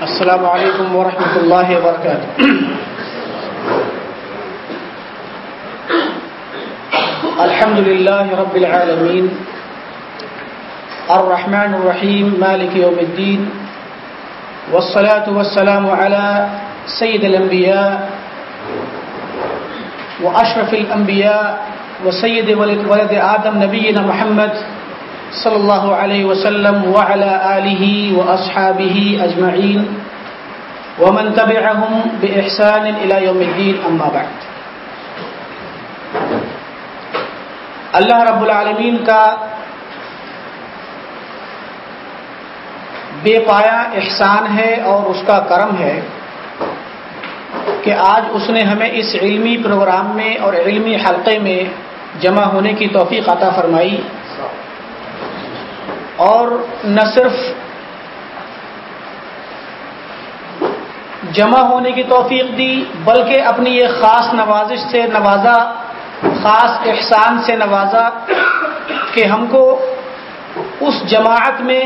السلام علیکم ورحمۃ اللہ وبرکاتہ۔ الحمد للہ رب العالمین۔ الرحمن الرحیم، مالک یوم الدین۔ والصلاة والسلام على سید الانبیاء واشرف الانبیاء وسید ولد آدم نبینا محمد۔ صلی اللہ علیہ وسلم وعلى آلہ وأصحابہ اجمعین ومن تبعهم بإحسان الى يوم الدین اما بعد. اللہ رب العالمین کا بے پایا احسان ہے اور اس کا کرم ہے کہ آج اس نے ہمیں اس علمی پروگرام میں اور علمی حلقے میں جمع ہونے کی توفیق عطا فرمائی۔ اور نہ صرف جمع ہونے کی توفیق دی، بلکہ اپنی ایک خاص نوازش سے نوازا، خاص احسان سے نوازا کہ ہم کو اس جماعت میں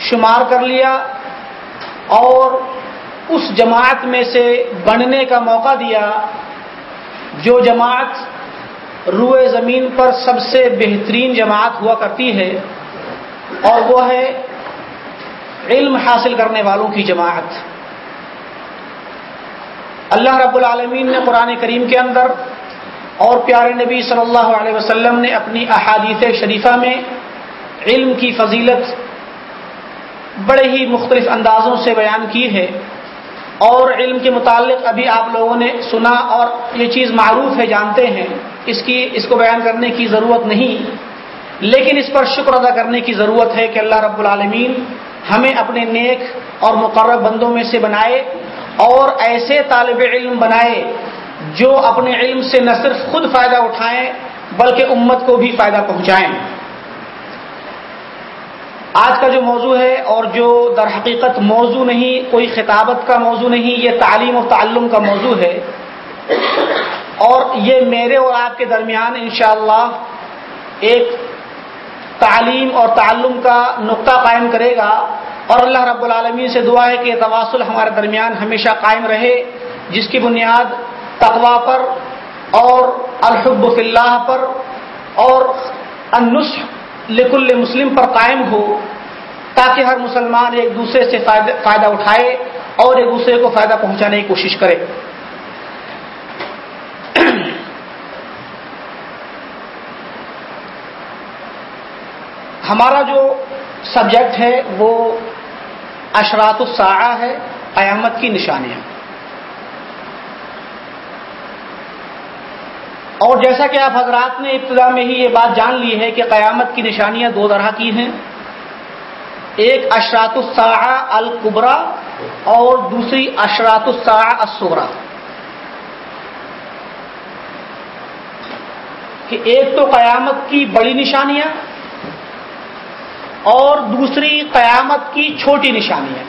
شمار کر لیا اور اس جماعت میں سے بننے کا موقع دیا جو جماعت روئے زمین پر سب سے بہترین جماعت ہوا کرتی ہے۔ اور وہ ہے علم حاصل کرنے والوں کی جماعت۔ اللہ رب العالمین نے قرآن کریم کے اندر اور پیارے نبی صلی اللہ علیہ وسلم نے اپنی احادیث شریفہ میں علم کی فضیلت بڑے ہی مختلف اندازوں سے بیان کی ہے۔ اور علم کے متعلق ابھی آپ لوگوں نے سنا اور یہ چیز معروف ہے، جانتے ہیں۔ اس کی، اس کو بیان کرنے کی ضرورت نہیں۔ لیکن اس پر شکر ادا کرنے کی ضرورت ہے کہ اللہ رب العالمین ہمیں اپنے نیک اور مقرر بندوں میں سے بنائے اور ایسے طالب علم بنائے جو اپنے علم سے نہ صرف خود فائدہ اٹھائیں بلکہ امت کو بھی فائدہ پہنچائیں۔ آج کا جو موضوع ہے اور جو در حقیقت موضوع نہیں، کوئی خطابت کا موضوع نہیں، یہ تعلیم و تعلم کا موضوع ہے۔ اور یہ میرے اور آپ کے درمیان انشاءاللہ ایک تعلیم اور تعلم کا نقطہ قائم کرے گا اور اللہ رب العالمین سے دعا ہے کہ تواصل ہمارے درمیان ہمیشہ قائم رہے، جس کی بنیاد تقوا پر اور الحب فی اللہ پر اور انس لکل مسلم پر قائم ہو، تاکہ ہر مسلمان ایک دوسرے سے فائدہ اٹھائے اور ایک دوسرے کو فائدہ پہنچانے کی کوشش کرے۔ ہمارا جو سبجیکٹ ہے وہ اشرات الساعہ ہے، قیامت کی نشانیاں۔ اور جیسا کہ آپ حضرات نے ابتدا میں ہی یہ بات جان لی ہے کہ قیامت کی نشانیاں دو طرح کی ہیں۔ ایک اشرات الساعہ القبرا اور دوسری اشرات الساعہ الصغرا۔ کہ ایک تو قیامت کی بڑی نشانیاں اور دوسری قیامت کی چھوٹی نشانیاں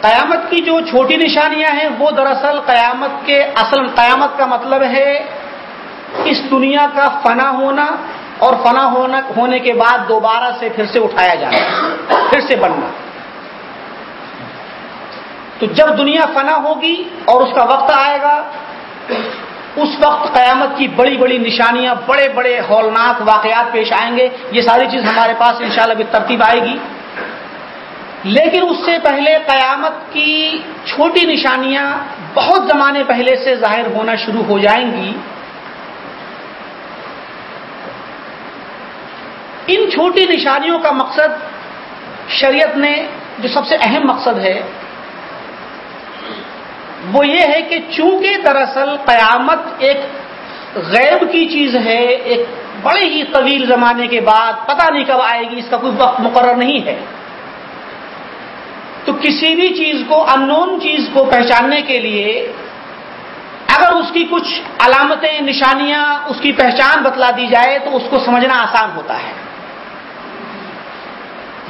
قیامت کی جو چھوٹی نشانیاں ہیں، وہ دراصل قیامت کے اصل، قیامت کا مطلب ہے اس دنیا کا فنا ہونا اور فنا ہونا، ہونے کے بعد دوبارہ سے پھر سے اٹھایا جانا، پھر سے بننا۔ تو جب دنیا فنا ہوگی اور اس کا وقت آئے گا اس وقت قیامت کی بڑی بڑی نشانیاں، بڑے بڑے ہولناک واقعات پیش آئیں گے۔ یہ ساری چیز ہمارے پاس انشاءاللہ بھی ترتیب آئے گی۔ لیکن اس سے پہلے قیامت کی چھوٹی نشانیاں بہت زمانے پہلے سے ظاہر ہونا شروع ہو جائیں گی۔ ان چھوٹی نشانیوں کا مقصد شریعت نے، جو سب سے اہم مقصد ہے وہ یہ ہے کہ چونکہ دراصل قیامت ایک غیب کی چیز ہے، ایک بڑے ہی طویل زمانے کے بعد پتہ نہیں کب آئے گی، اس کا کوئی وقت مقرر نہیں ہے۔ تو کسی بھی چیز کو ان نون چیز کو پہچاننے کے لیے اگر اس کی کچھ علامتیں، نشانیاں اس کی پہچان بتلا دی جائے تو اس کو سمجھنا آسان ہوتا ہے۔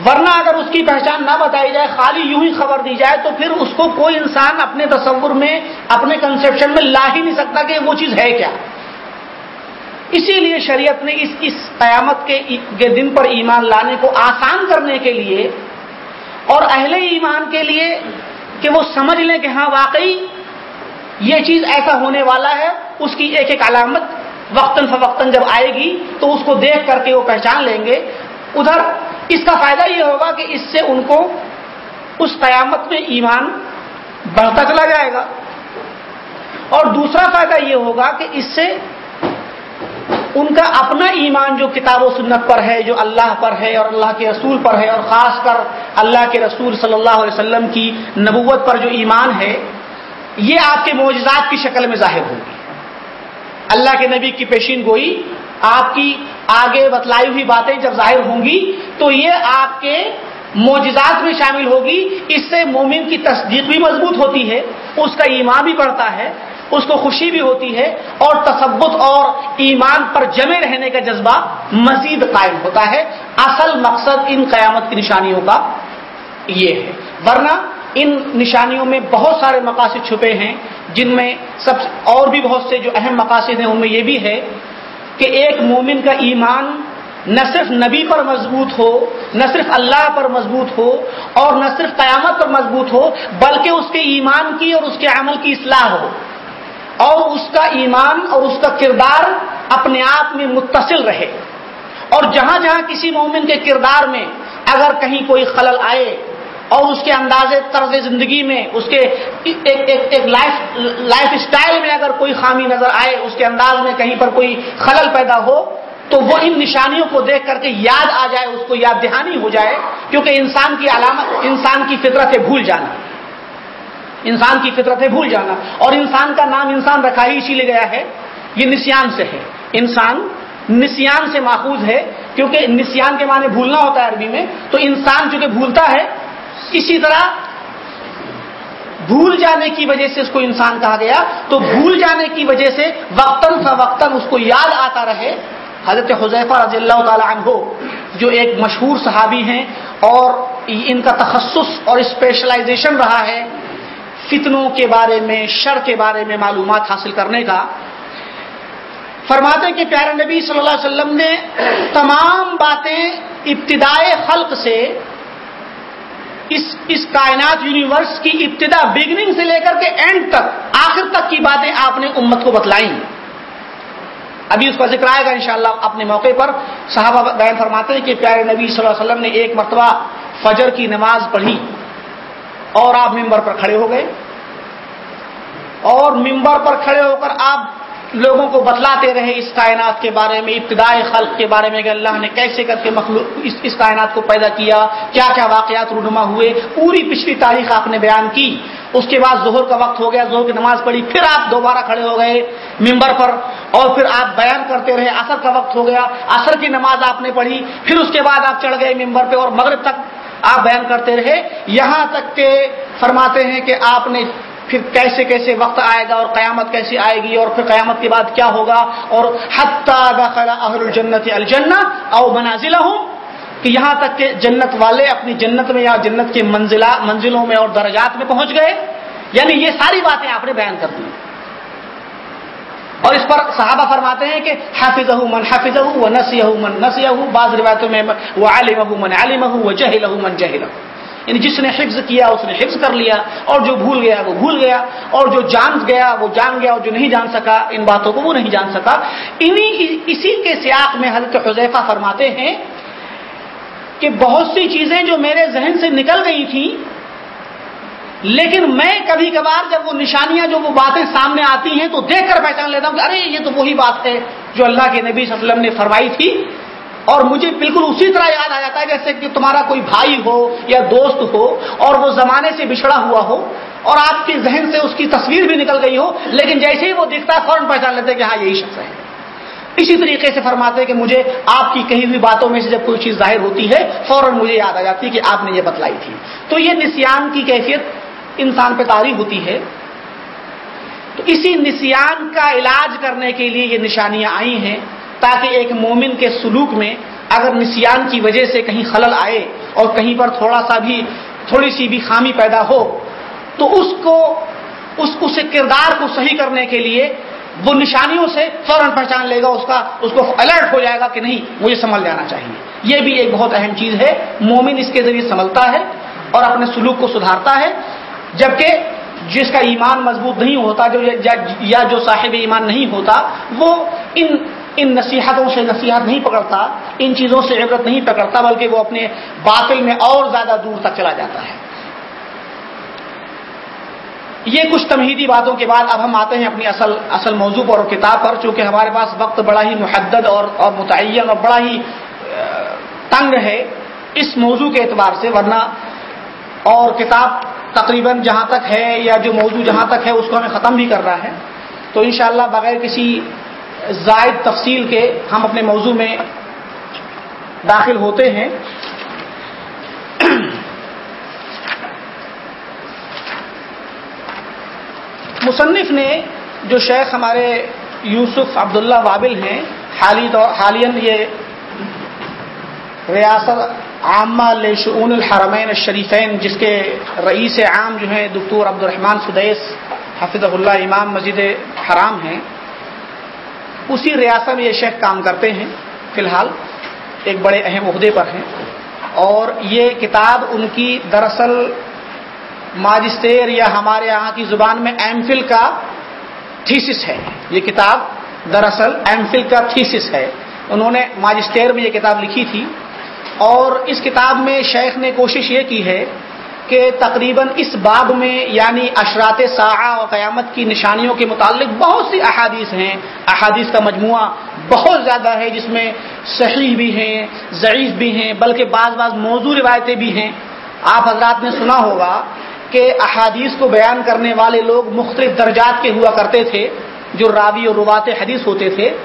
ورنہ اگر اس کی پہچان نہ بتائی جائے، خالی یوں ہی خبر دی جائے، تو پھر اس کو کوئی انسان اپنے تصور میں، اپنے کنسپشن میں لا ہی نہیں سکتا کہ وہ چیز ہے کیا۔ اسی لیے شریعت نے اس اس قیامت کے دن پر ایمان لانے کو آسان کرنے کے لیے اور اہل ایمان کے لیے کہ وہ سمجھ لیں کہ ہاں واقعی یہ چیز ایسا ہونے والا ہے، اس کی ایک ایک علامت وقتاً فوقتاً جب آئے گی، تو اس کو دیکھ کر کے وہ پہچان لیں گے۔ ادھر اس کا فائدہ یہ ہوگا کہ اس سے ان کو اس قیامت میں ایمان بڑھتا چلا جائے گا۔ اور دوسرا فائدہ یہ ہوگا کہ اس سے ان کا اپنا ایمان جو کتاب و سنت پر ہے، جو اللہ پر ہے اور اللہ کے رسول پر ہے اور خاص کر اللہ کے رسول صلی اللہ علیہ وسلم کی نبوت پر جو ایمان ہے، یہ آپ کے معجزات کی شکل میں ظاہر ہوگی۔ اللہ کے نبی کی پیشین گوئی آپ کی آگے بتلائی ہوئی باتیں جب ظاہر ہوں گی، تو یہ آپ کے معجزات میں شامل ہوگی۔ اس سے مومن کی تصدیق بھی مضبوط ہوتی ہے، اس کا ایمان بھی بڑھتا ہے، اس کو خوشی بھی ہوتی ہے، اور تصبت اور ایمان پر جمے رہنے کا جذبہ مزید قائم ہوتا ہے۔ اصل مقصد ان قیامت کی نشانیوں کا یہ ہے۔ ورنہ ان نشانیوں میں بہت سارے مقاصد چھپے ہیں، جن میں سب اور بھی بہت سے جو اہم مقاصد ہیں، ان میں یہ بھی ہے کہ ایک مومن کا ایمان نہ صرف نبی پر مضبوط ہو، نہ صرف اللہ پر مضبوط ہو اور نہ صرف قیامت پر مضبوط ہو، بلکہ اس کے ایمان کی اور اس کے عمل کی اصلاح ہو۔ اور اس کا ایمان اور اس کا کردار اپنے آپ میں متصل رہے۔ اور جہاں جہاں کسی مومن کے کردار میں اگر کہیں کوئی خلل آئے اور اس کے انداز طرز زندگی میں اس کے ایک ایک ایک لائف لائف اسٹائل میں اگر کوئی خامی نظر آئے، اس کے انداز میں کہیں پر کوئی خلل پیدا ہو، تو وہ ان نشانیوں کو دیکھ کر کے یاد آ جائے، اس کو یاد دہانی ہو جائے، کیونکہ انسان کی علامت، انسان کی فطرت ہے بھول جانا۔ انسان کی فطرت ہے بھول جانا۔ اور انسان کا نام، انسان رکھا ہی اسی لیے گیا ہے، یہ نسیان سے ہے۔ انسان نسیان سے ماخوذ ہے، کیونکہ نسیان کے معنی بھولنا ہوتا ہے عربی میں، تو انسان چونکہ بھولتا ہے اسی طرح بھول جانے کی وجہ سے اس کو انسان کہا گیا، تو بھول جانے کی وجہ سے وقتاً فوقتاً اس کو یاد آتا رہے۔ حضرت حضیفہ رضی اللہ تعالی عنہ، جو ایک مشہور صحابی ہیں اور ان کا تخصص اور اسپیشلائزیشن رہا ہے فتنوں کے بارے میں، شر کے بارے میں معلومات حاصل کرنے کا۔ فرماتے کہ پیارے نبی صلی اللہ علیہ وسلم نے تمام باتیں ابتدائے خلق سے اس اس کائنات یونیورس کی ابتدا بگننگ سے لے کر کے اینڈ تک، آخر تک کی باتیں آپ نے امت کو بتلائیں۔ ابھی اس کا ذکر آئے گا انشاءاللہ اپنے موقع پر۔ صحابہ بیان فرماتے ہیں کہ پیارے نبی صلی اللہ علیہ وسلم نے ایک مرتبہ فجر کی نماز پڑھی اور آپ ممبر پر کھڑے ہو گئے۔ اور ممبر پر کھڑے ہو کر آپ لوگوں کو بتلاتے رہے اس کائنات کے بارے میں، ابتدائی خلق کے بارے میں، کہ اللہ نے کیسے کر کے مخلوق اس اس کائنات کو پیدا کیا کیا کیا واقعات رونما ہوئے۔ پوری پچھلی تاریخ آپ نے بیان کی۔ اس کے بعد زہر کا وقت ہو گیا زہر کی نماز پڑھی، پھر آپ دوبارہ کھڑے ہو گئے ممبر پر اور پھر آپ بیان کرتے رہے۔ اثر کا وقت ہو گیا اثر کی نماز آپ نے پڑھی، پھر اس کے بعد آپ چڑھ گئے ممبر پہ اور مغرب تک آپ بیان کرتے رہے۔ یہاں تک کہ فرماتے ہیں کہ آپ نے پھر کیسے کیسے وقت آئے گا اور قیامت کیسے آئے گی اور پھر قیامت کے بعد کیا ہوگا اور اہل الجنت الجنہ او منازل ہوں کہ یہاں تک کہ جنت والے اپنی جنت میں یا جنت کے منزلہ منزلوں میں اور درجات میں پہنچ گئے۔ یعنی یہ ساری باتیں آپ نے بیان کر دی۔ اور اس پر صحابہ فرماتے ہیں کہ حافظ من حافظ وہ نسی من نسی بعض روایتوں میں وہ عالم من عالم وہ جہل من جہل یعنی جس نے حفظ کیا، اس نے حفظ کر لیا، اور جو بھول گیا، وہ بھول گیا، اور جو جان گیا، وہ جان گیا، اور جو نہیں جان سکا، ان باتوں کو وہ نہیں جان سکا۔ انہی اسی کے سیاق میں حضرت حضیفہ فرماتے ہیں کہ بہت سی چیزیں جو میرے ذہن سے نکل گئی تھیں، لیکن میں کبھی کبھار جب وہ نشانیاں، جو وہ باتیں سامنے آتی ہیں، تو دیکھ کر پہچان لیتا ہوں کہ ارے، یہ تو وہی بات ہے جو اللہ کے نبی صلی اللہ علیہ وسلم نے فرمائی تھی۔ اور مجھے بالکل اسی طرح یاد آ جاتا ہے جیسے کہ تمہارا کوئی بھائی ہو یا دوست ہو اور وہ زمانے سے بچھڑا ہوا ہو اور آپ کے ذہن سے اس کی تصویر بھی نکل گئی ہو، لیکن جیسے ہی وہ دکھتا ہے، فوراً پہچان لیتے کہ ہاں یہی شخص ہے۔ اسی طریقے سے فرماتے کہ مجھے آپ کی کہی ہوئی باتوں میں سے جب کوئی چیز ظاہر ہوتی ہے، فوراً مجھے یاد آ جاتی ہے کہ آپ نے یہ بتلائی تھی۔ تو یہ نسیان کی کیفیت انسان پہ تاری ہوتی ہے۔ تو اسی نسیان کا علاج کرنے کے لیے یہ نشانیاں آئی ہیں۔ تاکہ ایک مومن کے سلوک میں اگر نسیان کی وجہ سے کہیں خلل آئے اور کہیں پر تھوڑا سا بھی، تھوڑی سی بھی خامی پیدا ہو، تو اس کو، اس اس کردار کو صحیح کرنے کے لیے وہ نشانیوں سے فوراً پہچان لے گا، اس کا، اس کو الرٹ ہو جائے گا کہ نہیں، مجھے سنبھل جانا چاہیے۔ یہ بھی ایک بہت اہم چیز ہے۔ مومن اس کے ذریعے سنبھلتا ہے اور اپنے سلوک کو سدھارتا ہے، جبکہ جس کا ایمان مضبوط نہیں ہوتا، جو یا جو صاحب ایمان نہیں ہوتا، وہ ان ان نصیحتوں سے نصیحت نہیں پکڑتا، ان چیزوں سے عبرت نہیں پکڑتا، بلکہ وہ اپنے باطل میں اور زیادہ دور تک چلا جاتا ہے۔ یہ کچھ تمہیدی باتوں کے بعد اب ہم آتے ہیں اپنی اصل اصل موضوع پر اور کتاب پر، چونکہ ہمارے پاس وقت بڑا ہی محدد اور اور متعین اور بڑا ہی تنگ ہے اس موضوع کے اعتبار سے، ورنہ اور کتاب تقریباً جہاں تک ہے یا جو موضوع جہاں تک ہے، اس کو ہمیں ختم بھی کر رہا ہے۔ تو انشاءاللہ بغیر کسی زائد تفصیل کے ہم اپنے موضوع میں داخل ہوتے ہیں۔ مصنف نے جو شیخ ہمارے یوسف عبداللہ وابل ہیں، حالی حالین یہ ریاست عامہ لشعون الحرمین الشریفین، جس کے رئیس عام جو ہیں، دکتور عبد الرحمان سدیس حفظ اللہ، امام مسجد حرام ہیں۔ اسی ریاست میں یہ شیخ کام کرتے ہیں، فی الحال ایک بڑے اہم عہدے پر ہیں۔ اور یہ کتاب ان کی دراصل ماجسٹیر یا ہمارے یہاں کی زبان میں ایم فل کا تھیسس ہے۔ یہ کتاب دراصل ایم فل کا تھیسس ہے۔ انہوں نے ماجسٹیر میں یہ کتاب لکھی تھی۔ اور اس کتاب میں شیخ نے کوشش یہ کی ہے کہ تقریباً اس باب میں یعنی اشرات ساحہ اور قیامت کی نشانیوں کے متعلق بہت سی احادیث ہیں۔ احادیث کا مجموعہ بہت زیادہ ہے جس میں صحیح بھی ہیں، ضعیف بھی ہیں، بلکہ بعض بعض موضوع روایتیں بھی ہیں۔ آپ حضرات نے سنا ہوگا کہ احادیث کو بیان کرنے والے لوگ مختلف درجات کے ہوا کرتے تھے، جو راوی اور روات حدیث ہوتے تھے۔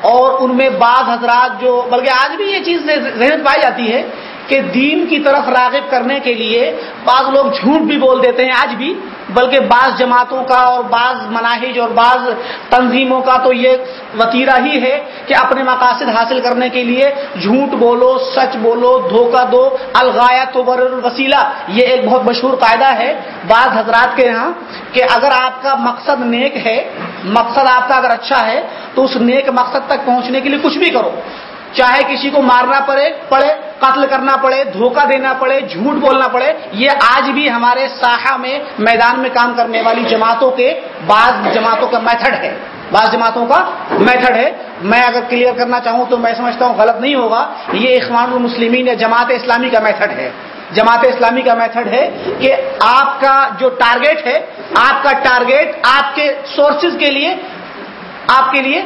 اور ان میں بعض حضرات جو بلکہ آج بھی یہ چیز ذہن پائی جاتی ہے کہ دین کی طرف راغب کرنے کے لیے بعض لوگ جھوٹ بھی بول دیتے ہیں آج بھی، بلکہ بعض جماعتوں کا اور بعض مناہج اور بعض تنظیموں کا تو یہ وطیرہ ہی ہے کہ اپنے مقاصد حاصل کرنے کے لیے جھوٹ بولو، سچ بولو، دھوکہ دو الغایا تو بر الوسیلہ، یہ ایک بہت مشہور قاعدہ ہے۔ بعض حضرات کے یہاں کہ اگر آپ کا مقصد نیک ہے، مقصد آپ کا اگر اچھا ہے، تو اس نیک مقصد تک پہنچنے کے لیے کچھ بھی کرو۔ چاہے کسی کو مارنا پڑے پڑے، قتل کرنا پڑے، دھوکہ دینا پڑے، جھوٹ بولنا پڑے، یہ آج بھی ہمارے ساحہ میں میدان میں کام کرنے والی جماعتوں کے بعض جماعتوں کا میتھڈ ہے۔ بعض جماعتوں کا میتھڈ ہے۔ میں اگر کلیئر کرنا چاہوں تو میں سمجھتا ہوں غلط نہیں ہوگا۔ یہ اخوان المسلمین یا جماعت اسلامی کا میتھڈ ہے۔ جماعت اسلامی کا میتھڈ ہے کہ آپ کا جو ٹارگیٹ ہے، آپ کا ٹارگیٹ آپ کے سورسز کے لیے، آپ کے لیے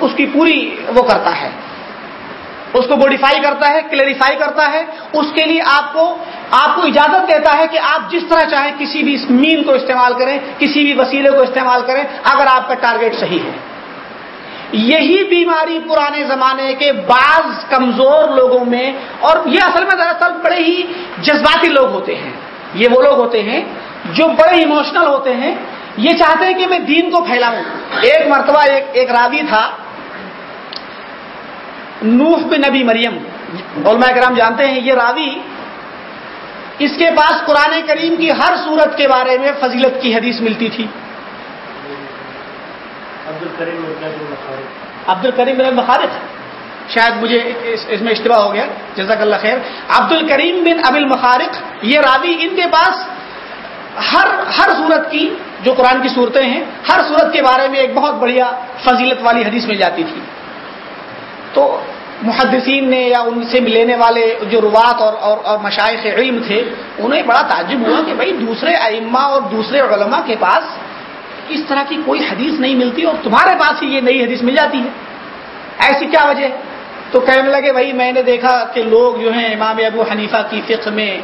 اس کی پوری وہ کرتا ہے۔ اس کو موڈیفائی کرتا ہے کلیریفائی کرتا ہے، اس کے لیے آپ کو آپ کو اجازت دیتا ہے کہ آپ جس طرح چاہیں کسی بھی مین کو استعمال کریں، کسی بھی وسیلے کو استعمال کریں، اگر آپ کا ٹارگیٹ صحیح ہے۔ یہی بیماری پرانے زمانے کے بعض کمزور لوگوں میں، اور یہ اصل میں دراصل بڑے ہی جذباتی لوگ ہوتے ہیں۔ یہ وہ لوگ ہوتے ہیں جو بڑے ایموشنل ہوتے ہیں۔ یہ چاہتے ہیں کہ میں دین کو پھیلاؤں۔ ایک مرتبہ ایک ایک راوی تھا نوح بن نبی مریم۔ علماء کرام جانتے ہیں یہ راوی اس کے پاس قرآن کریم کی ہر صورت کے بارے میں فضیلت کی حدیث ملتی تھی۔ عبد الکریم بن بخارت شاید مجھے اس میں اشتباہ ہو گیا۔ جزاک اللہ خیر۔ عبد الکریم بن ابل مخارق یہ راوی ان کے پاس ہر ہر صورت کی جو قرآن کی صورتیں ہیں ہر صورت کے بارے میں ایک بہت بڑھیا فضیلت والی حدیث مل جاتی تھی۔ تو محدثین نے یا ان سے لینے والے جو روات اور اور, اور مشائق علم تھے انہیں بڑا تعجب ہوا کہ بھائی دوسرے ائمہ اور دوسرے علماء کے پاس اس طرح کی کوئی حدیث نہیں ملتی اور تمہارے پاس ہی یہ نئی حدیث مل جاتی ہے۔ ایسی کیا وجہ؟ تو کہنے لگے بھائی میں نے دیکھا کہ لوگ جو ہیں امام ابو حنیفہ کی فقہ میں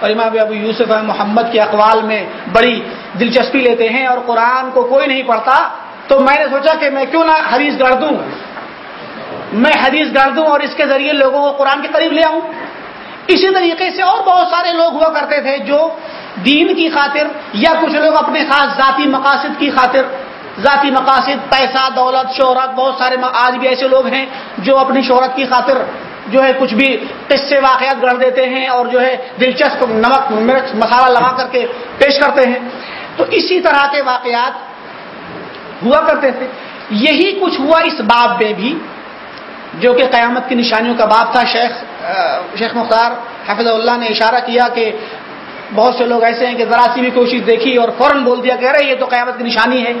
اور امام ابو یوسف محمد کے اقوال میں بڑی دلچسپی لیتے ہیں اور قرآن کو کوئی نہیں پڑھتا تو میں نے سوچا کہ میں کیوں نہ حدیث گڑھ دوں۔ میں حدیث ڈال دوں اور اس کے ذریعے لوگوں کو قرآن کے قریب لے آؤں۔ اسی طریقے سے اور بہت سارے لوگ ہوا کرتے تھے جو دین کی خاطر یا کچھ لوگ اپنے خاص ذاتی مقاصد کی خاطر، ذاتی مقاصد، پیسہ، دولت، شہرت، بہت سارے آج بھی ایسے لوگ ہیں جو اپنی شہرت کی خاطر جو ہے کچھ بھی قصے، واقعات گڑھ دیتے ہیں اور جو ہے دلچسپ نمک، مرچ، مسالہ لگا کر کے پیش کرتے ہیں۔ تو اسی طرح کے واقعات ہوا کرتے تھے۔ یہی کچھ ہوا اس باب میں بھی۔ جو کہ قیامت کی نشانیوں کا باب تھا شیخ شیخ مختار حفظ اللہ نے اشارہ کیا کہ بہت سے لوگ ایسے ہیں کہ ذرا سی بھی کوشش دیکھی اور فوراً بول دیا کہ رہے یہ تو قیامت کی نشانی ہے۔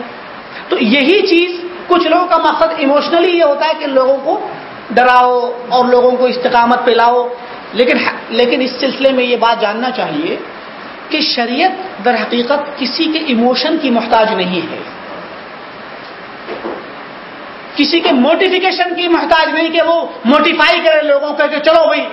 تو یہی چیز کچھ لوگوں کا مقصد ایموشنلی یہ ہوتا ہے کہ لوگوں کو ڈراؤ اور لوگوں کو استقامت پہ لاؤ۔ لیکن لیکن اس سلسلے میں یہ بات جاننا چاہیے کہ شریعت در حقیقت کسی کے ایموشن کی محتاج نہیں ہے۔ کسی کے موٹیفیکیشن کی محتاج نہیں کہ وہ موٹیفائی کرے لوگوں کو کہ چلو بھائی،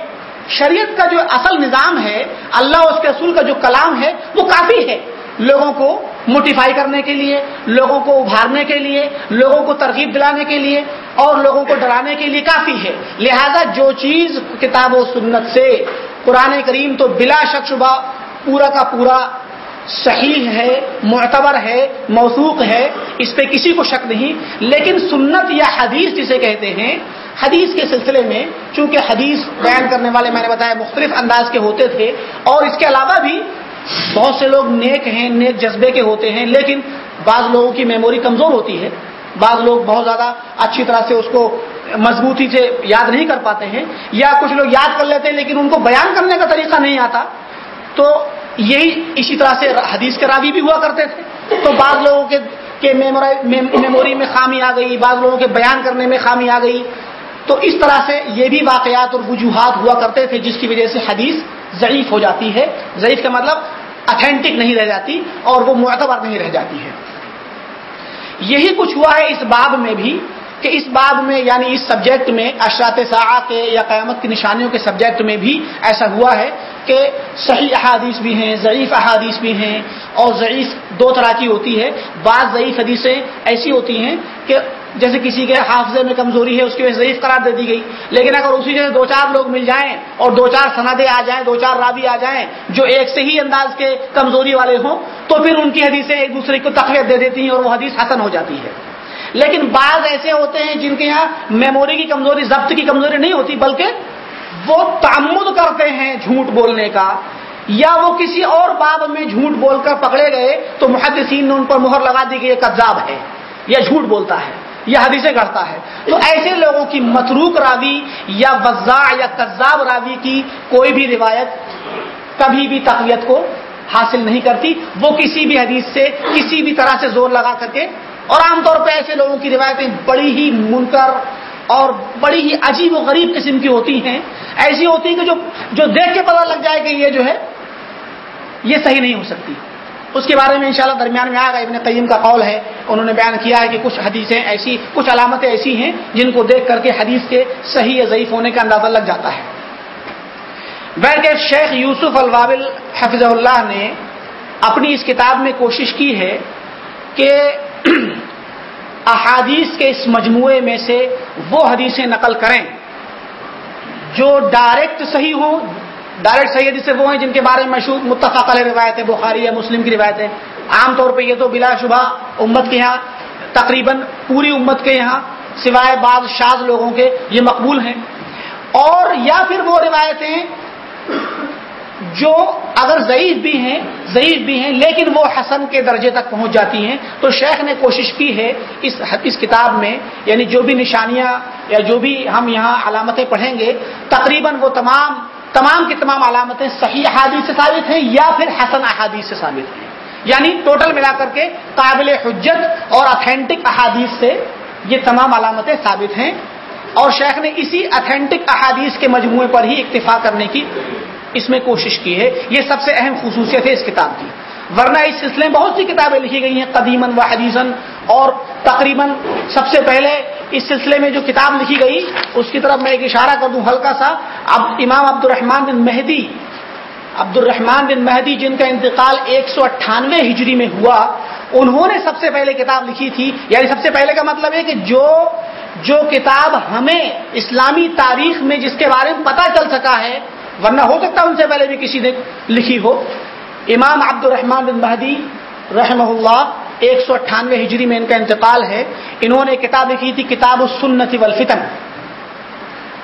شریعت کا جو اصل نظام ہے، اللہ اس کے اصول کا جو کلام ہے، وہ کافی ہے لوگوں کو موٹیفائی کرنے کے لیے، لوگوں کو ابھارنے کے لیے، لوگوں کو ترغیب دلانے کے لیے اور لوگوں کو ڈرانے کے لیے کافی ہے۔ لہذا جو چیز کتاب و سنت سے قرآن کریم تو بلا شک شبہ پورا کا پورا صحیح ہے، معتبر ہے، موثوق ہے، اس پہ کسی کو شک نہیں۔ لیکن سنت یا حدیث جسے کہتے ہیں، حدیث کے سلسلے میں چونکہ حدیث بیان کرنے والے میں نے بتایا مختلف انداز کے ہوتے تھے، اور اس کے علاوہ بھی بہت سے لوگ نیک ہیں، نیک جذبے کے ہوتے ہیں، لیکن بعض لوگوں کی میموری کمزور ہوتی ہے۔ بعض لوگ بہت زیادہ اچھی طرح سے اس کو مضبوطی سے یاد نہیں کر پاتے ہیں، یا کچھ لوگ یاد کر لیتے ہیں لیکن ان کو بیان کرنے کا طریقہ نہیں آتا۔ تو یہی اسی طرح سے حدیث کے راوی بھی ہوا کرتے تھے۔ تو بعض لوگوں کے میموری میں خامی آ گئی، بعض لوگوں کے بیان کرنے میں خامی آ گئی۔ تو اس طرح سے یہ بھی واقعات اور وجوہات ہوا کرتے تھے، جس کی وجہ سے حدیث ضعیف ہو جاتی ہے۔ ضعیف کا مطلب اتھینٹک نہیں رہ جاتی اور وہ معتبر نہیں رہ جاتی ہے۔ یہی کچھ ہوا ہے اس باب میں بھی۔ کہ اس باب میں یعنی اس سبجیکٹ میں اشرات سا کے یا قیامت کی نشانیوں کے سبجیکٹ میں بھی ایسا ہوا ہے کہ صحیح احادیث بھی ہیں، ضعیف احادیث بھی ہیں اور ضعیف دو طرح کی ہوتی ہے۔ بعض ضعیف حدیثیں ایسی ہوتی ہیں کہ جیسے کسی کے حافظے میں کمزوری ہے، اس کی وجہ سے ضعیف قرار دے دی گئی۔ لیکن اگر اسی جیسے دو چار لوگ مل جائیں اور دو چار سندیں آ جائیں، دو چار رابی آ جائیں جو ایک سے ہی انداز کے کمزوری والے ہوں، تو پھر ان کی حدیثیں ایک دوسرے کو تقویت دے دیتی ہیں اور وہ حدیث حسن ہو جاتی ہے۔ لیکن بعض ایسے ہوتے ہیں جن کے یہاں میموری کی کمزوری، ضبط کی کمزوری نہیں ہوتی، بلکہ وہ تعمد کرتے ہیں جھوٹ بولنے کا، یا وہ کسی اور باب میں جھوٹ بول کر پکڑے گئے تو محدثین نے ان پر مہر لگا دی کہ یہ کذاب ہے، یا جھوٹ بولتا ہے، یا حدیثیں کرتا ہے۔ تو ایسے لوگوں کی متروک راوی یا وزا یا کذاب راوی کی کوئی بھی روایت کبھی بھی تقویت کو حاصل نہیں کرتی۔ وہ کسی بھی حدیث سے کسی بھی طرح سے زور لگا کر کے اور عام طور پہ ایسے لوگوں کی روایتیں بڑی ہی منکر اور بڑی ہی عجیب و غریب قسم کی ہوتی ہیں۔ ایسی ہوتی ہیں کہ جو جو دیکھ کے پتہ لگ جائے کہ یہ جو ہے، یہ صحیح نہیں ہو سکتی۔ اس کے بارے میں انشاءاللہ درمیان میں آ گا ابن قیم کا قول ہے۔ انہوں نے بیان کیا ہے کہ کچھ حدیثیں ایسی، کچھ علامتیں ایسی ہیں جن کو دیکھ کر کے حدیث کے صحیح یا ضعیف ہونے کا اندازہ لگ جاتا ہے۔ بلکہ شیخ یوسف الوابل حفظ اللہ نے اپنی اس کتاب میں کوشش کی ہے کہ احادیث کے اس مجموعے میں سے وہ حدیثیں نقل کریں جو ڈائریکٹ صحیح ہوں ڈائریکٹ صحیح حدیث وہ ہیں جن کے بارے میں مشہور متفق علیہ روایت ہے، بخاری یا مسلم کی روایت ہے۔ عام طور پہ یہ تو بلا شبہ امت کے یہاں، تقریباً پوری امت کے یہاں، سوائے بعض شاذ لوگوں کے یہ مقبول ہیں۔ اور یا پھر وہ روایتیں جو اگر ضعیف بھی ہیں، ضعیف بھی ہیں، لیکن وہ حسن کے درجے تک پہنچ جاتی ہیں، تو شیخ نے کوشش کی ہے اس اس کتاب میں یعنی جو بھی نشانیاں یا جو بھی ہم یہاں علامتیں پڑھیں گے، تقریباً وہ تمام تمام کی تمام علامتیں صحیح احادیث سے ثابت ہیں یا پھر حسن احادیث سے ثابت ہیں۔ یعنی ٹوٹل ملا کر کے قابل حجت اور اتھینٹک احادیث سے یہ تمام علامتیں ثابت ہیں۔ اور شیخ نے اسی اتھینٹک احادیث کے مجموعے پر ہی اکتفا کرنے کی اس میں کوشش کی ہے۔ یہ سب سے اہم خصوصیت ہے اس کتاب کی۔ ورنہ اس سلسلے میں بہت سی کتابیں لکھی گئی ہیں قدیمن و حدیثن اور تقریباً سب سے پہلے اس سلسلے میں جو کتاب لکھی گئی، اس کی طرف میں ایک اشارہ کر دوں، ہلکا سا۔ اب امام عبد الرحمان بن مہدی عبد الرحمان بن مہدی جن کا انتقال ایک سو اٹھانوے ہجری میں ہوا، انہوں نے سب سے پہلے کتاب لکھی تھی۔ یعنی سب سے پہلے کا مطلب ہے کہ جو جو کتاب ہمیں اسلامی تاریخ میں جس کے بارے میں پتا چل سکا ہے ورنہ ہو سکتا ان سے پہلے بھی کسی نے لکھی ہو۔ امام عبد الرحمان بن مہدی رحمہ اللہ ایک سو اٹھانوے ہجری میں ان کا انتقال ہے۔ انہوں نے کتاب لکھی تھی کتاب السنت والفتن۔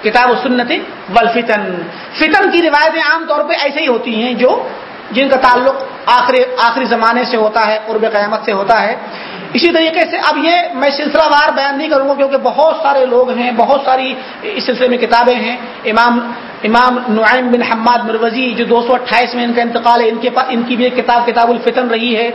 کتاب السنت والفتن۔ فتن کی روایتیں عام طور پہ ایسے ہی ہوتی ہیں جو جن کا تعلق آخری آخری زمانے سے ہوتا ہے، قرب قیامت سے ہوتا ہے۔ اسی طریقے سے اب یہ میں سلسلہ وار بیان نہیں کروں گا کیونکہ بہت سارے لوگ ہیں، بہت ساری اس سلسلے میں کتابیں ہیں۔ امام امام نعیم بن حماد مروزی جو دو سو اٹھائیس میں ان کا انتقال ہے، ان کے پاس ان کی بھی ایک کتاب کتاب الفتن رہی ہے۔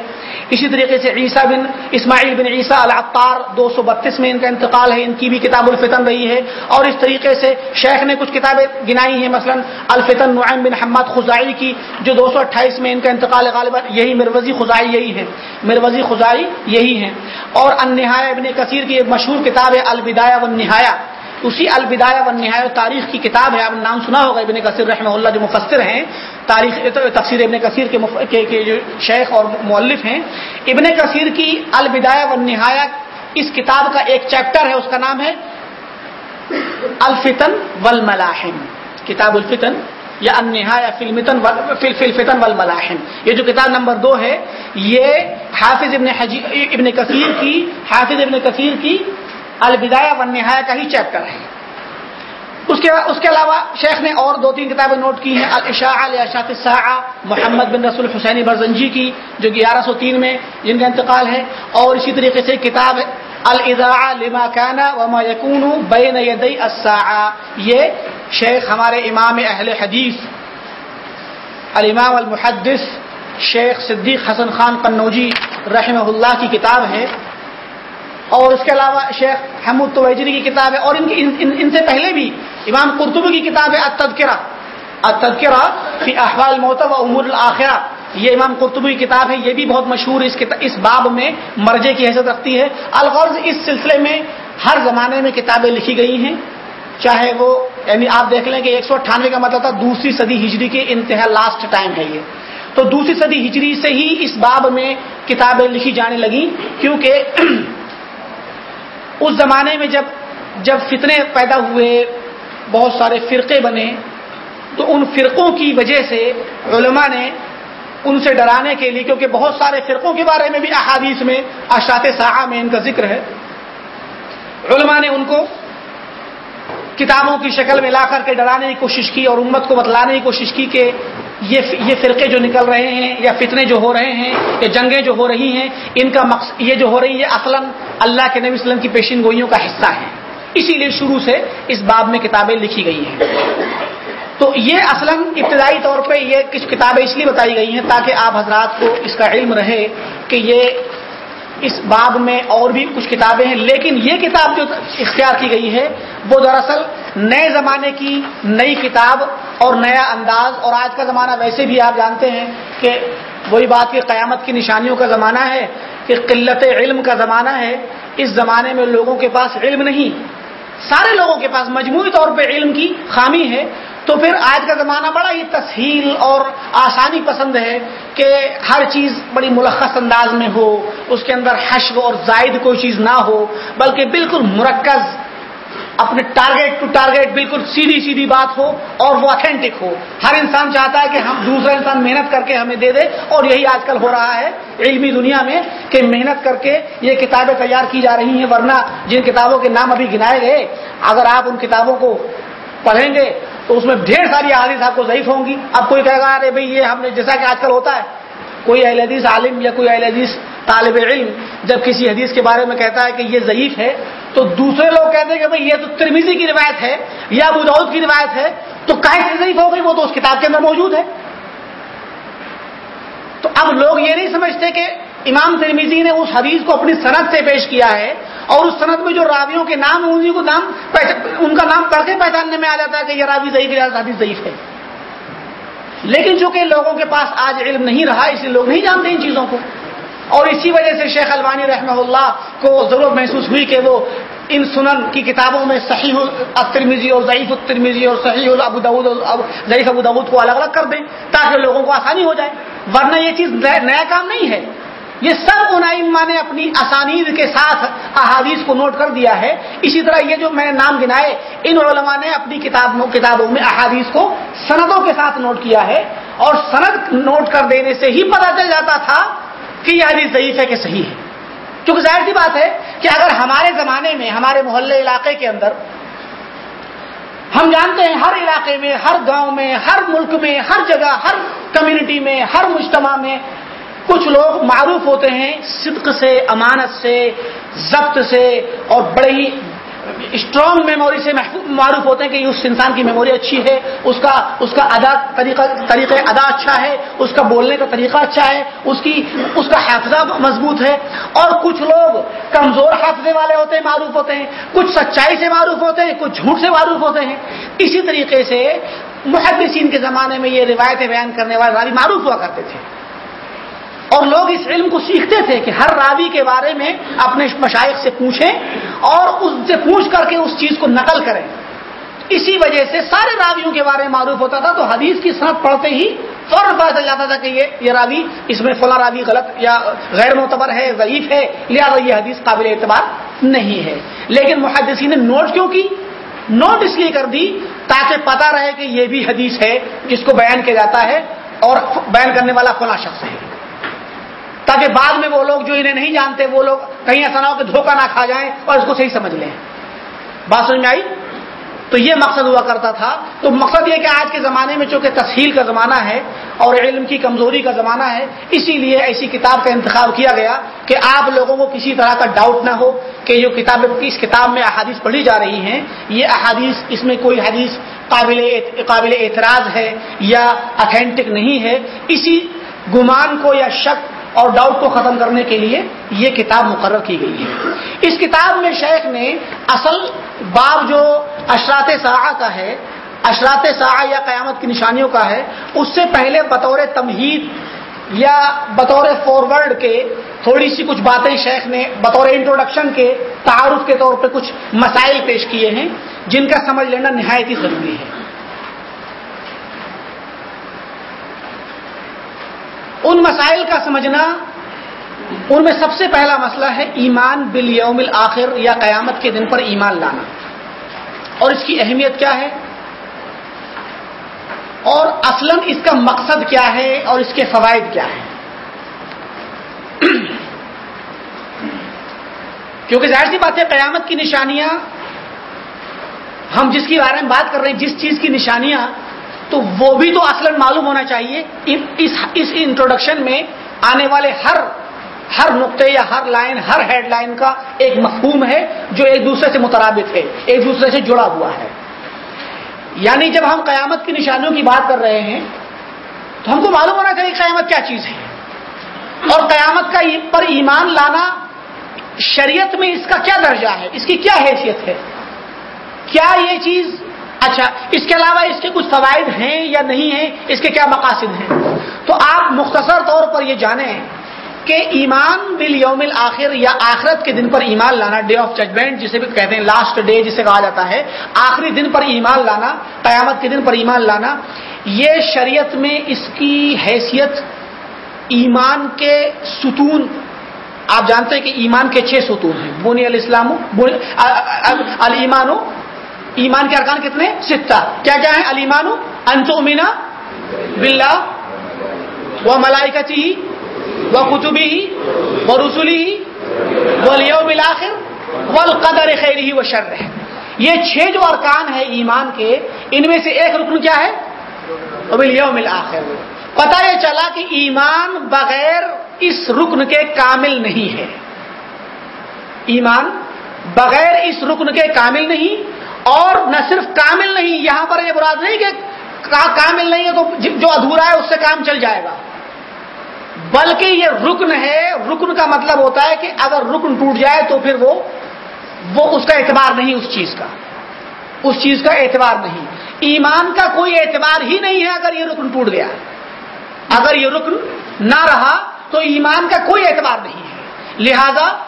اسی طریقے سے عیسیٰ بن اسماعیل بن عیسیٰ العطار دو سو بتیس میں ان کا انتقال ہے، ان کی بھی کتاب الفتن رہی ہے۔ اور اس طریقے سے شیخ نے کچھ کتابیں گنائی ہیں، مثلا الفتن نعیم بن حماد خزائی کی جو دو سو اٹھائیس میں ان کا انتقال غالباً یہی مروزی خزائی یہی ہے۔ مروزی خزائی یہی ہے اور انہایا ابن کثیر کی ایک مشہور کتاب ہے البدایا و نہایا اسی البدایا و نہایا تاریخ کی کتاب ہے آپ نے نام سنا ہوگا ابن کثیر رحمہ اللہ جو مفسر ہیں تاریخ تفسیر ابن کثیر کے, مف... کے, کے جو شیخ اور مولف ہیں۔ ابن کثیر کی البدایا و نہایا اس کتاب کا ایک چیپٹر ہے اس کا نام ہے الفتن والملاحم۔ کتاب الفتن یا انہا یا فلمتن فلفتن والملاحم۔ یہ جو کتاب نمبر دو ہے یہ حافظ ابن حجی ابن کثیر کی حافظ ابن کثیر کی البدایا و نہایا کا ہی چیپٹر ہے اس کے اس کے علاوہ شیخ نے اور دو تین کتابیں نوٹ کی ہیں۔ الشاء الشاط محمد بن رسول حسینی برزنجی کی، جو گیارہ سو تین میں جن کا انتقال ہے۔ اور اسی طریقے سے کتاب الضاء لما کانا وما یقون بین یدئی الساعہ۔ یہ شیخ ہمارے امام اہل حدیث، الامام المحدث شیخ صدیق حسن خان قنوجی رحمہ اللہ کی کتاب ہے۔ اور اس کے علاوہ شیخ حمود توجری کی کتاب ہے اور ان, ان, ان, ان سے پہلے بھی امام قرطبی کی کتاب ہے التذکرہ. التذکرہ فی احوال موت و امور الآخرہ یہ امام قرطبی کی کتاب ہے یہ بھی بہت مشہور اس اس باب میں مرجے کی حیثیت رکھتی ہے۔ الغرض اس سلسلے میں ہر زمانے میں کتابیں لکھی گئی ہیں۔ چاہے وہ یعنی آپ دیکھ لیں کہ ایک سو اٹھانوے کا مطلب تھا دوسری صدی ہجری کے انتہا لاسٹ ٹائم ہے یہ۔ تو دوسری صدی ہجری سے ہی اس باب میں کتابیں لکھی جانے لگی کیونکہ اس زمانے میں جب جب فتنے پیدا ہوئے، بہت سارے فرقے بنے، تو ان فرقوں کی وجہ سے علماء نے ان سے ڈرانے کے لیے، کیونکہ بہت سارے فرقوں کے بارے میں بھی احادیث میں اشاط صاحہ میں ان کا ذکر ہے۔ علماء نے ان کو کتابوں کی شکل میں لا کر کے ڈرانے کی کوشش کی اور امت کو بتلانے کی کوشش کی کہ یہ یہ فرقے جو نکل رہے ہیں یا فتنے جو ہو رہے ہیں یا جنگیں جو ہو رہی ہیں، ان کا مقصد یہ جو ہو رہی ہے اصلا اللہ کے نبی وسلم کی پیشین گوئیوں کا حصہ ہے۔ اسی لیے شروع سے اس باب میں کتابیں لکھی گئی ہیں۔ تو یہ اصلا ابتدائی طور پہ یہ کچھ کتابیں اس لیے بتائی گئی ہیں تاکہ آپ حضرات کو اس کا علم رہے کہ یہ اس باب میں اور بھی کچھ کتابیں ہیں۔ لیکن یہ کتاب جو اختیار کی گئی ہے، وہ دراصل نئے زمانے کی نئی کتاب اور نیا انداز اور آج کا زمانہ ویسے بھی آپ جانتے ہیں کہ وہی بات کہ قیامت کی نشانیوں کا زمانہ ہے، کہ قلت علم کا زمانہ ہے۔ اس زمانے میں لوگوں کے پاس علم نہیں۔ سارے لوگوں کے پاس مجموعی طور پہ علم کی خامی ہے۔ تو پھر آج کا زمانہ بڑا ہی تسہیل اور آسانی پسند ہے کہ ہر چیز بڑی ملخص انداز میں ہو، اس کے اندر حشو اور زائد کوئی چیز نہ ہو، بلکہ بالکل مرکز اپنے ٹارگیٹ ٹو ٹارگیٹ بالکل سیدھی سیدھی بات ہو اور وہ اتھینٹک ہو۔ ہر انسان چاہتا ہے کہ ہم دوسرا انسان محنت کر کے ہمیں دے دے اور یہی آج کل ہو رہا ہے علمی دنیا میں کہ محنت کر کے یہ کتابیں تیار کی جا رہی ہیں ورنہ جن کتابوں کے نام ابھی گنائے گئے، اگر آپ ان کتابوں کو پڑھیں گے تو اس میں ڈھیر ساری حادث آپ کو ضعیف ہوں گی۔ اب کوئی کہے گا، ارے بھائی، یہ ہم نے جیسا کہ آج کل ہوتا ہے کوئی اہل حدیث عالم یا کوئی اہل حدیث طالب علم جب کسی حدیث کے بارے میں کہتا ہے کہ یہ ضعیف ہے، تو دوسرے لوگ کہتے ہیں کہ بھائی یہ تو ترمیزی کی روایت ہے، یا ابو دعود کی روایت ہے، تو سے ضعیف ہو گئی وہ تو اس کتاب کے اندر موجود ہے۔ تو اب لوگ یہ نہیں سمجھتے کہ امام ترمیزی نے اس حدیث کو اپنی صنعت سے پیش کیا ہے اور اس صنعت میں جو راویوں کے نام ہیں کو نام ان کا نام پڑھ کے پہچاننے میں آ جاتا ہے کہ یہ راوی ضعیف حدیث ضعیف ہے۔ لیکن چونکہ لوگوں کے پاس آج علم نہیں رہا، اس لیے لوگ نہیں جانتے ان چیزوں کو۔ اور اسی وجہ سے شیخ الوانی رحمہ اللہ کو ضرورت محسوس ہوئی کہ وہ ان سنن کی کتابوں میں صحیح الترمیزی اور ضعیف الترمیزی اور صحیح ابو دعود ضعیف ابو دعود کو الگ الگ کر دیں تاکہ لوگوں کو آسانی ہو جائے۔ ورنہ یہ چیز نیا کام نہیں ہے۔ یہ سب ان نے اپنی اسانید کے ساتھ احادیث کو نوٹ کر دیا ہے۔ اسی طرح یہ جو میں نے نام گنائے، ان علماء نے اپنی کتابوں میں احادیث کو سندوں کے ساتھ نوٹ کیا ہے۔ اور سند نوٹ کر دینے سے ہی پتہ چل جاتا تھا کہ یہ حدیث ضعیف ہے کہ صحیح ہے۔ کیونکہ ظاہر سی بات ہے کہ اگر ہمارے زمانے میں، ہمارے محلے علاقے کے اندر، ہم جانتے ہیں ہر علاقے میں، ہر گاؤں میں، ہر ملک میں، ہر جگہ، ہر کمیونٹی میں، ہر مجتمع میں کچھ لوگ معروف ہوتے ہیں صدق سے، امانت سے، ضبط سے اور بڑے ہی اسٹرانگ میموری سے معروف ہوتے ہیں کہ اس انسان کی میموری اچھی ہے، اس کا اس کا ادا طریقہ طریقہ ادا اچھا ہے، اس کا بولنے کا طریقہ اچھا ہے، اس کی، اس کا حافظہ مضبوط ہے اور کچھ لوگ کمزور حافظے والے ہوتے ہیں، معروف ہوتے ہیں، کچھ سچائی سے معروف ہوتے ہیں، کچھ جھوٹ سے معروف ہوتے ہیں۔ اسی طریقے سے محدثین کے زمانے میں یہ روایتیں بیان کرنے والے راوی معروف ہوا کرتے تھے۔ اور لوگ اس علم کو سیکھتے تھے کہ ہر راوی کے بارے میں اپنے مشائق سے پوچھیں اور اس سے پوچھ کر کے اس چیز کو نقل کریں۔ اسی وجہ سے سارے راویوں کے بارے میں معروف ہوتا تھا تو حدیث کی صنعت پڑھتے ہی فوراً پتا چل جاتا تھا کہ یہ یہ راوی اس میں فلاں راوی غلط یا غیر معتبر ہے، ضعیف ہے، لہٰذا یہ حدیث قابل اعتبار نہیں ہے۔ لیکن محدثین نے نوٹ کیوں کی؟ نوٹ اس لیے کر دی تاکہ پتا رہے کہ یہ بھی حدیث ہے، جس کو بیان کیا جاتا ہے اور بیان کرنے والا فلاں شخص ہے۔ تاکہ بعد میں وہ لوگ جو انہیں نہیں جانتے، وہ لوگ کہیں ایسا نہ ہو کہ دھوکہ نہ کھا جائیں اور اس کو صحیح سمجھ لیں۔ بات سمجھ میں آئی؟ تو یہ مقصد ہوا کرتا تھا۔ تو مقصد یہ کہ آج کے زمانے میں چونکہ تسہیل کا زمانہ ہے اور علم کی کمزوری کا زمانہ ہے، اسی لیے ایسی کتاب کا انتخاب کیا گیا کہ آپ لوگوں کو کسی طرح کا ڈاؤٹ نہ ہو کہ جو کتاب اس کتاب میں احادیث پڑھی جا رہی ہیں۔ یہ احادیث، اس میں کوئی حدیث قابل قابل اعتراض ہے یا اتھینٹک نہیں ہے۔ اسی گمان کو یا شک اور ڈاؤٹ کو ختم کرنے کے لیے یہ کتاب مقرر کی گئی ہے۔ اس کتاب میں شیخ نے اصل باب جو اشرات ساحہ کا ہے اشرات ساحہ یا قیامت کی نشانیوں کا ہے، اس سے پہلے بطور تمہید یا بطور فارورڈ کے تھوڑی سی کچھ باتیں شیخ نے بطور انٹروڈکشن کے تعارف کے طور پہ کچھ مسائل پیش کیے ہیں، جن کا سمجھ لینا نہایت ہی ضروری ہے۔ ان مسائل کا سمجھنا ان میں سب سے پہلا مسئلہ ہے ایمان بل یوم الآخر یا قیامت کے دن پر ایمان لانا۔ اور اس کی اہمیت کیا ہے؟ اور اصلا اس کا مقصد کیا ہے اور اس کے فوائد کیا ہے کیونکہ ظاہر سی بات ہے قیامت کی نشانیاں، ہم جس کے بارے میں بات کر رہے ہیں، جس چیز کی نشانیاں تو وہ بھی تو اصلا معلوم ہونا چاہیے۔ اس اس انٹروڈکشن میں آنے والے ہر ہر نقطے یا ہر لائن ہر ہیڈ لائن کا ایک مفہوم ہے جو ایک دوسرے سے مترابط ہے، ایک دوسرے سے جڑا ہوا ہے۔ یعنی جب ہم قیامت کی نشانیوں کی بات کر رہے ہیں، تو ہم کو معلوم ہونا چاہیے قیامت کیا چیز ہے۔ اور قیامت کا پر ایمان لانا شریعت میں اس کا کیا درجہ ہے؟ اس کی کیا حیثیت ہے؟ کیا یہ چیز اچھا اس کے علاوہ اس کے کچھ فوائد ہیں یا نہیں ہیں؟ اس کے کیا مقاصد ہیں؟ تو آپ مختصر طور پر یہ جانیں کہ ایمان بل یوم آخر یا آخرت کے دن پر ایمان لانا ڈے آف ججمنٹ جسے بھی کہتے ہیں لاسٹ ڈے جسے کہا جاتا ہے، آخری دن پر ایمان لانا، قیامت کے دن پر ایمان لانا، یہ شریعت میں اس کی حیثیت ایمان کے ستون، آپ جانتے ہیں کہ ایمان کے چھ ستون ہیں۔ بونی الاسلام المان ایمان کے ارکان کتنے؟ ستہ۔ کیا کیا ہے المان انتو مینا بلا و ملائی کا وہ کتبی ہی وہ رسولی ہی وہ لیو بلاخر وہ القدر خیر ہی وہ شر ہے یہ چھ جو ارکان ہے ایمان کے، ان میں سے ایک رکن کیا ہے؟ یوم آخر پتا یہ چلا کہ ایمان بغیر اس رکن کے کامل نہیں ہے۔ ایمان بغیر اس رکن کے کامل نہیں اور نہ صرف کامل نہیں، یہاں پر یہ براد نہیں کہ کامل نہیں ہے تو جو ادھورا ہے اس سے کام چل جائے گا۔ بلکہ یہ رکن ہے، رکن کا مطلب ہوتا ہے کہ اگر رکن ٹوٹ جائے تو پھر وہ وہ اس کا اعتبار نہیں اس چیز کا۔ اس چیز کا اعتبار نہیں۔ ایمان کا کوئی اعتبار ہی نہیں ہے اگر یہ رکن ٹوٹ گیا۔ اگر یہ رکن نہ رہا تو ایمان کا کوئی اعتبار نہیں ہے۔ لہذا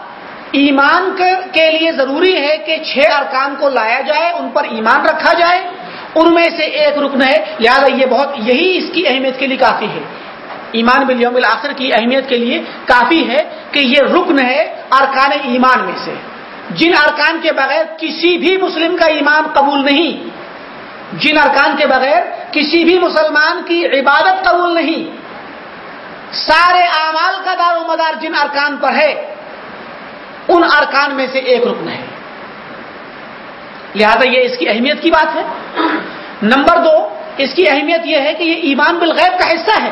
ایمان کے لیے ضروری ہے کہ چھ ارکان کو لایا جائے، ان پر ایمان رکھا جائے۔ ان میں سے ایک رکن ہے، لہذا یہ بہت، یہی اس کی اہمیت کے لیے کافی ہے۔ ایمان بلیوم الآخر کی اہمیت کے لیے کافی ہے کہ یہ رکن ہے ارکان ایمان میں سے۔ جن ارکان کے بغیر کسی بھی مسلم کا ایمان قبول نہیں، جن ارکان کے بغیر کسی بھی مسلمان کی عبادت قبول نہیں۔ سارے اعمال کا دار و مدار جن ارکان پر ہے ان ارکان میں سے ایک رکن ہے۔ لہذا یہ اس کی اہمیت کی بات ہے۔ نمبر دو، اس کی اہمیت یہ ہے کہ یہ ایمان بالغیب کا حصہ ہے۔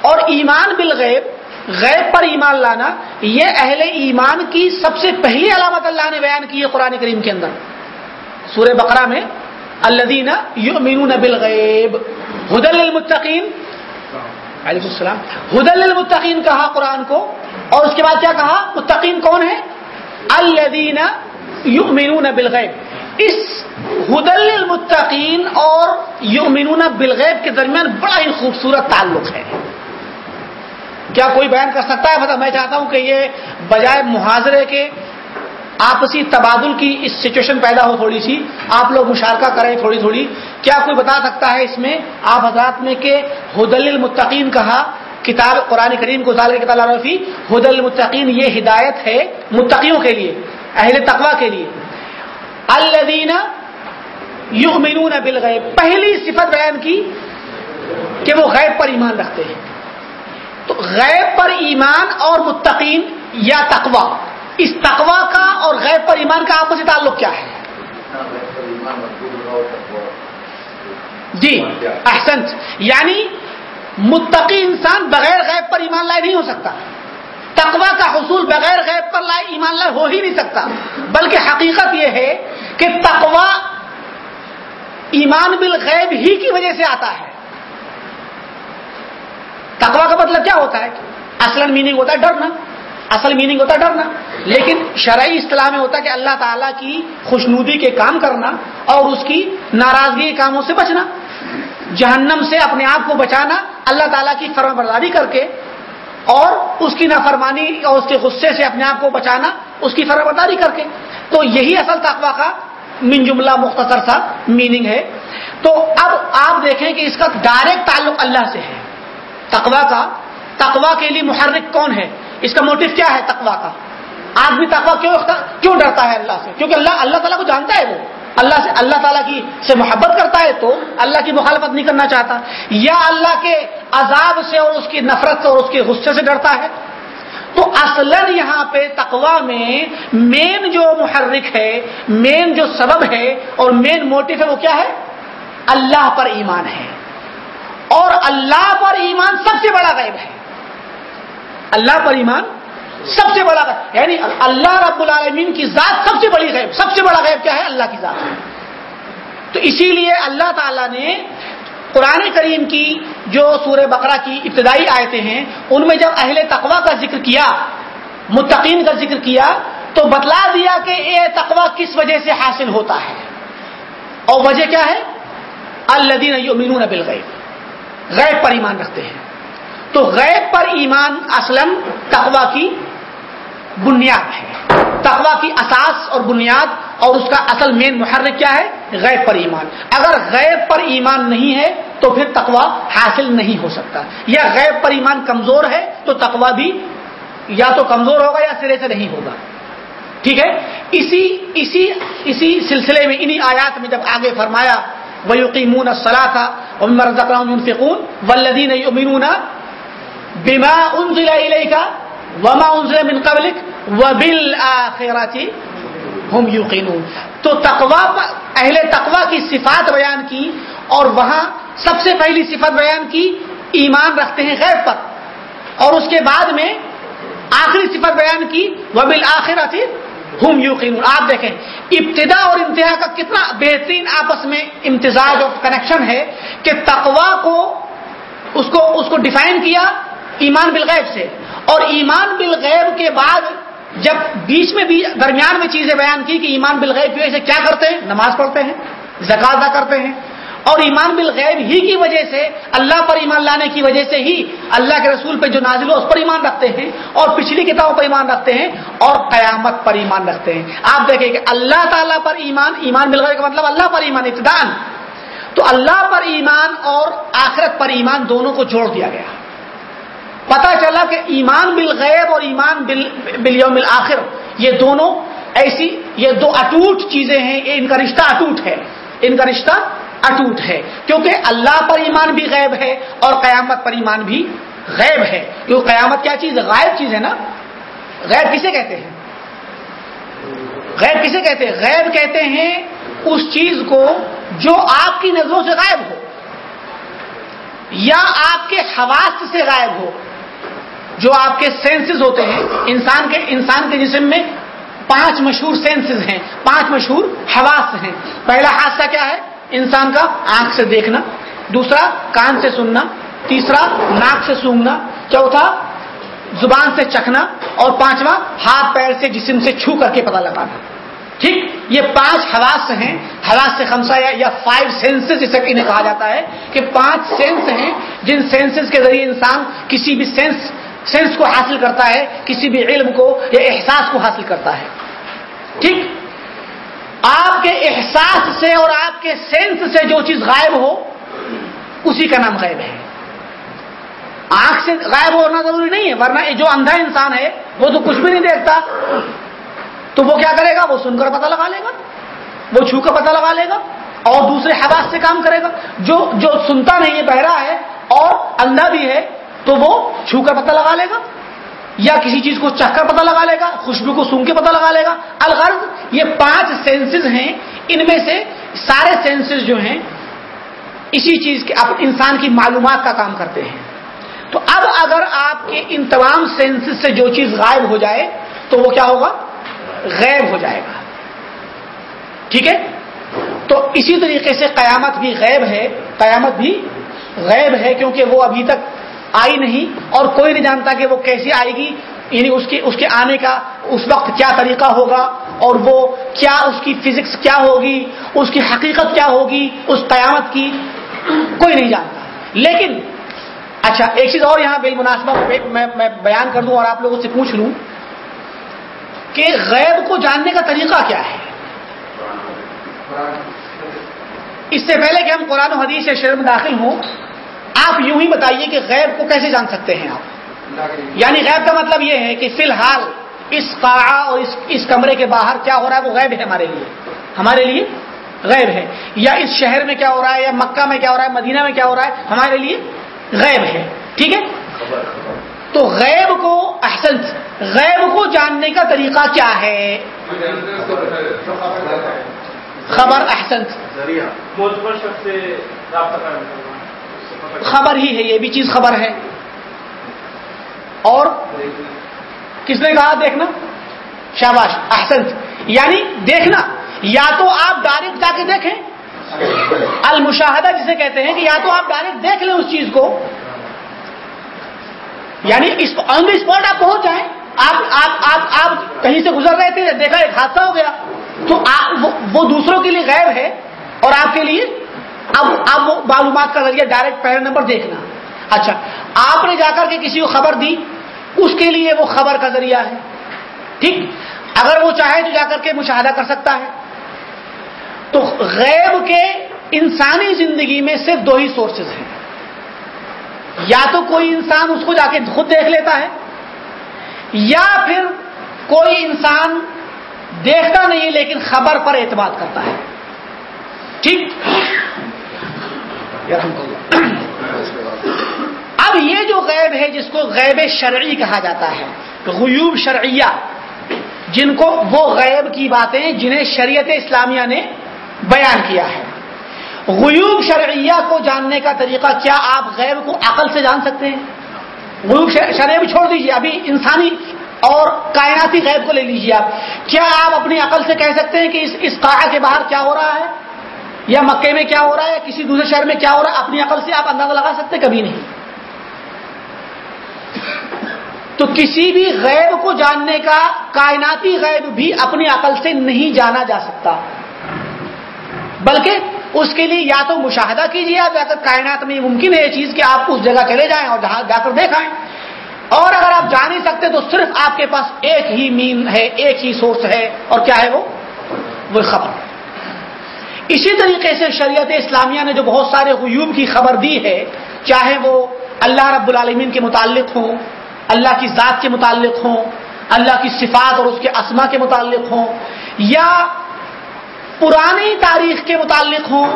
اور ایمان بالغیب، غیب پر ایمان لانا، یہ اہل ایمان کی سب سے پہلی علامت اللہ نے بیان کی ہے قرآن کریم کے اندر۔ سورہ بقرہ میں الدین یؤمنون بالغیب حدل المتقین علیہ السلام۔ حدل المتقین کہا قرآن کو۔ اور اس کے بعد کیا کہا؟ متقین کون ہے الدین یؤمنون بالغیب۔ اس حدل المتقین اور یؤمنون بالغیب کے درمیان بڑا ہی خوبصورت تعلق ہے۔ کیا کوئی بیان کر سکتا ہے؟ مطلب میں چاہتا ہوں کہ یہ بجائے محاذرے کے آپسی تبادل کی اس سچویشن پیدا ہو تھوڑی سی۔ آپ لوگ مشارکہ کریں تھوڑی تھوڑی۔ کیا کوئی بتا سکتا ہے اس میں؟ آپ حضرات میں کہ حدل المتقین کہا کتاب قرآن کریم کو رفی حد المتقین یہ ہدایت ہے متقیوں کے لیے، اہل تقوا کے لیے۔ الدین یؤمنون بالغیب، پہلی صفت بیان کی کہ وہ غیب پر ایمان رکھتے ہیں۔ تو غیب پر ایمان اور متقین یا تقوا اس تقوا کا اور غیب پر ایمان کا آپسی تعلق کیا ہے؟ جی احسنت یعنی متقی انسان بغیر غیب پر ایمان لائے نہیں ہو سکتا۔ تقوا کا حصول بغیر غیب پر لائے ایمان لائے ہو ہی نہیں سکتا۔ بلکہ حقیقت یہ ہے کہ تقوا ایمان بالغیب ہی کی وجہ سے آتا ہے۔ تقوا کا مطلب کیا ہوتا ہے؟ اصل میننگ ہوتا ہے ڈرنا۔ اصل میننگ ہوتا ہے ڈرنا۔ لیکن شرعی اصطلاح میں ہوتا ہے کہ اللہ تعالیٰ کی خوشنودی کے کام کرنا اور اس کی ناراضگی کے کاموں سے بچنا۔ جہنم سے اپنے آپ کو بچانا، اللہ تعالیٰ کی فرم برداری کر کے، اور اس کی نافرمانی اور اس کے غصے سے اپنے آپ کو بچانا، اس کی فرم برداری کر کے۔ تو یہی اصل تقوا کا من جملہ مختصر سا میننگ ہے۔ تو اب آپ دیکھیں کہ اس کا ڈائریکٹ تعلق اللہ سے ہے۔ تقوا کا تقوا کے لیے محرک کون ہے؟ اس کا موٹو کیا ہے تقوا کا؟ آدمی تقوا کیوں کیوں ڈرتا ہے اللہ سے؟ کیونکہ اللہ اللہ تعالیٰ کو جانتا ہے وہ۔ اللہ سے اللہ تعالیٰ کی سے محبت کرتا ہے تو اللہ کی مخالفت نہیں کرنا چاہتا۔ یا اللہ کے عذاب سے اور اس کی نفرت سے اور اس کے غصے سے ڈرتا ہے۔ تو اصلا یہاں پہ تقوا میں مین جو محرک ہے مین جو سبب ہے اور مین موٹو ہے وہ کیا ہے؟ اللہ پر ایمان ہے۔ اور اللہ پر ایمان سب سے بڑا غیب ہے۔ اللہ پر ایمان سب سے بڑا غیب. یعنی اللہ رب العالمین کی ذات سب سے بڑی غیب. سب سے بڑا غیب کیا ہے؟ اللہ کی ذات. تو اسی لیے اللہ تعالی نے قرآن کریم کی جو سورہ بقرہ کی ابتدائی آیتیں ہیں، ان میں جب اہل تقوا کا ذکر کیا، متقین کا ذکر کیا، تو بتلا دیا کہ یہ تقوا کس وجہ سے حاصل ہوتا ہے؟ اور وجہ کیا ہے؟ الدین یؤمنون بالغیب. غیب پر ایمان رکھتے ہیں. تو غیب پر ایمان اسلم تقوا کی بنیاد ہے۔ تقوا کی اساس اور بنیاد اور اس کا اصل مین محرک کیا ہے؟ غیب پر ایمان۔ اگر غیب پر ایمان نہیں ہے، تو پھر تقوا حاصل نہیں ہو سکتا۔ یا غیب پر ایمان کمزور ہے، تو تقوا بھی یا تو کمزور ہوگا یا سرے سے نہیں ہوگا۔ ٹھیک ہے؟ اسی اسی اسی سلسلے میں، انہی آیات میں جب آگے فرمایا ویقیمون الصلاۃ ومما رزقناهم ينفقون والذین یؤمنون بما انزل الیک وما انزل من قبلک وبالآخرۃ هم یوقینون تو تقوا اہل تقوا کی صفات بیان کی اور وہاں سب سے پہلی صفت بیان کی ایمان رکھتے ہیں غیب پر۔ اور اس کے بعد میں آخری صفت بیان کی وبالآخرۃ ہم یوقین آپ دیکھیں، ابتدا اور انتہا کا کتنا بہترین آپس میں امتزاج اور کنیکشن ہے کہ تقوا کو اس کو اس کو ڈیفائن کیا ایمان بالغیب سے۔ اور ایمان بالغیب کے بعد جب بیچ میں بھی درمیان میں چیزیں بیان کی کہ ایمان بالغیب کی وجہ سے کیا کرتے ہیں؟ نماز پڑھتے ہیں زکات ادا کرتے ہیں۔ اور ایمان بالغیب ہی کی وجہ سے، اللہ پر ایمان لانے کی وجہ سے ہی اللہ کے رسول پہ جو نازل ہو، اس پر ایمان رکھتے ہیں۔ اور پچھلی کتابوں پر ایمان رکھتے ہیں اور قیامت پر ایمان رکھتے ہیں۔ آپ دیکھیں کہ اللہ تعالیٰ پر ایمان ایمان بالغیب کا مطلب اللہ پر ایمان ابتدان تو اللہ پر ایمان اور آخرت پر ایمان دونوں کو جوڑ دیا گیا۔ پتا چلا کہ ایمان بالغیب اور ایمان بلیوم آخر یہ دونوں ایسی، یہ دو اٹوٹ چیزیں ہیں ان کا رشتہ اٹوٹ ہے، ان کا رشتہ اٹوٹ ہے، کیونکہ اللہ پر ایمان بھی غیب ہے اور قیامت پر ایمان بھی غیب ہے۔ کیونکہ قیامت کیا چیز؟ غائب چیز ہے نا؟ غیب کسے کہتے ہیں؟ غیب کسے کہتے ہیں؟ غیب کہتے ہیں اس چیز کو جو آپ کی نظروں سے غائب ہو، یا آپ کے حواس سے غائب ہو۔ جو آپ کے سینسز ہوتے ہیں، انسان کے انسان کے جسم میں پانچ مشہور سینسز ہیں، پانچ مشہور حواس ہیں۔ پہلا حادثہ کیا ہے؟ انسان کا آنکھ سے دیکھنا، دوسرا کان سے سننا، تیسرا ناک سے سونگنا، چوتھا زبان سے چکھنا، اور پانچواں ہاتھ پیر سے جسم سے چھو کر کے پتہ لگانا۔ ٹھیک؟ یہ پانچ حواس ہیں۔ حواس سے خمسہ یا فائیو سینسز جسے انہیں کہا جاتا ہے کہ پانچ سینس ہیں جن سینسز کے ذریعے انسان کسی بھی سینس سینس کو حاصل کرتا ہے، کسی بھی علم کو یا احساس کو حاصل کرتا ہے۔ ٹھیک؟ آپ کے احساس سے اور آپ کے سینس سے جو چیز غائب ہو، اسی کا نام غائب ہے۔ آنکھ سے غائب ہونا ضروری نہیں ہے، ورنہ جو اندھا انسان ہے، وہ تو کچھ بھی نہیں دیکھتا۔ تو وہ کیا کرے گا؟ وہ سن کر پتہ لگا لے گا۔ وہ چھو کر پتہ لگا لے گا۔ اور دوسرے حواس سے کام کرے گا۔ جو جو سنتا نہیں ہے، بہرا ہے، اور اندھا بھی ہے تو وہ چھو کر پتہ لگا لے گا، یا کسی چیز کو چکھ کر پتہ لگا لے گا، خوشبو کو سن کے پتہ لگا لے گا۔ الغرض یہ پانچ سینسز ہیں، ان میں سے سارے سینسز جو ہیں، اسی چیز کے انسان کی معلومات کا کام کرتے ہیں۔ تو اب اگر آپ کے ان تمام سینسز سے جو چیز غائب ہو جائے، تو وہ کیا ہوگا؟ غیب ہو جائے گا۔ ٹھیک ہے؟ تو اسی طریقے سے قیامت بھی غیب ہے، قیامت بھی غیب ہے، کیونکہ وہ ابھی تک آئی نہیں اور کوئی نہیں جانتا کہ وہ کیسی آئے گی یعنی اس کے اس کے آنے کا اس وقت کیا طریقہ ہوگا اور وہ کیا اس کی فزکس کیا ہوگی، اس کی حقیقت کیا ہوگی، اس قیامت کی کوئی نہیں جانتا۔ لیکن اچھا ایک چیز اور یہاں بال مناسبہ میں بیان کر دوں اور آپ لوگوں سے پوچھ لوں کہ غیب کو جاننے کا طریقہ کیا ہے؟ اس سے پہلے کہ ہم قرآن و حدیث یا شعر میں داخل ہوں آپ یوں ہی بتائیے کہ غیب کو کیسے جان سکتے ہیں آپ؟ یعنی غیب کا مطلب یہ ہے کہ فی الحال اس قاعہ اور اس اس کمرے کے باہر کیا ہو رہا ہے؟ وہ غیب ہے ہمارے لیے۔ ہمارے لیے غیب ہے۔ یا اس شہر میں کیا ہو رہا ہے؟ یا مکہ میں کیا ہو رہا ہے؟ مدینہ میں کیا ہو رہا ہے؟ ہمارے لیے غیب ہے۔ ٹھیک ہے؟ تو غیب کو احسن، غیب کو جاننے کا طریقہ کیا ہے؟ خبر احسن۔ خبر ہی ہے، یہ بھی چیز خبر ہے۔ اور کس نے کہا دیکھنا؟ شاباش احسن یعنی دیکھنا، یا تو آپ ڈائریکٹ جا کے دیکھیں۔ المشاہدہ جسے کہتے ہیں کہ یا تو آپ ڈائریکٹ دیکھ لیں اس چیز کو۔ یعنی آن دی اسپاٹ آپ پہنچ جائیں۔ آپ آپ آپ آپ کہیں سے گزر رہے تھے، دیکھا ایک حادثہ ہو گیا۔ تو وہ دوسروں کے لیے غیر ہے اور آپ کے لیے اب اب معلومات کا ذریعہ ڈائریکٹ پہلا نمبر دیکھنا۔ اچھا آپ نے جا کر کے کسی کو خبر دی، اس کے لیے وہ خبر کا ذریعہ ہے۔ ٹھیک؟ اگر وہ چاہے تو جا کر کے مشاہدہ کر سکتا ہے۔ تو غیب کے انسانی زندگی میں صرف دو ہی سورسز ہیں۔ یا تو کوئی انسان اس کو جا کے خود دیکھ لیتا ہے، یا پھر کوئی انسان دیکھتا نہیں لیکن خبر پر اعتماد کرتا ہے۔ ٹھیک؟ اب یہ جو غیب ہے جس کو غیب شرعی کہا جاتا ہے، غیوب شرعیہ، جن کو وہ غیب کی باتیں جنہیں شریعت اسلامیہ نے بیان کیا ہے۔ غیوب شرعیہ کو جاننے کا طریقہ کیا آپ غیب کو عقل سے جان سکتے ہیں؟ غیوب شرعیہ بھی چھوڑ دیجیے ابھی انسانی اور کائناتی غیب کو لے لیجیے آپ۔ کیا آپ اپنی عقل سے کہہ سکتے ہیں کہ اس اس قاعہ کے باہر کیا ہو رہا ہے؟ یا مکے میں کیا ہو رہا ہے یا کسی دوسرے شہر میں کیا ہو رہا ہے؟ اپنی عقل سے آپ اندازہ لگا سکتے کبھی نہیں۔ تو کسی بھی غیب کو جاننے کا، کائناتی غیب بھی اپنی عقل سے نہیں جانا جا سکتا۔ بلکہ اس کے لیے یا تو مشاہدہ کیجیے آپ جا کر کائنات میں ممکن ہے یہ چیز کہ آپ اس جگہ چلے جائیں اور جا کر دیکھائیں۔ اور اگر آپ جا نہیں سکتے تو صرف آپ کے پاس ایک ہی مین ہے، ایک ہی سورس ہے، اور کیا ہے وہ؟ وہ خبر۔ اسی طریقے سے شریعت اسلامیہ نے جو بہت سارے غیوب کی خبر دی ہے، چاہے وہ اللہ رب العالمین کے متعلق ہوں، اللہ کی ذات کے متعلق ہوں، اللہ کی صفات اور اس کے اسما کے متعلق ہوں، یا پرانی تاریخ کے متعلق ہوں،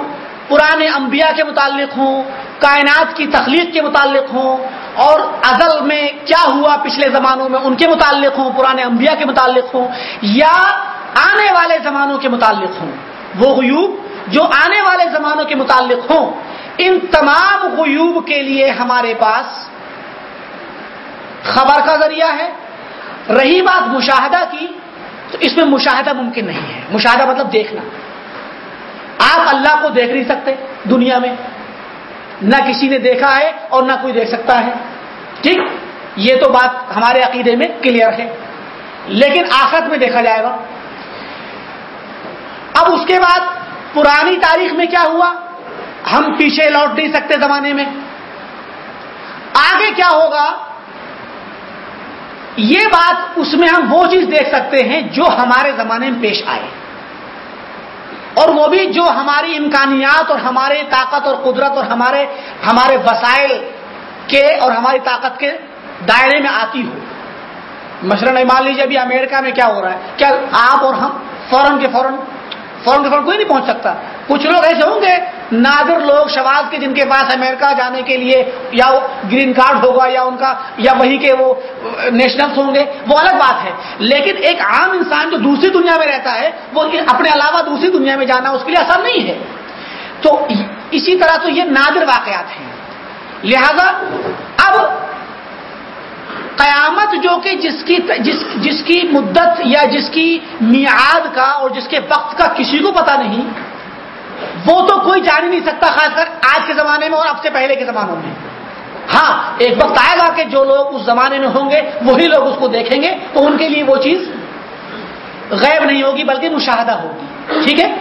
پرانے انبیاء کے متعلق ہوں، کائنات کی تخلیق کے متعلق ہوں، اور ازل میں کیا ہوا پچھلے زمانوں میں ان کے متعلق ہوں، پرانے انبیاء کے متعلق ہوں، یا آنے والے زمانوں کے متعلق ہوں۔ وہ غیوب جو آنے والے زمانوں کے متعلق ہوں، ان تمام غیوب کے لیے ہمارے پاس خبر کا ذریعہ ہے، رہی بات مشاہدہ کی، تو اس میں مشاہدہ ممکن نہیں ہے۔ مشاہدہ مطلب دیکھنا۔ آپ اللہ کو دیکھ نہیں سکتے دنیا میں۔ نہ کسی نے دیکھا ہے اور نہ کوئی دیکھ سکتا ہے۔ ٹھیک؟ یہ تو بات ہمارے عقیدے میں کلیئر ہے۔ لیکن آخرت میں دیکھا جائے گا۔ اب اس کے بعد پرانی تاریخ میں کیا ہوا؟ ہم پیچھے لوٹ نہیں سکتے زمانے میں۔ آگے کیا ہوگا؟ یہ بات اس میں ہم وہ چیز دیکھ سکتے ہیں جو ہمارے زمانے میں پیش آئے۔ اور وہ بھی جو ہماری امکانیات اور ہمارے طاقت اور قدرت اور ہمارے ہمارے وسائل کے اور ہماری طاقت کے دائرے میں آتی ہو۔ مثلاً مان لیجیے ابھی امریکہ میں کیا ہو رہا ہے؟ کیا آپ اور ہم فوراً کے فوراً فوراً فوراً کوئی نہیں پہنچ سکتا۔ کچھ لوگ ایسے ہوں گے، نادر لوگ شواز کے جن کے پاس امریکہ جانے کے لیے یا گرین کارڈ ہوگا یا ان کا، یا وہی کے وہ نیشنلس ہوں گے، وہ الگ بات ہے۔ لیکن ایک عام انسان جو دوسری دنیا میں رہتا ہے، وہ اپنے علاوہ دوسری دنیا میں جانا اس کے لیے آسان نہیں ہے۔ تو اسی طرح تو یہ نادر واقعات ہیں۔ لہذا اب قیامت جو کہ جس کی جس جس کی مدت یا جس کی میعاد کا اور جس کے وقت کا کسی کو پتا نہیں، وہ تو کوئی جان ہی نہیں سکتا، خاص کر آج کے زمانے میں اور اب سے پہلے کے زمانوں میں۔ ہاں ایک وقت آئے گا کہ جو لوگ اس زمانے میں ہوں گے، وہی لوگ اس کو دیکھیں گے، تو ان کے لیے وہ چیز غیب نہیں ہوگی، بلکہ مشاہدہ ہوگی۔ ٹھیک ہے؟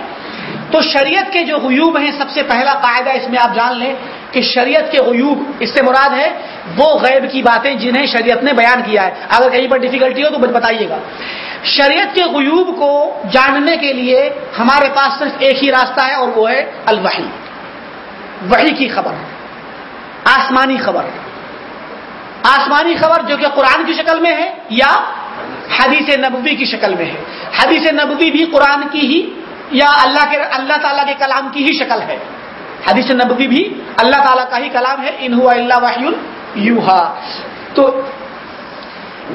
تو شریعت کے جو غیوب ہیں، سب سے پہلا قاعدہ اس میں آپ جان لیں۔ کہ شریعت کے غیوب اس سے مراد ہے، وہ غیب کی باتیں جنہیں شریعت نے بیان کیا ہے۔ اگر کہیں پر ڈیفیکلٹی ہو تو بتائیے گا۔ شریعت کے غیوب کو جاننے کے لیے ہمارے پاس صرف ایک ہی راستہ ہے اور وہ ہے الوحی۔ وحی کی خبر۔ آسمانی خبر۔ آسمانی خبر جو کہ قرآن کی شکل میں ہے یا حدیث نبوی کی شکل میں ہے۔ حدیث نبوی بھی قرآن کی ہی یا اللہ کے اللہ تعالیٰ کے کلام کی ہی شکل ہے۔ حدیث نبوی بھی اللہ تعالیٰ کا ہی کلام ہے انہو اللہ وحی یوہا تو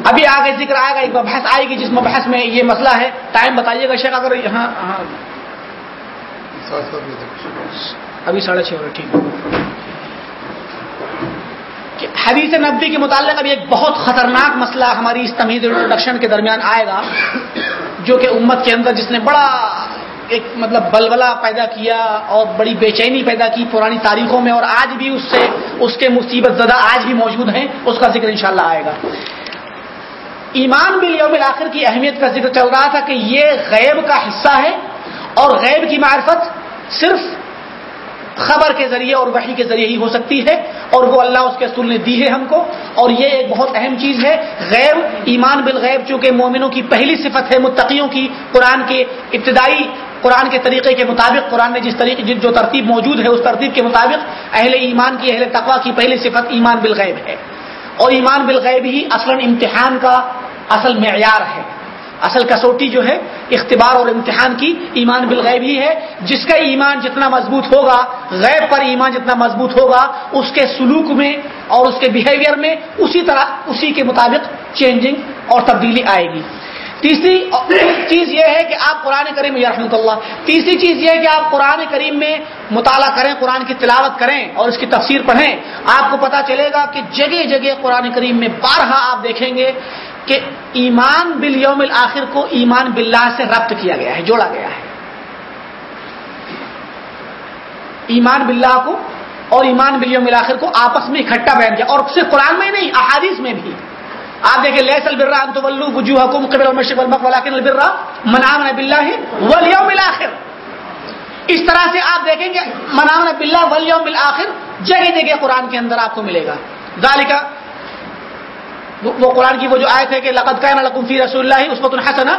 ابھی آگے ذکر آئے گا، ایک مبحث آئے گی، جس مبحث میں یہ مسئلہ ہے۔ ٹائم بتائیے گا شیخ، اگر یہاں ہاں۔ ابھی ساڑھے چھ بجے ٹھیک۔ حدیث نبی کے متعلق ابھی ایک بہت خطرناک مسئلہ ہماری اس تمیز انٹروڈکشن کے درمیان آئے گا، جو کہ امت کے اندر جس نے بڑا ایک مطلب بلبلا پیدا کیا اور بڑی بے چینی پیدا کی پرانی تاریخوں میں اور آج بھی اس سے اس کے مصیبت زدہ آج بھی موجود ہیں، اس کا ذکر انشاءاللہ آئے گا۔ ایمان بل یوم آخر کی اہمیت کا ذکر چل رہا تھا کہ یہ غیب کا حصہ ہے اور غیب کی معرفت صرف خبر کے ذریعے اور وحی کے ذریعے ہی ہو سکتی ہے اور وہ اللہ اس کے اصول نے دی ہے ہم کو اور یہ ایک بہت اہم چیز ہے۔ غیب، ایمان بالغیب، چونکہ مومنوں کی پہلی صفت ہے متقیوں کی، قرآن کے ابتدائی قرآن کے طریقے کے مطابق، قرآن نے جس طریقے جو ترتیب موجود ہے، اس ترتیب کے مطابق اہل ایمان کی، اہل تقوا کی پہلی صفت ایمان بالغیب ہے۔ اور ایمان بالغیب ہی اصل امتحان کا اصل معیار ہے۔ اصل کسوٹی جو ہے، اختبار اور امتحان کی ایمان بالغیب ہی ہے۔ جس کا ایمان جتنا مضبوط ہوگا، غیب پر ایمان جتنا مضبوط ہوگا، اس کے سلوک میں اور اس کے بیہیویئر میں اسی طرح، اسی کے مطابق چینجنگ اور تبدیلی آئے گی۔ تیسری چیز یہ ہے کہ آپ قرآن کریم رحمۃ اللہ، تیسری چیز یہ ہے کہ آپ قرآن کریم میں مطالعہ کریں، قرآن کی تلاوت کریں اور اس کی تفسیر پڑھیں، آپ کو پتا چلے گا کہ جگہ جگہ قرآن کریم میں بارہا آپ دیکھیں گے کہ ایمان بل یوم الآخر کو ایمان باللہ سے ربط کیا گیا ہے، جوڑا گیا ہے۔ ایمان باللہ کو اور ایمان بل یوم الآخر کو آپس میں اکٹھا بیان کیا، اور صرف قرآن میں نہیں، احادیث میں بھی۔ آپ دیکھیں لیس البرا تو ولو وجوہ حکم قبل المشرق البرا الاخر. اس طرح سے آپ دیکھیں گے من آمن بالله الاخر جگہ جگہ قرآن کے اندر آپ کو ملے گا۔ ذالک وہ قرآن کی وہ جو آیت ہے کہ لقد كان لكم في رسول الله اسوه حسنه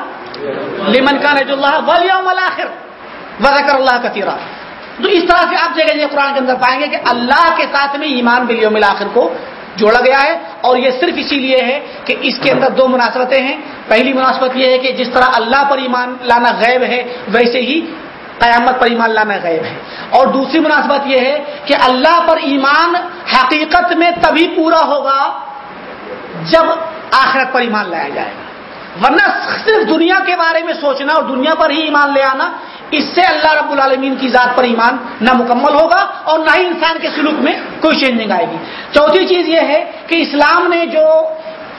لمن كان يرجو الله واليوم الاخر وذكر الله كثيرا تو اس طرح سے آپ جگہ جگہ قرآن کے اندر پائیں گے کہ اللہ کے ساتھ میں ایمان بالیوم الاخر کو جوڑا گیا ہے اور یہ صرف اسی لیے ہے کہ اس کے اندر دو مناسبتیں ہیں۔ پہلی مناسبت یہ ہے کہ جس طرح اللہ پر ایمان لانا غیب ہے، ویسے ہی قیامت پر ایمان لانا غیب ہے۔ اور دوسری مناسبت یہ ہے کہ اللہ پر ایمان حقیقت میں تبھی پورا ہوگا جب آخرت پر ایمان لایا جائے۔ گا ورنہ صرف دنیا کے بارے میں سوچنا اور دنیا پر ہی ایمان لے آنا، اس سے اللہ رب العالمین کی ذات پر ایمان نہ مکمل ہوگا اور نہ ہی انسان کے سلوک میں کوئی چینجنگ آئے گی۔ چوتھی چیز یہ ہے کہ اسلام نے جو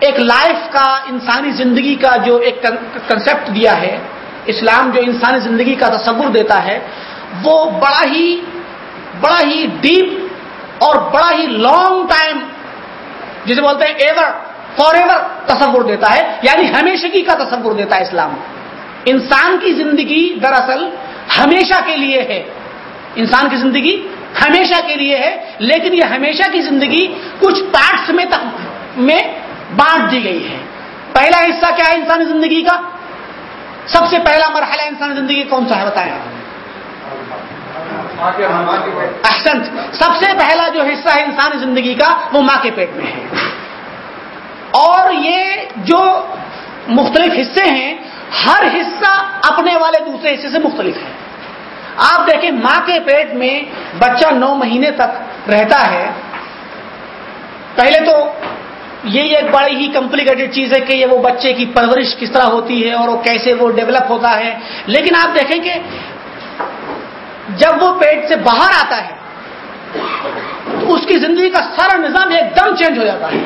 ایک لائف کا، انسانی زندگی کا جو ایک کنسپٹ دیا ہے، اسلام جو انسانی زندگی کا تصور دیتا ہے، وہ بڑا ہی بڑا ہی ڈیپ اور بڑا ہی لانگ ٹائم جسے بولتے ہیں ایور فار ایور تصور دیتا ہے یعنی ہمیشگی کا تصور دیتا ہے اسلام۔ انسان کی زندگی دراصل ہمیشہ کے لیے ہے۔ انسان کی زندگی ہمیشہ کے لیے ہے لیکن یہ ہمیشہ کی زندگی کچھ پارٹس میں تک میں بانٹ دی گئی ہے۔ پہلا حصہ کیا ہے انسانی زندگی کا؟ سب سے پہلا مرحلہ انسانی زندگی کون سا ہے بتایا احسن سب سے پہلا جو حصہ ہے انسانی زندگی کا وہ ماں کے پیٹ میں ہے۔ اور یہ جو مختلف حصے ہیں، ہر حصہ اپنے والے دوسرے حصے سے مختلف ہے۔ آپ دیکھیں ماں کے پیٹ میں بچہ نو مہینے تک رہتا ہے۔ پہلے تو یہ ایک بڑی ہی کمپلیکیٹڈ چیز ہے کہ یہ وہ بچے کی پرورش کس طرح ہوتی ہے اور وہ کیسے وہ ڈیولپ ہوتا ہے۔ لیکن آپ دیکھیں کہ جب وہ پیٹ سے باہر آتا ہے تو اس کی زندگی کا سارا نظام ایک دم چینج ہو جاتا ہے۔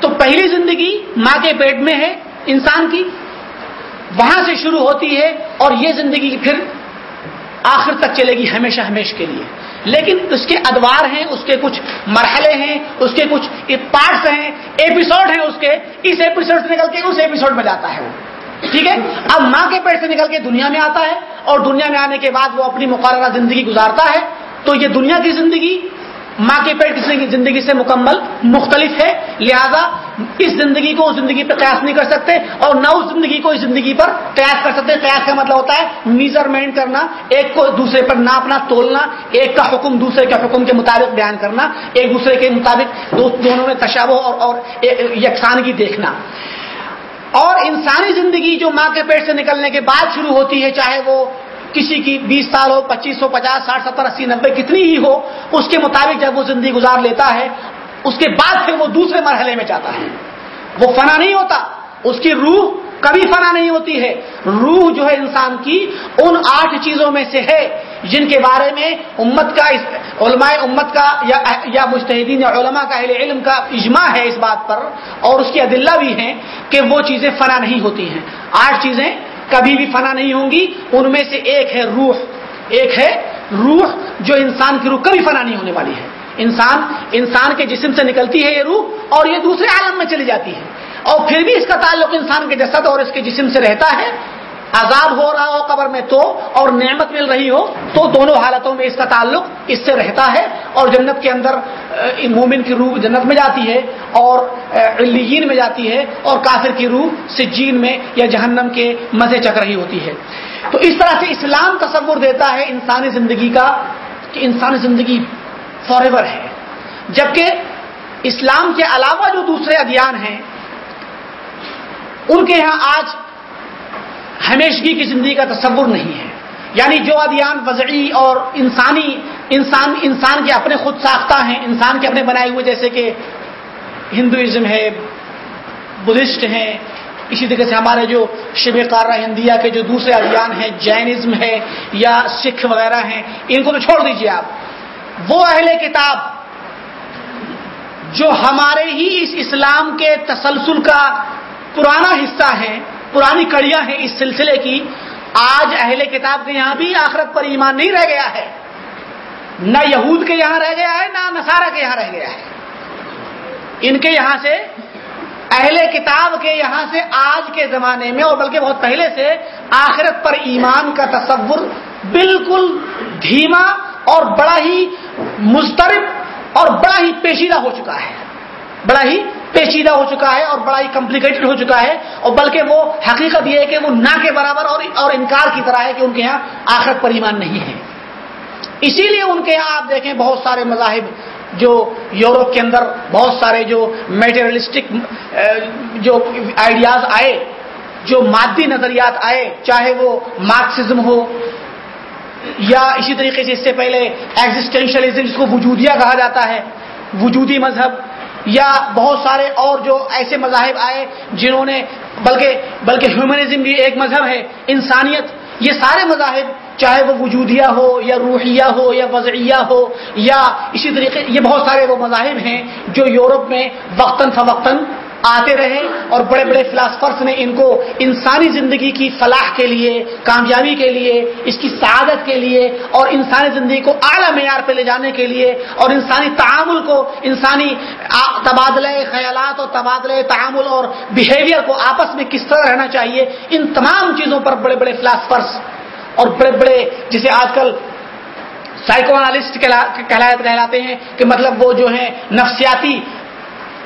تو پہلی زندگی ماں کے پیٹ میں ہے، انسان کی، وہاں سے شروع ہوتی ہے اور یہ زندگی پھر آخر تک چلے گی ہمیشہ ہمیشہ کے لیے۔ لیکن اس کے ادوار ہیں، اس کے کچھ مرحلے ہیں، اس کے کچھ پارٹس ہیں ایپیسوڈ ہیں اس کے۔ اس ایپیسوڈ سے نکل کے اس ایپیسوڈ میں جاتا ہے وہ۔ ٹھیک ہے؟ اب ماں کے پیٹ سے نکل کے دنیا میں آتا ہے اور دنیا میں آنے کے بعد وہ اپنی مقررہ زندگی گزارتا ہے، تو یہ دنیا کی زندگی ماں کے پیٹ کی زندگی سے مکمل مختلف ہے لہذا اس زندگی کو اس زندگی پہ قیاس نہیں کر سکتے اور نہ اس زندگی کو اس زندگی پر قیاس کر سکتے۔ قیاس کا مطلب ہوتا ہے میزرمنٹ کرنا ایک کو دوسرے پر ناپنا تولنا ایک کا حکم دوسرے کے حکم کے مطابق بیان کرنا ایک دوسرے کے مطابق دونوں میں تشابہ اور, اور یکسانگی دیکھنا۔ اور انسانی زندگی جو ماں کے پیٹ سے نکلنے کے بعد شروع ہوتی ہے چاہے وہ کسی کی بیس سال ہو، پچیس سو پچاس، ساٹھ، ستر، اسی، نبے، کتنی ہی ہو، اس کے مطابق جب وہ زندگی گزار لیتا ہے، اس کے بعد پھر وہ دوسرے مرحلے میں جاتا ہے۔ وہ فنا نہیں ہوتا، اس کی روح کبھی فنا نہیں ہوتی ہے۔ روح جو ہے انسان کی ان آٹھ چیزوں میں سے ہے، جن کے بارے میں امت کا علماء امت کا یا یا مشتحدین یا علماء کا اہل علم کا اجماع ہے اس بات پر، اور اس کی عدلہ بھی ہیں کہ وہ چیزیں فنا نہیں ہوتی ہیں۔ آٹھ چیزیں کبھی بھی فنا نہیں ہوں گی، ان میں سے ایک ہے روح۔ ایک ہے روح جو انسان کی روح کبھی فنا نہیں ہونے والی ہے۔ انسان انسان کے جسم سے نکلتی ہے یہ روح اور یہ دوسرے عالم میں چلی جاتی ہے۔ اور پھر بھی اس کا تعلق انسان کے جسد اور اس کے جسم سے رہتا ہے۔ عذاب ہو رہا ہو قبر میں تو اور نعمت مل رہی ہو تو دونوں حالتوں میں اس کا تعلق اس سے رہتا ہے اور جنت کے اندر مومن کی روح جنت میں جاتی ہے اور علیین میں جاتی ہے اور کافر کی روح سجین میں یا جہنم کے مزے چک رہی ہوتی ہے۔ تو اس طرح سے اسلام تصور دیتا ہے انسانی زندگی کا کہ انسانی زندگی فار ایور ہے۔ جبکہ اسلام کے علاوہ جو دوسرے ادیان ہیں، ان کے یہاں آج ہمیشگی کی زندگی کا تصور نہیں ہے۔ یعنی جو ادیان وضعی اور انسانی، انسان انسان کے اپنے خود ساختہ ہیں، انسان کے اپنے بنائے ہوئے، جیسے کہ ہندوازم ہے، بدھسٹ ہیں اسی طریقے سے ہمارے جو شب قارہ ہندیا کے جو دوسرے ادیان ہیں، جینزم ہے یا سکھ وغیرہ ہیں، ان کو تو چھوڑ دیجیے آپ۔ وہ اہل کتاب جو ہمارے ہی اس اسلام کے تسلسل کا پرانا حصہ ہے پرانی کڑیاں ہیں اس سلسلے کی، آج اہل کتاب کے یہاں بھی آخرت پر ایمان نہیں رہ گیا ہے۔ نہ یہود کے یہاں رہ گیا ہے، نہ نصارہ کے یہاں رہ گیا ہے۔ ان کے یہاں سے، اہل کتاب کے یہاں سے آج کے زمانے میں، اور بلکہ بہت پہلے سے، آخرت پر ایمان کا تصور بالکل دھیما اور بڑا ہی مسترب اور بڑا ہی پیچیدہ ہو چکا ہے۔ بڑا ہی پیچیدہ ہو چکا ہے اور بڑا ہی کمپلیکیٹڈ ہو چکا ہے اور بلکہ وہ حقیقت یہ ہے کہ وہ نہ کے برابر اور اور انکار کی طرح ہے کہ ان کے یہاں آخرت پر ایمان نہیں ہے۔ اسی لیے ان کے یہاں آپ دیکھیں بہت سارے مذاہب جو یورپ کے اندر بہت سارے جو میٹریلسٹک جو آئیڈیاز آئے، جو مادی نظریات آئے، چاہے وہ مارکسزم ہو یا اسی طریقے سے اس سے پہلے ایگزٹینشلزم جس کو وجودیہ کہا جاتا ہے، وجودی مذہب یا بہت سارے اور جو ایسے مذاہب آئے جنہوں نے بلکہ بلکہ ہیومنزم بھی ایک مذہب ہے، انسانیت، یہ سارے مذاہب، چاہے وہ وجودیہ ہو یا روحیہ ہو یا وضعیہ ہو یا اسی طریقے یہ بہت سارے وہ مذاہب ہیں جو یورپ میں وقتاً فوقتاً آتے رہے اور بڑے بڑے فلاسفرس نے ان کو انسانی زندگی کی فلاح کے لیے، کامیابی کے لیے، اس کی سعادت کے لیے اور انسانی زندگی کو اعلیٰ معیار پہ لے جانے کے لیے اور انسانی تعامل کو، انسانی تبادلہ خیالات اور تبادلہ تعامل اور بیہیویئر کو آپس میں کس طرح رہنا چاہیے، ان تمام چیزوں پر بڑے بڑے فلاسفرس اور بڑے بڑے جسے آج کل سائیکوانالسٹ کہلاتے ہیں کہ مطلب وہ جو ہیں نفسیاتی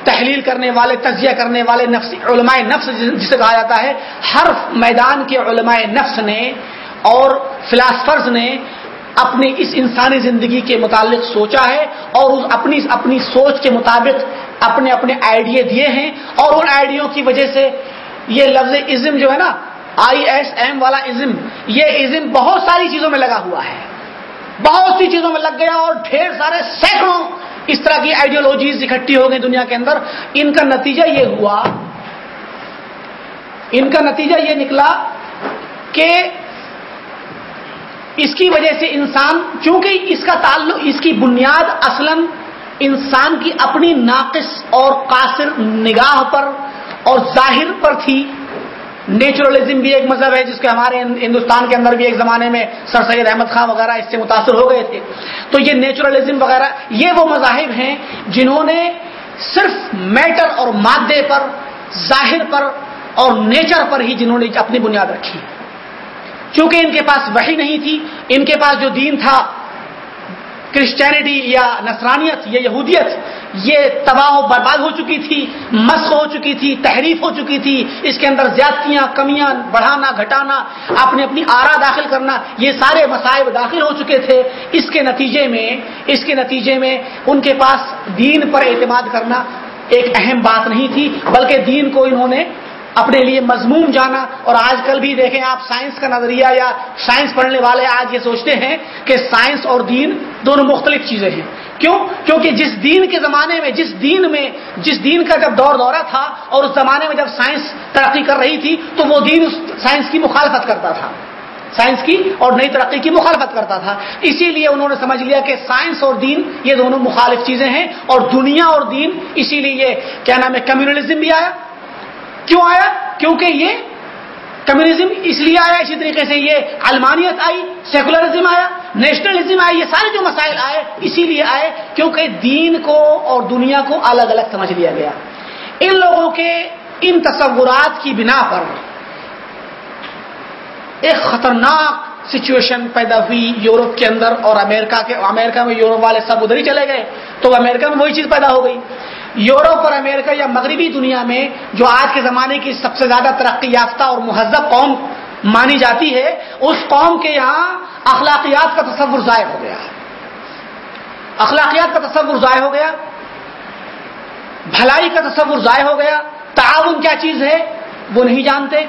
تحلیل کرنے والے، تجزیہ کرنے والے نفس، علماء نفس جسے کہا جاتا ہے ہر میدان کے علماء نفس نے اور فلاسفرز نے اپنی اس انسانی زندگی کے متعلق سوچا ہے اور اس اپنی اپنی سوچ کے مطابق اپنے اپنے آئیڈیا دیے ہیں اور ان آئیڈیوں کی وجہ سے یہ لفظ ازم جو ہے نا آئی ایس ایم والا ازم یہ ازم بہت ساری چیزوں میں لگا ہوا ہے۔ بہت سی چیزوں میں لگ گیا اور ڈھیر سارے سینکڑوں اس طرح کی آئیڈیولوجیز اکٹھی ہو گئی دنیا کے اندر، ان کا نتیجہ یہ ہوا، ان کا نتیجہ یہ نکلا کہ اس کی وجہ سے انسان، چونکہ اس کا تعلق، اس کی بنیاد اصلا انسان کی اپنی ناقص اور قاصر نگاہ پر اور ظاہر پر تھی نیچرلزم بھی ایک مذہب ہے جس کے ہمارے ہندوستان کے اندر بھی ایک زمانے میں سر سید احمد خان وغیرہ اس سے متاثر ہو گئے تھے۔ تو یہ نیچرلزم وغیرہ، یہ وہ مذاہب ہیں جنہوں نے صرف میٹر اور مادے پر، ظاہر پر اور نیچر پر ہی جنہوں نے اپنی بنیاد رکھی۔ چونکہ ان کے پاس وہی نہیں تھی، ان کے پاس جو دین تھا کرسچینٹی یا نسرانیت یا یہودیت، یہ تباہ و برباد ہو چکی تھی مسخ ہو چکی تھی، تحریف ہو چکی تھی، اس کے اندر زیادتیاں، کمیاں، بڑھانا، گھٹانا اپنے اپنی آرا داخل کرنا، یہ سارے مسائب داخل ہو چکے تھے۔ اس کے نتیجے میں، اس کے نتیجے میں ان کے پاس دین پر اعتماد کرنا ایک اہم بات نہیں تھی، بلکہ دین کو انہوں نے اپنے لیے مضمون جانا اور آج کل بھی دیکھیں آپ سائنس کا نظریہ یا سائنس پڑھنے والے آج یہ سوچتے ہیں کہ سائنس اور دین دونوں مختلف چیزیں ہیں۔ کیوں؟ کیونکہ جس دین کے زمانے میں، جس دین میں، جس دین کا جب دور دورہ تھا اور اس زمانے میں جب سائنس ترقی کر رہی تھی، تو وہ دین اس سائنس کی مخالفت کرتا تھا۔ سائنس کی اور نئی ترقی کی مخالفت کرتا تھا۔ اسی لیے انہوں نے سمجھ لیا کہ سائنس اور دین یہ دونوں مخالف چیزیں ہیں اور دنیا اور دین اسی لیے کیا نام ہے کمیونلزم بھی آیا۔ کیوں آیا؟ کیونکہ یہ کمیونزم اس لیے آیا، اسی طریقے سے یہ المانیت آئی، سیکولرزم آیا، نیشنلزم آیا یہ سارے جو مسائل آئے، اسی لیے آئے، کیونکہ دین کو اور دنیا کو الگ الگ سمجھ لیا گیا۔ ان لوگوں کے ان تصورات کی بنا پر ایک خطرناک سچویشن پیدا ہوئی یورپ کے اندر اور امریکہ کے، امریکہ میں یورپ والے سب ادھر ہی چلے گئے، تو امریکہ میں وہی چیز پیدا ہو گئی۔ یورپ اور امریکہ یا مغربی دنیا میں جو آج کے زمانے کی سب سے زیادہ ترقی یافتہ اور مہذب قوم مانی جاتی ہے، اس قوم کے یہاں اخلاقیات کا تصور ضائع ہو گیا۔ اخلاقیات کا تصور ضائع ہو گیا۔ بھلائی کا تصور ضائع ہو گیا۔ تعاون کیا چیز ہے؟ وہ نہیں جانتے۔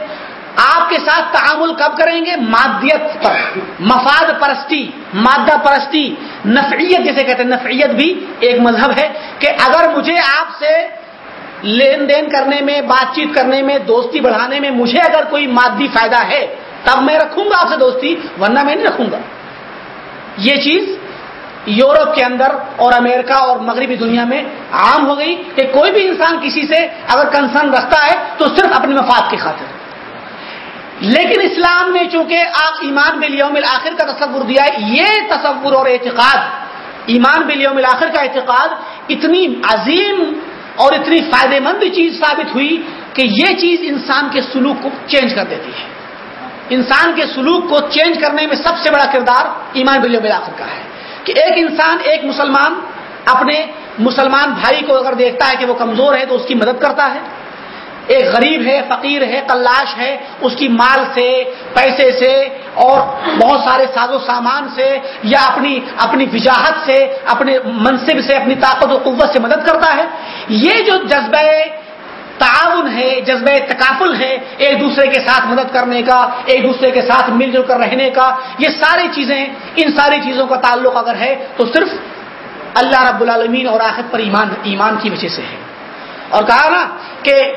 آپ کے ساتھ تعامل کب کریں گے؟ مادیت پر، مفاد پرستی۔ مادہ پرستی، نفعیت جیسے کہتے ہیں، نفعیت بھی ایک مذہب ہے کہ اگر مجھے آپ سے لین دین کرنے میں، بات چیت کرنے میں، دوستی بڑھانے میں مجھے اگر کوئی مادی فائدہ ہے، تب میں رکھوں گا آپ سے دوستی، ورنہ میں نہیں رکھوں گا۔ یہ چیز یورپ کے اندر اور امریکہ اور مغربی دنیا میں عام ہو گئی کہ کوئی بھی انسان کسی سے اگر کنسرن رکھتا ہے تو صرف اپنے مفاد کی خاطر۔ لیکن اسلام نے چونکہ آپ ایمان بلیوم آخر کا تصور دیا ہے، یہ تصور اور اعتقاد، ایمان بلیوم آخر کا اعتقاد اتنی عظیم اور اتنی فائدے مند چیز ثابت ہوئی کہ یہ چیز انسان کے سلوک کو چینج کر دیتی ہے۔ انسان کے سلوک کو چینج کرنے میں سب سے بڑا کردار ایمان بلیوم آخر کا ہے۔ کہ ایک انسان، ایک مسلمان اپنے مسلمان بھائی کو اگر دیکھتا ہے کہ وہ کمزور ہے تو اس کی مدد کرتا ہے۔ ایک غریب ہے، فقیر ہے کلاش ہے، اس کی مال سے، پیسے سے، اور بہت سارے ساز و سامان سے، یا اپنی اپنی وجاہت سے، اپنے منصب سے، اپنی طاقت و قوت سے مدد کرتا ہے۔ یہ جو جذبہ تعاون ہے، جذبہ تکافل ہے، ایک دوسرے کے ساتھ مدد کرنے کا، ایک دوسرے کے ساتھ مل جل کر رہنے کا، یہ ساری چیزیں، ان ساری چیزوں کا تعلق اگر ہے، تو صرف اللہ رب العالمین اور آخر پر ایمان ایمان کی وجہ سے ہے۔ اور کہا نا کہ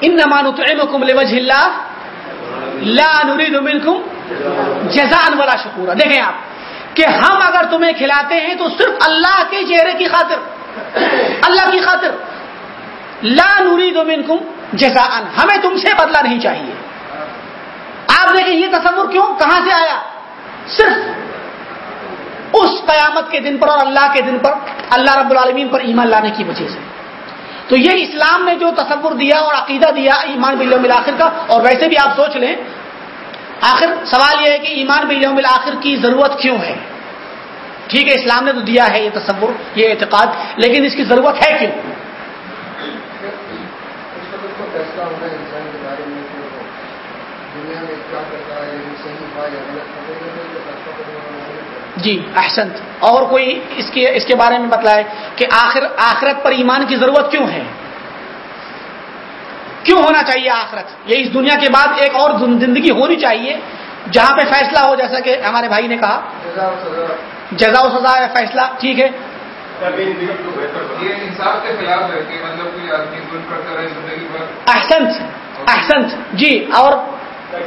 ان نمان وجہ اللہ لا نريد منكم جزاء ولا شکورا دیکھیں آپ، کہ ہم اگر تمہیں کھلاتے ہیں تو صرف اللہ کے چہرے کی خاطر، اللہ کی خاطر۔ لا نريد منكم جزاء، ہمیں تم سے بدلہ نہیں چاہیے۔ آپ دیکھیں یہ تصور کیوں، کہاں سے آیا؟ صرف اس قیامت کے دن پر اور اللہ کے دن پر، اللہ رب العالمین پر ایمان لانے کی وجہ سے۔ تو یہ اسلام نے جو تصور دیا اور عقیدہ دیا ایمان بلیوم الآخر کا، اور ویسے بھی آپ سوچ لیں، آخر سوال یہ ہے کہ ایمان بلیوم الآخر کی ضرورت کیوں ہے؟ ٹھیک ہے، اسلام نے تو دیا ہے یہ تصور، یہ اعتقاد، لیکن اس کی ضرورت ہے کیوں؟ جی احسنت۔ اور کوئی اس کے اس کے بارے میں بتلائے کہ آخر آخرت پر ایمان کی ضرورت کیوں ہے؟ کیوں ہونا چاہیے آخرت؟ یہ اس دنیا کے بعد ایک اور زندگی ہونی چاہیے جہاں پہ فیصلہ ہو جیسا کہ ہمارے بھائی نے کہا۔ جزا و سزا ہے فیصلہ ٹھیک ہے۔ احسنت احسنت جی اور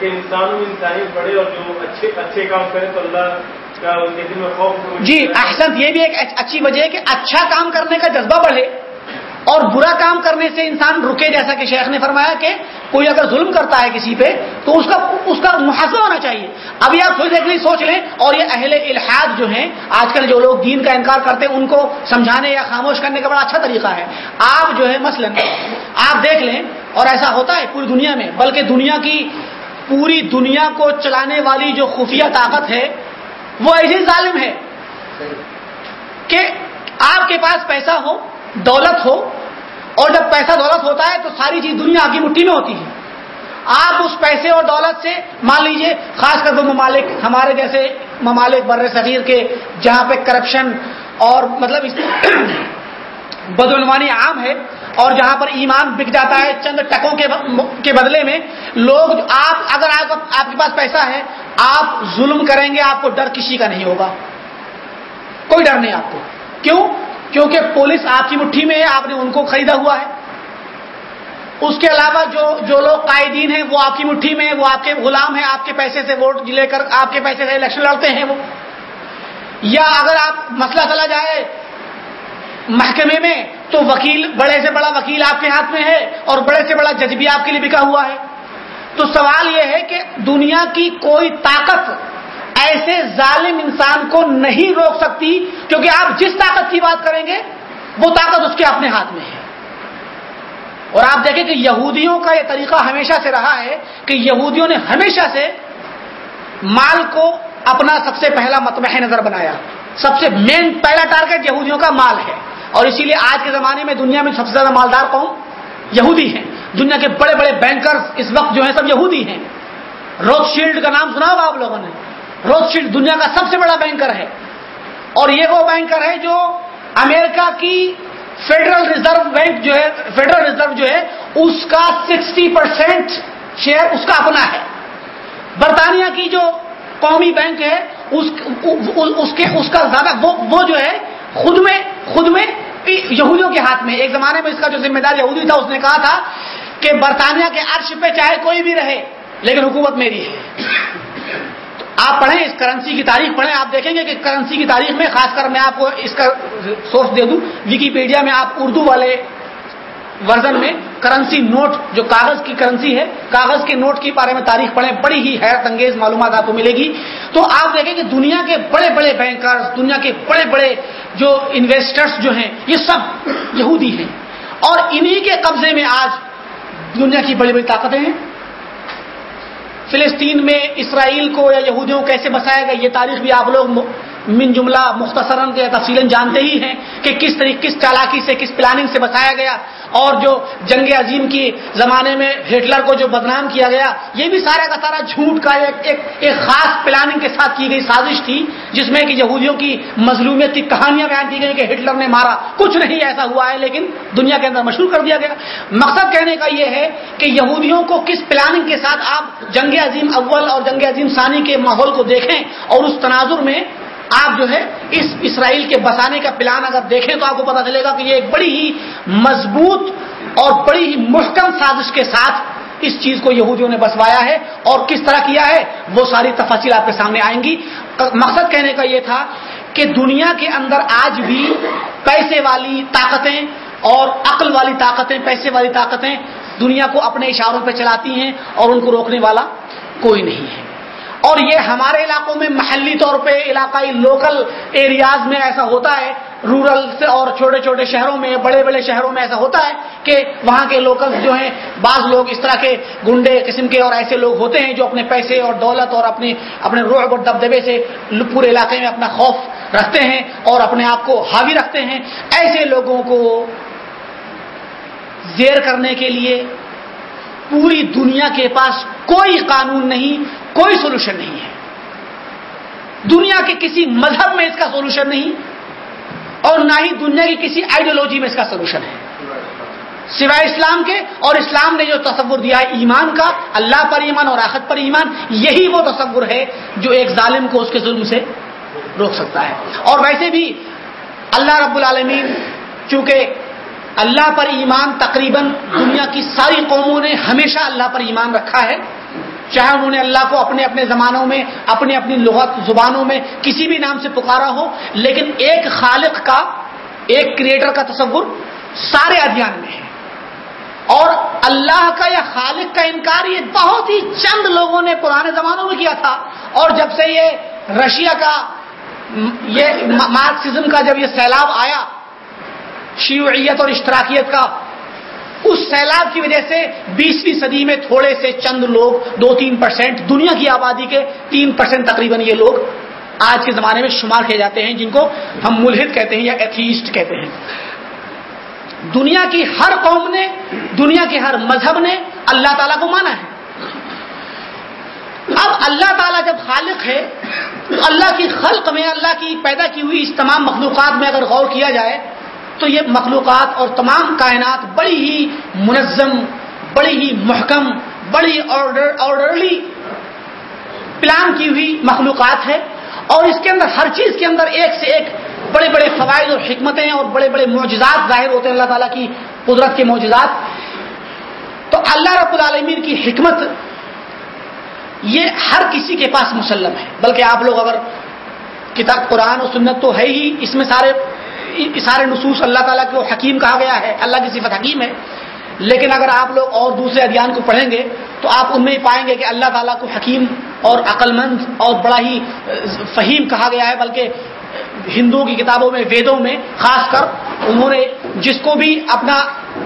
انسان انسانی پڑے اور جو اچھے اچھے کام کرے تو اللہ جی احسن یہ بھی ایک اچھی وجہ ہے کہ اچھا کام کرنے کا جذبہ بڑھے اور برا کام کرنے سے انسان رکے جیسا کہ شیخ نے فرمایا کہ کوئی اگر ظلم کرتا ہے کسی پہ تو اس کا اس کا محاذہ ہونا چاہیے۔ ابھی آپ تھوڑی دیر سوچ لیں اور یہ اہل الحاد جو ہیں آج کل جو لوگ دین کا انکار کرتے ہیں ان کو سمجھانے یا خاموش کرنے کا بڑا اچھا طریقہ ہے۔ آپ جو ہے مثلا آپ دیکھ لیں اور ایسا ہوتا ہے پوری دنیا میں بلکہ دنیا کی پوری دنیا کو چلانے والی جو خفیہ طاقت ہے وہ ایسی ظالم ہے کہ آپ کے پاس پیسہ ہو دولت ہو اور جب پیسہ دولت ہوتا ہے تو ساری چیز دنیا کی مٹھی میں ہوتی ہے۔ آپ اس پیسے اور دولت سے مان لیجیے خاص کر وہ ممالک ہمارے جیسے ممالک بر صغیر کے جہاں پہ کرپشن اور مطلب بدعنوانی عام ہے اور جہاں پر ایمان بک جاتا ہے چند ٹکوں کے بدلے میں، لوگ آپ اگر آپ کے پاس پیسہ ہے، آپ ظلم کریں گے، آپ کو ڈر کسی کا نہیں ہوگا۔ کوئی ڈر نہیں آپ کو۔ کیوں؟ کیونکہ پولیس آپ کی مٹھی میں ہے، آپ نے ان کو خریدا ہوا ہے۔ اس کے علاوہ جو جو لوگ قائدین ہیں، وہ آپ کی مٹھی میں وہ آپ کے غلام ہیں، آپ کے پیسے سے ووٹ لے کر آپ کے پیسے سے الیکشن لڑتے ہیں وہ۔ یا اگر آپ مسئلہ چلا جائے محکمے میں تو وکیل بڑے سے بڑا وکیل آپ کے ہاتھ میں ہے اور بڑے سے بڑا جج بھی آپ کے لیے بکا ہوا ہے۔ تو سوال یہ ہے کہ دنیا کی کوئی طاقت ایسے ظالم انسان کو نہیں روک سکتی کیونکہ آپ جس طاقت کی بات کریں گے، وہ طاقت اس کے اپنے ہاتھ میں ہے۔ اور آپ دیکھیں کہ یہودیوں کا یہ طریقہ ہمیشہ سے رہا ہے کہ یہودیوں نے ہمیشہ سے مال کو اپنا سب سے پہلا متمح نظر بنایا۔ سب سے مین پہلا ٹارگیٹ یہودیوں کا مال ہے۔ اور اسی لیے آج کے زمانے میں دنیا میں سب سے زیادہ مالدار قوم یہودی ہیں۔ دنیا کے بڑے بڑے بینکر اس وقت جو ہیں سب یہودی ہیں۔ روز شیلڈ کا نام سنا ہوگا آپ لوگوں نے۔ روز شیلڈ دنیا کا سب سے بڑا بینکر ہے۔ اور یہ وہ بینکر ہے جو امریکہ کی فیڈرل ریزرو بینک جو ہے فیڈرل ریزرو جو ہے، اس کا سکسٹی پرسینٹ شیئر اس کا اپنا ہے۔ برطانیہ کی جو قومی بینک ہے، اس اس کے اس کا زیادہ وہ جو ہے خود میں خود میں یہودیوں کے ہاتھ میں۔ ایک زمانے میں اس کا جو ذمہ دار یہودی تھا، اس نے کہا تھا کہ برطانیہ کے عرش پہ چاہے کوئی بھی رہے، لیکن حکومت میری ہے۔ آپ پڑھیں اس کرنسی کی تاریخ، پڑھیں۔ آپ دیکھیں گے کہ کرنسی کی تاریخ میں، خاص کر میں آپ کو اس کا سورس دے دوں۔ وکیپیڈیا میں آپ اردو والے ورژن میں کرنسی نوٹ جو کاغذ کی کرنسی ہے، کاغذ کے نوٹ کے بارے میں تاریخ پڑھیں، بڑی ہی حیرت انگیز معلومات آپ کو ملے گی۔ تو آپ دیکھیں کہ دنیا کے بڑے بڑے بینکرز دنیا کے بڑے بڑے جو انویسٹرز جو ہیں، یہ سب یہودی ہیں۔ اور انہی کے قبضے میں آج دنیا کی بڑی بڑی طاقتیں ہیں۔ فلسطین میں اسرائیل کو یا یہودیوں کیسے بسایا گیا، یہ تاریخ بھی آپ لوگ من جملہ مختصراً کے تفصیل جانتے ہی ہیں کہ کس طریقے کس چالاکی سے کس پلاننگ سے بتایا گیا اور جو جنگ عظیم کی زمانے میں ہٹلر کو جو بدنام کیا گیا یہ بھی سارا کا سارا جھوٹ کا ایک ایک, ایک خاص پلاننگ کے ساتھ کی گئی سازش تھی جس میں کہ یہودیوں کی مظلومیت کی کہانیاں بیان کی گئی کہ ہٹلر نے مارا۔ کچھ نہیں ایسا ہوا ہے لیکن دنیا کے اندر مشہور کر دیا گیا۔ مقصد کہنے کا یہ ہے کہ یہودیوں کو کس پلاننگ کے ساتھ آپ جنگ عظیم اول اور جنگ عظیم ثانی کے ماحول کو دیکھیں اور اس تناظر میں آپ جو ہے اس اسرائیل کے بسانے کا پلان اگر دیکھیں تو آپ کو پتا چلے گا کہ یہ ایک بڑی ہی مضبوط اور بڑی ہی محکم سازش کے ساتھ اس چیز کو یہودیوں نے بسوایا ہے اور کس طرح کیا ہے وہ ساری تفصیل آپ کے سامنے آئیں گی۔ مقصد کہنے کا یہ تھا کہ دنیا کے اندر آج بھی پیسے والی طاقتیں اور عقل والی طاقتیں، پیسے والی طاقتیں دنیا کو اپنے اشاروں پہ چلاتی ہیں اور ان کو روکنے والا کوئی نہیں ہے۔ اور یہ ہمارے علاقوں میں محلی طور پہ علاقائی لوکل ایریاز میں ایسا ہوتا ہے رورل سے اور چھوٹے چھوٹے شہروں میں، بڑے بڑے شہروں میں ایسا ہوتا ہے کہ وہاں کے لوکل جو ہیں، بعض لوگ اس طرح کے گنڈے قسم کے اور ایسے لوگ ہوتے ہیں جو اپنے پیسے اور دولت اور اپنے اپنے روح اور دبدبے سے پورے علاقے میں اپنا خوف رکھتے ہیں اور اپنے آپ کو حاوی رکھتے ہیں۔ ایسے لوگوں کو زیر کرنے کے لیے پوری دنیا کے پاس کوئی قانون نہیں، کوئی سولوشن نہیں ہے۔ دنیا کے کسی مذہب میں اس کا سولوشن نہیں اور نہ ہی دنیا کی کسی آئیڈیولوجی میں اس کا سولوشن ہے۔ سوائے اسلام کے اور اسلام نے جو تصور دیا ہے ایمان کا، اللہ پر ایمان اور آخت پر ایمان، یہی وہ تصور ہے جو ایک ظالم کو اس کے ظلم سے روک سکتا ہے۔ اور ویسے بھی اللہ رب العالمین چونکہ اللہ پر ایمان تقریباً دنیا کی ساری قوموں نے ہمیشہ اللہ پر ایمان رکھا ہے۔ چاہے انہوں نے اللہ کو اپنے اپنے زمانوں میں، اپنی اپنی لغت زبانوں میں کسی بھی نام سے پکارا ہو، لیکن ایک خالق کا، ایک کریٹر کا تصور سارے ادھیان میں ہے۔ اور اللہ کا یا خالق کا انکار یہ بہت ہی چند لوگوں نے پرانے زمانوں میں کیا تھا۔ اور جب سے یہ رشیا کا، یہ مارکسزم کا جب یہ سیلاب آیا شیوعیت اور اشتراکیت کا۔ اس سیلاب کی وجہ سے بیسویں صدی میں تھوڑے سے چند لوگ، دو تین پرسینٹ دنیا کی آبادی کے تین پرسینٹ تقریباً یہ لوگ آج کے زمانے میں شمار کیے جاتے ہیں، جن کو ہم ملحد کہتے ہیں یا ایتھیسٹ کہتے ہیں۔ دنیا کی ہر قوم نے، دنیا کے ہر مذہب نے اللہ تعالیٰ کو مانا ہے۔ اب اللہ تعالیٰ جب خالق ہے، اللہ کی خلق میں، اللہ کی پیدا کی ہوئی اس تمام مخلوقات میں اگر غور کیا جائے تو یہ مخلوقات اور تمام کائنات بڑی ہی منظم، بڑی ہی محکم، بڑی آرڈرلی پلان کی ہوئی مخلوقات ہے اور اس کے اندر ہر چیز کے اندر ایک سے ایک بڑے بڑے فوائد اور حکمتیں اور بڑے بڑے معجزات ظاہر ہوتے ہیں اللہ تعالیٰ کی قدرت کے معجزات۔ تو اللہ رب العالمین کی حکمت یہ ہر کسی کے پاس مسلم ہے، بلکہ آپ لوگ اگر کتاب قرآن و سنت تو ہے ہی، اس میں سارے سارے نصوص اللہ تعالیٰ کو حکیم کہا گیا ہے۔ اللہ کی صفت حکیم ہے۔ لیکن اگر آپ لوگ اور دوسرے ادھیان کو پڑھیں گے تو آپ ان میں پائیں گے کہ اللہ تعالیٰ کو حکیم اور عقل مند اور بڑا ہی فہیم کہا گیا ہے، بلکہ ہندوؤں کی کتابوں میں، ویدوں میں، خاص کر انہوں نے جس کو بھی اپنا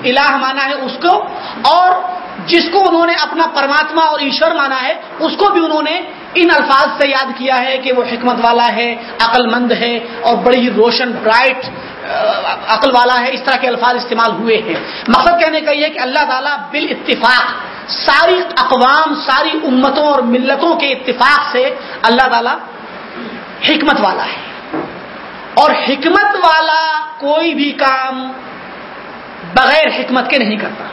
الہ مانا ہے اس کو اور جس کو انہوں نے اپنا پرماتما اور ایشور مانا ہے، اس کو بھی انہوں نے ان الفاظ سے یاد کیا ہے کہ وہ حکمت والا ہے عقل مند ہے اور بڑی روشن برائٹ عقل والا ہے، اس طرح کے الفاظ استعمال ہوئے ہیں۔ مقصد کہنے کا یہ کہ اللہ تعالیٰ بال اتفاق ساری اقوام، ساری امتوں اور ملتوں کے اتفاق سے اللہ تعالیٰ حکمت والا ہے۔ اور حکمت والا کوئی بھی کام بغیر حکمت کے نہیں کرتا۔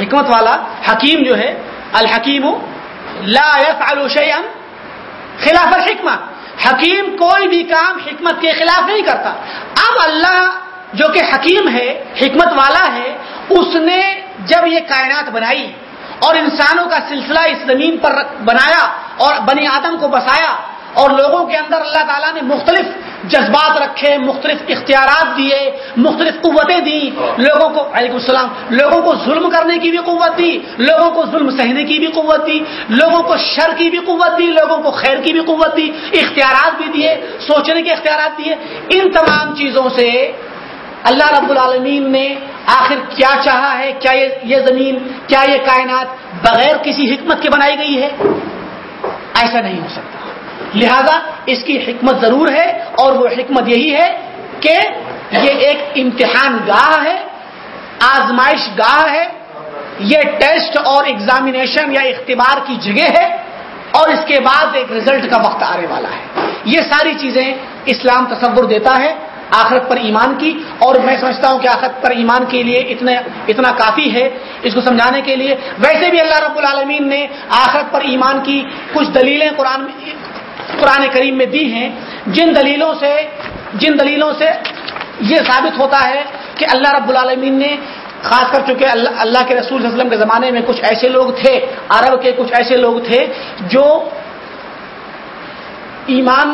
حکمت والا حکیم جو ہے الحکیم لا يفعل شيئا خلاف الحکمت حکیم کوئی بھی کام حکمت کے خلاف نہیں کرتا۔ اب اللہ جو کہ حکیم ہے، حکمت والا ہے، اس نے جب یہ کائنات بنائی اور انسانوں کا سلسلہ اس زمین پر بنایا اور بنی آدم کو بسایا اور لوگوں کے اندر اللہ تعالیٰ نے مختلف جذبات رکھے، مختلف اختیارات دیے، مختلف قوتیں دی لوگوں کو، علیکم السلام، لوگوں کو ظلم کرنے کی بھی قوت دی، لوگوں کو ظلم سہنے کی بھی قوت دی، لوگوں کو شر کی بھی قوت دی، لوگوں کو خیر کی بھی قوت دی، اختیارات بھی دیے، سوچنے کے اختیارات دیے۔ ان تمام چیزوں سے اللہ رب العالمین نے آخر کیا چاہا ہے؟ کیا یہ زمین، کیا یہ کائنات بغیر کسی حکمت کے بنائی گئی ہے؟ ایسا نہیں ہو سکتا۔ لہذا اس کی حکمت ضرور ہے اور وہ حکمت یہی ہے کہ یہ ایک امتحان گاہ ہے، آزمائش گاہ ہے، یہ ٹیسٹ اور ایگزامینیشن یا اختبار کی جگہ ہے اور اس کے بعد ایک رزلٹ کا وقت آنے والا ہے۔ یہ ساری چیزیں اسلام تصور دیتا ہے آخرت پر ایمان کی اور میں سمجھتا ہوں کہ آخرت پر ایمان کے لیے اتنا اتنا کافی ہے اس کو سمجھانے کے لیے۔ ویسے بھی اللہ رب العالمین نے آخرت پر ایمان کی کچھ دلیلیں قرآن قرآن کریم میں دی ہیں، جن دلیلوں سے، جن دلیلوں سے یہ ثابت ہوتا ہے کہ اللہ رب العالمین نے، خاص کر چونکہ اللہ اللہ کے رسول صلی اللہ علیہ وسلم کے زمانے میں کچھ ایسے لوگ تھے، عرب کے کچھ ایسے لوگ تھے، جو ایمان،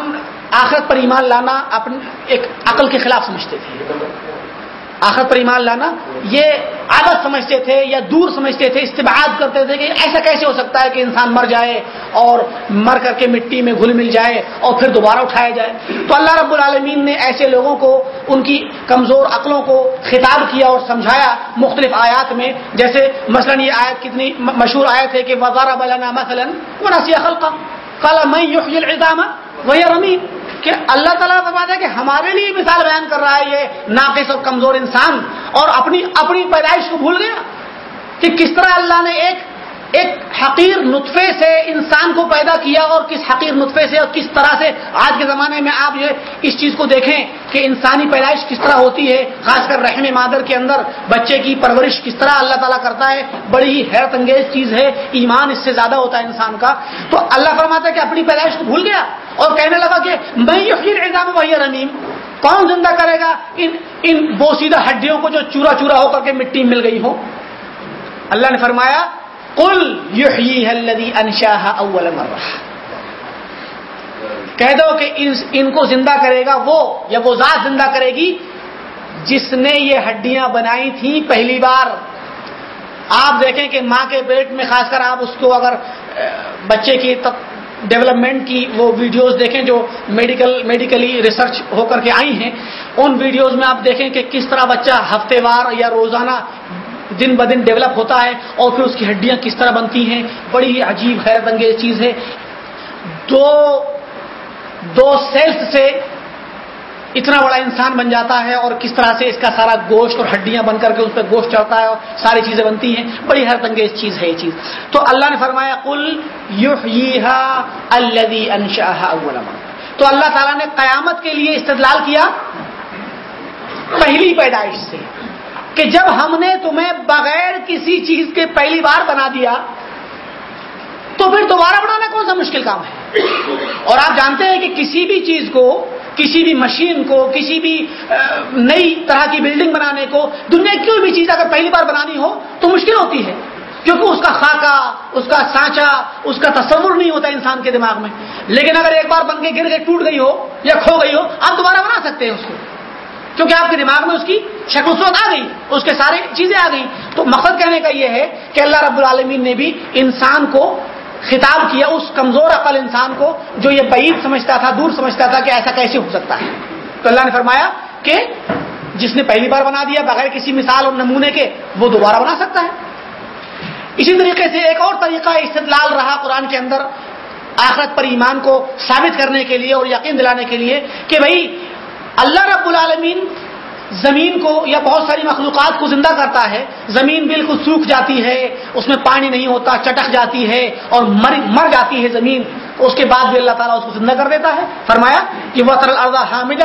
آخرت پر ایمان لانا اپنے ایک عقل کے خلاف سمجھتے تھے۔ آخرت پر ایمان لانا، یہ عادت سمجھتے تھے یا دور سمجھتے تھے استباد کرتے تھے کہ ایسا کیسے ہو سکتا ہے کہ انسان مر جائے اور مر کر کے مٹی میں گھل مل جائے اور پھر دوبارہ اٹھایا جائے۔ تو اللہ رب العالمین نے ایسے لوگوں کو، ان کی کمزور عقلوں کو خطاب کیا اور سمجھایا مختلف آیات میں۔ جیسے مثلا یہ آیت کتنی مشہور آیت ہے کہ وزارہ بلانا مثلاً وہ نسی عقل کا کالا میں الزام رمین کہ اللہ تعالیٰ فرماتا ہے کہ ہمارے لیے مثال بیان کر رہا ہے یہ ناقص اور کمزور انسان اور اپنی اپنی پیدائش کو بھول گیا کہ کس طرح اللہ نے ایک ایک حقیر نطفے سے انسان کو پیدا کیا اور کس حقیر نطفے سے اور کس طرح سے آج کے زمانے میں آپ یہ اس چیز کو دیکھیں کہ انسانی پیدائش کس طرح ہوتی ہے، خاص کر رحم مادر کے اندر بچے کی پرورش کس طرح اللہ تعالیٰ کرتا ہے، بڑی ہی حیرت انگیز چیز ہے، ایمان اس سے زیادہ ہوتا ہے انسان کا۔ تو اللہ فرماتا ہے کہ اپنی پیدائش کو بھول گیا اور کہنے لگا کہ میں یقین ایگزام وہی رنیم کون زندہ کرے گا ان ان بوسیدہ ہڈیوں کو جو چورا چورا ہو کر کے مٹی مل گئی ہو؟ اللہ نے فرمایا انشاہ اول مرہ کہہ دو کہ ان کو زندہ کرے گا وہ، یا وہ ذات زندہ کرے گی؟ جس نے یہ ہڈیاں بنائی تھیں پہلی بار۔ آپ دیکھیں کہ ماں کے پیٹ میں خاص کر آپ اس کو اگر بچے کی ڈیولپمنٹ کی وہ ویڈیوز دیکھیں جو میڈیکل، میڈیکلی ریسرچ ہو کر کے آئی ہیں، ان ویڈیوز میں آپ دیکھیں کہ کس طرح بچہ ہفتے وار یا روزانہ دن ب دن ڈیولپ ہوتا ہے اور پھر اس کی ہڈیاں کس طرح بنتی ہیں؟ بڑی ہی عجیب حیرت انگیز چیز ہے۔ دو دو سیلس سے اتنا بڑا انسان بن جاتا ہے اور کس طرح سے اس کا سارا گوشت اور ہڈیاں بن کر کے اس پہ گوشت چڑھتا ہے اور ساری چیزیں بنتی ہیں۔ بڑی حیرت انگیز چیز ہے یہ چیز۔ تو اللہ نے فرمایا کل یو انشاہ تو اللہ تعالیٰ نے قیامت کے لیے استدلال کیا پہلی پیدائش سے۔ کہ جب ہم نے تمہیں بغیر کسی چیز کے پہلی بار بنا دیا، تو پھر دوبارہ بنانا کون سا مشکل کام ہے؟ اور آپ جانتے ہیں کہ کسی بھی چیز کو، کسی بھی مشین کو، کسی بھی نئی طرح کی بلڈنگ بنانے کو، دنیا کی کوئی بھی چیز اگر پہلی بار بنانی ہو، تو مشکل ہوتی ہے، کیونکہ اس کا خاکہ، اس کا سانچا، اس کا تصور نہیں ہوتا انسان کے دماغ میں۔ لیکن اگر ایک بار بن کے گر کے ٹوٹ گئی ہو یا کھو گئی ہو، آپ دوبارہ بنا سکتے ہیں اس کو۔ کیونکہ آپ کے دماغ میں اس کی شکل صورت آ گئی، اس کے سارے چیزیں آ گئی۔ تو مقصد کہنے کا یہ ہے کہ اللہ رب العالمین نے بھی انسان کو خطاب کیا، اس کمزور عقل انسان کو جو یہ بعید سمجھتا تھا، دور سمجھتا تھا کہ ایسا کیسے ہو سکتا ہے۔ تو اللہ نے فرمایا کہ جس نے پہلی بار بنا دیا، بغیر کسی مثال اور نمونے کے، وہ دوبارہ بنا سکتا ہے۔ اسی طریقے سے ایک اور طریقہ استدلال رہا قرآن کے اندر آخرت پر ایمان کو ثابت کرنے کے لیے اور یقین دلانے کے لیے کہ بھائی اللہ رب العالمین زمین کو یا بہت ساری مخلوقات کو زندہ کرتا ہے۔ زمین بالکل سوکھ جاتی ہے، اس میں پانی نہیں ہوتا چٹک جاتی ہے اور مر مر جاتی ہے زمین۔ اس کے بعد بھی اللہ تعالیٰ اس کو زندہ کر دیتا ہے۔ فرمایا کہ وہ حامد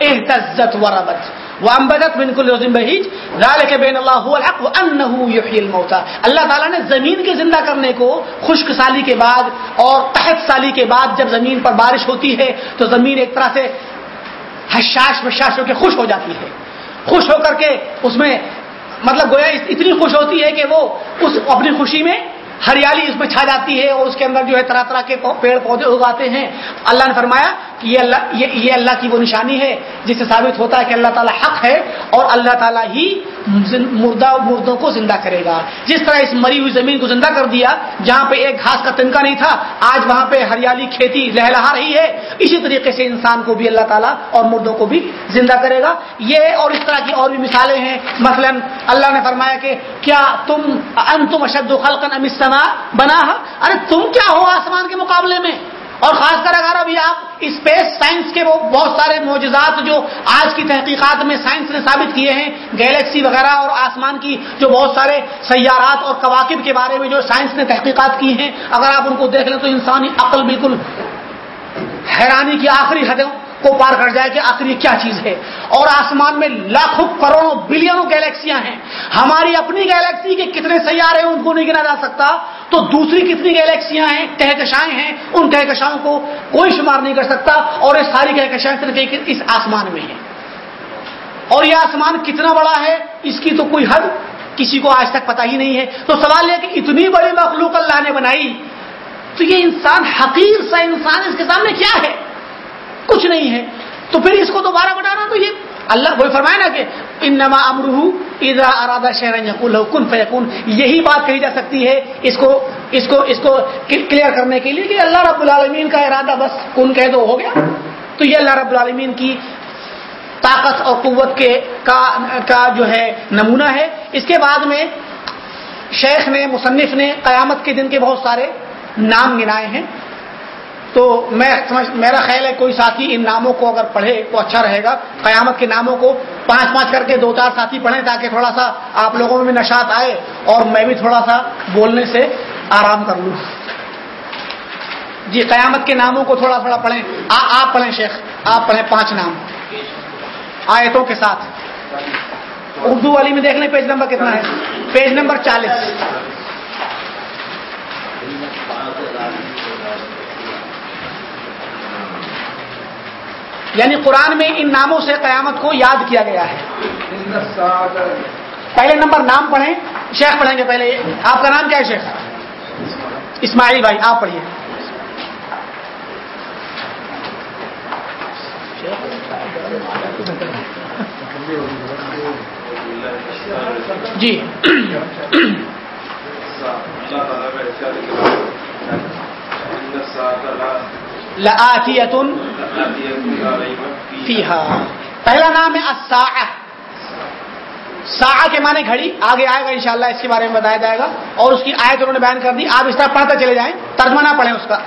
احتزت وربت۔ وامبدت من كل روز بهيج. ذلك بين الله هو الحق وانه يحيي الموتى. اللہ تعالیٰ نے زمین کے زندہ کرنے کو خشک سالی کے بعد اور قحط سالی کے بعد جب زمین پر بارش ہوتی ہے تو زمین ایک طرح سے حشاش بشاش ہو کے خوش ہو جاتی ہے۔ خوش ہو کر کے اس میں مطلب گویا اتنی خوش ہوتی ہے کہ وہ اس اپنی خوشی میں ہریالی اس میں چھا جاتی ہے اور اس کے اندر جو ہے طرح طرح کے پیڑ پودے اگاتے ہیں۔ اللہ نے فرمایا یہ اللہ یہ, اللہ کی وہ نشانی ہے جس سے ثابت ہوتا ہے کہ اللہ تعالیٰ حق ہے اور اللہ تعالیٰ ہی مردہ مردوں کو زندہ کرے گا۔ جس طرح اس مری ہوئی زمین کو زندہ کر دیا جہاں پہ ایک گھاس کا تنکا نہیں تھا آج وہاں پہ ہریالی کھیتی لہلہا رہی ہے۔ اسی طریقے سے انسان کو بھی اللہ تعالیٰ اور مردوں کو بھی زندہ کرے گا۔ یہ اور اس طرح کی اور بھی مثالیں ہیں۔ مثلا اللہ نے فرمایا کہ کیا تم انتم اشد خلقن ام السماء بنا ارے تم کیا ہو آسمان کے مقابلے میں؟ اور خاص کر اگر ابھی آپ اسپیس سائنس کے وہ بہت سارے معجزات جو آج کی تحقیقات میں سائنس نے ثابت کیے ہیں، گیلیکسی وغیرہ اور آسمان کی جو بہت سارے سیارات اور کواقب کے بارے میں جو سائنس نے تحقیقات کی ہیں، اگر آپ ان کو دیکھ لیں تو انسانی عقل بالکل حیرانی کی آخری حد کو پار کر جائے کہ آخر یہ کیا چیز ہے؟ اور آسمان میں لاکھوں کروڑوں بلینوں گیلیکسیاں ہیں۔ ہماری اپنی گیلیکسی کے کتنے سیارے ہیں ان کو نہیں گنا جا سکتا۔ تو دوسری کتنی گیلیکسیاں ہیں؟ کہکشائیں ہیں۔ ان کہکشاؤں کو کوئی شمار نہیں کر سکتا اور یہ ساری کہکشائیں صرف اس آسمان میں ہیں۔ اور یہ آسمان کتنا بڑا ہے؟ اس کی تو کوئی حد کسی کو آج تک پتا ہی نہیں ہے۔ تو سوال یہ کہ اتنی بڑی مخلوق اللہ نے بنائی۔ تو یہ انسان حقیر سا انسان اس کے سامنے کیا ہے؟ کچھ نہیں ہے۔ تو پھر اس کو دوبارہ بنانا تو یہ۔ اللہ وہی فرمایا نا کہ ان نما امرح ادا ارادہ شہر یقول کن فیقون یہی بات کہی جا سکتی ہے اس کو اس کو اس کو کلیئر کرنے کے لیے کہ اللہ رب العالمین کا ارادہ بس کن کہہ دو ہو گیا۔ تو یہ اللہ رب العالمین کی طاقت اور قوت کے کا, کا جو ہے نمونہ ہے۔ اس کے بعد میں شیخ نے مصنف نے قیامت کے دن کے بہت سارے نام گنائے ہیں۔ تو میں سمجھ میرا خیال ہے کوئی ساتھی ان ناموں کو اگر پڑھے تو اچھا رہے گا۔ قیامت کے ناموں کو پانچ پانچ کر کے دو چار ساتھی پڑھیں تاکہ تھوڑا سا آپ لوگوں میں بھی نشات آئے اور میں بھی تھوڑا سا بولنے سے آرام کر لوں۔ جی قیامت کے ناموں کو تھوڑا تھوڑا پڑھیں۔ آپ پڑھیں شیخ، آپ پڑھیں پانچ نام۔ آیتوں کے ساتھ۔ اردو والی میں دیکھ لیں پیج نمبر کتنا ہے؟ پیج نمبر چالیس۔ یعنی قرآن میں ان ناموں سے قیامت کو یاد کیا گیا ہے۔ پہلے نمبر نام پڑھیں، شیخ پڑھیں گے پہلے۔ آپ کا نام کیا ہے شیخ؟ اسماعیل بھائی، آپ پڑھیے۔ جی۔ لآتیتن فیہا۔ پہلا نام ہے الساعہ۔ ساعہ کے معنی گھڑی۔ آگے آئے گا انشاءاللہ اس کے بارے میں بتایا جائے گا۔ اور اس کی آیت انہوں نے بیان کر دی۔ آپ اس طرح پڑھتے چلے جائیں۔ ترجمہ نہ پڑھیں اس کا۔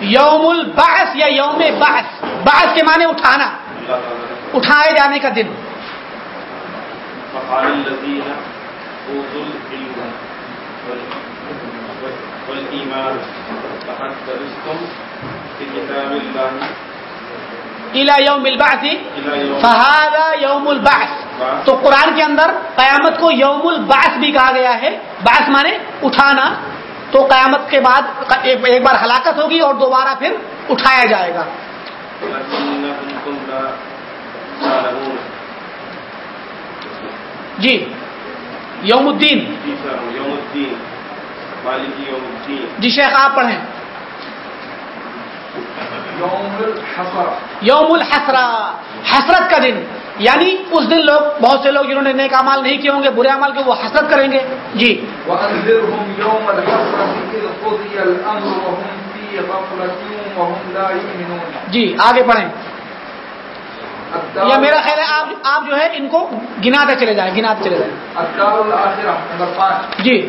یوم البعث یا یوم بعث۔ بعث کے معنی اٹھانا۔ اٹھائے جانے کا دن۔ یوم البعث؟ فہذا یوم البعث. تو قرآن کے اندر قیامت کو یوم البعث بھی کہا گیا ہے۔ بعث مانے اٹھانا۔ تو قیامت کے بعد ایک بار ہلاکت ہوگی اور دوبارہ پھر اٹھایا جائے گا۔ جی یوم الدین۔ جی شیخ آپ پڑھیں۔ یوم الحسرا حسرت کا دن۔ یعنی اس دن لوگ بہت سے لوگ جنہوں نے نیک امال نہیں کیے ہوں گے برے امال کے وہ حسرت کریں گے۔ جی۔ جی آگے پڑھیں۔ یا میرا خیال ہے آپ آپ جو ہے ان کو گناتے چلے جائیں گناتے چلے جائیں۔ جی۔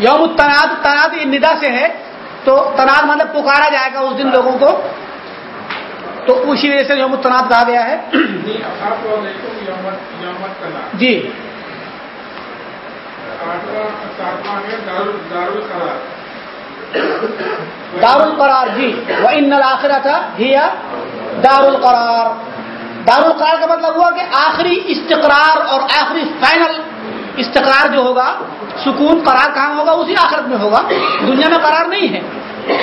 یوم تناد یہ ندا سے ہے. تو تناد مطلب پکارا جائے گا اس دن لوگوں کو. تو اسی وجہ سے یوم التناد کہا گیا ہے. جی دار القرار جی. وہ ان آخرا تھا دار القرار دار القرار کا مطلب ہوا کہ آخری استقرار اور آخری فائنل استقرار جو ہوگا سکون قرار کہاں ہوگا؟ اسی آخرت میں ہوگا۔ دنیا میں قرار نہیں ہے۔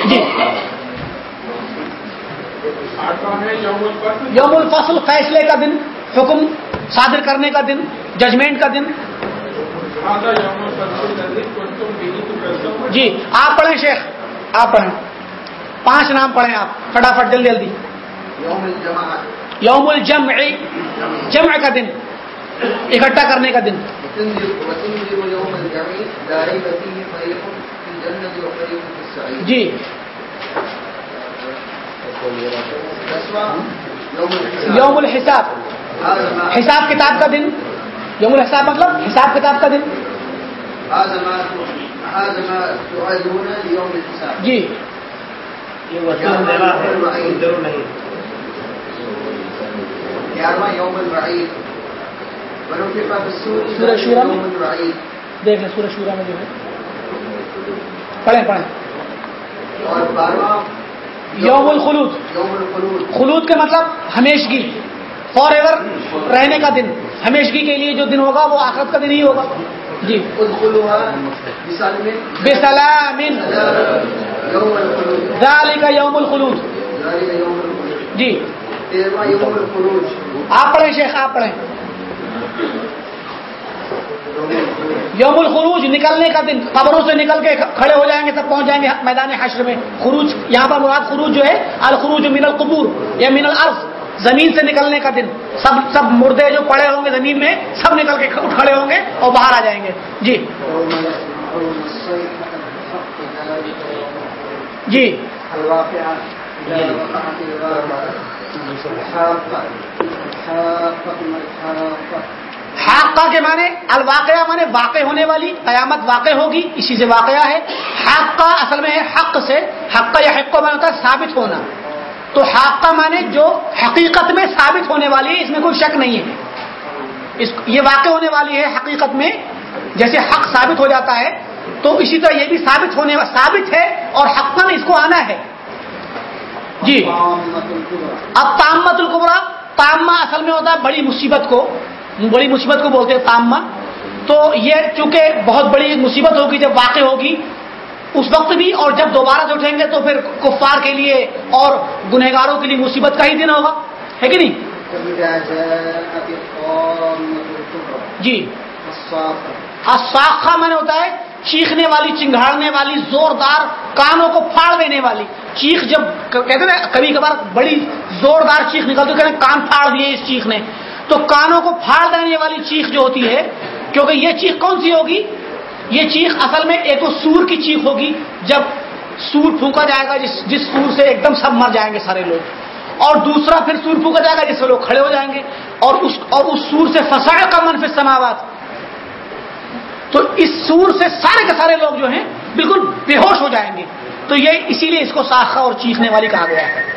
جی۔ یوم الفصل فیصلے کا دن حکم صادر کرنے کا دن ججمنٹ کا دن۔ جی آپ پڑھیں شیخ۔ آپ پڑھیں۔ پانچ نام پڑھیں آپ۔ فٹافٹ جلدی جلدی۔ یوم الجمع۔ جمع کا دن۔ اکٹھا کرنے کا دن۔ جی۔ یوم الحساب۔ حساب کتاب کا دن۔ یوم الحساب مطلب حساب کتاب کا دن۔ جی۔ گیارہواں یوم الرعید ونفخ في الصور سورہ شورى؟ میں؟ دیکھ لیں سورہ شورا میں جو ہے۔ پڑھیں پڑھیں۔ اور بارہواں یوم الخلود۔ خلود کا مطلب ہمیشگی فار ایور رہنے کا دن۔ ہمیشگی کے لیے جو دن ہوگا وہ آخرت کا دن ہی ہوگا۔ جی۔ یوم الخلود۔ ذالک یوم الخلود۔ جی۔ آپ پڑھیں شیخ آپ پڑھیں۔ یوم الخروج نکلنے کا دن۔ قبروں سے نکل کے کھڑے ہو جائیں گے سب پہنچ جائیں گے میدان حشر میں۔ خروج یہاں پر مراد خروج جو ہے الخروج من القبور یا من الارض۔ زمین سے نکلنے کا دن۔ سب سب مردے جو پڑے ہوں گے زمین میں سب نکل کے اٹھ کھڑے ہوں گے اور باہر آ جائیں گے۔ جی۔ جی۔ حاقہ کے معنی الواقعہ معنی واقع ہونے والی، قیامت واقع ہوگی، اسی سے واقعہ ہے۔ حاقہ اصل میں ہے حق سے، حق یا حق کو معنی ہوتا ہے ثابت ہونا۔ تو حاقہ معنی جو حقیقت میں ثابت ہونے والی ہے، اس میں کوئی شک نہیں ہے۔ اس یہ واقع ہونے والی ہے حقیقت میں، جیسے حق ثابت ہو جاتا ہے، تو اسی طرح یہ بھی ثابت ہونے ثابت ہے اور حقاً اس کو آنا ہے۔ جی۔ اب تامت القبرا، تامہ اصل میں ہوتا ہے بڑی مصیبت کو، بڑی مصیبت کو بولتے ہیں تامہ۔ تو یہ چونکہ بہت بڑی مصیبت ہوگی، جب واقع ہوگی، اس وقت بھی، اور جب دوبارہ سے اٹھیں گے تو پھر کفار کے لیے اور گنہگاروں کے لیے مصیبت کا ہی دن ہوگا۔ ہے کہ نہیں؟ جی۔ الصاخة میں نے ہوتا ہے چیخنے والی، چنگھاڑنے والی، زوردار کانوں کو پھاڑ دینے والی۔ چیخ جب کہتے ہیں کبھی کبھار بڑی زوردار چیخ نکلتی کہتے ہیں کان پھاڑ دیے اس چیخ نے۔ تو کانوں کو پھاڑ دینے والی چیخ جو ہوتی ہے، کیونکہ یہ چیخ کون سی ہوگی؟ یہ چیخ اصل میں ایک تو سور کی چیخ ہوگی۔ جب سور پھونکا جائے گا، جس جس سور سے ایک دم سب مر جائیں گے سارے لوگ۔ اور دوسرا پھر سور پھونکا جائے گا، جس سے لوگ کھڑے ہو جائیں گے۔ اور اس اور اس سور سے فسا کا منفی سماوات۔ تو اس سور سے سارے کے سارے لوگ جو ہیں بالکل بے ہوش ہو جائیں گے۔ تو یہ اسی لیے اس کو ساخہ اور چیخنے والی کہا گیا ہے۔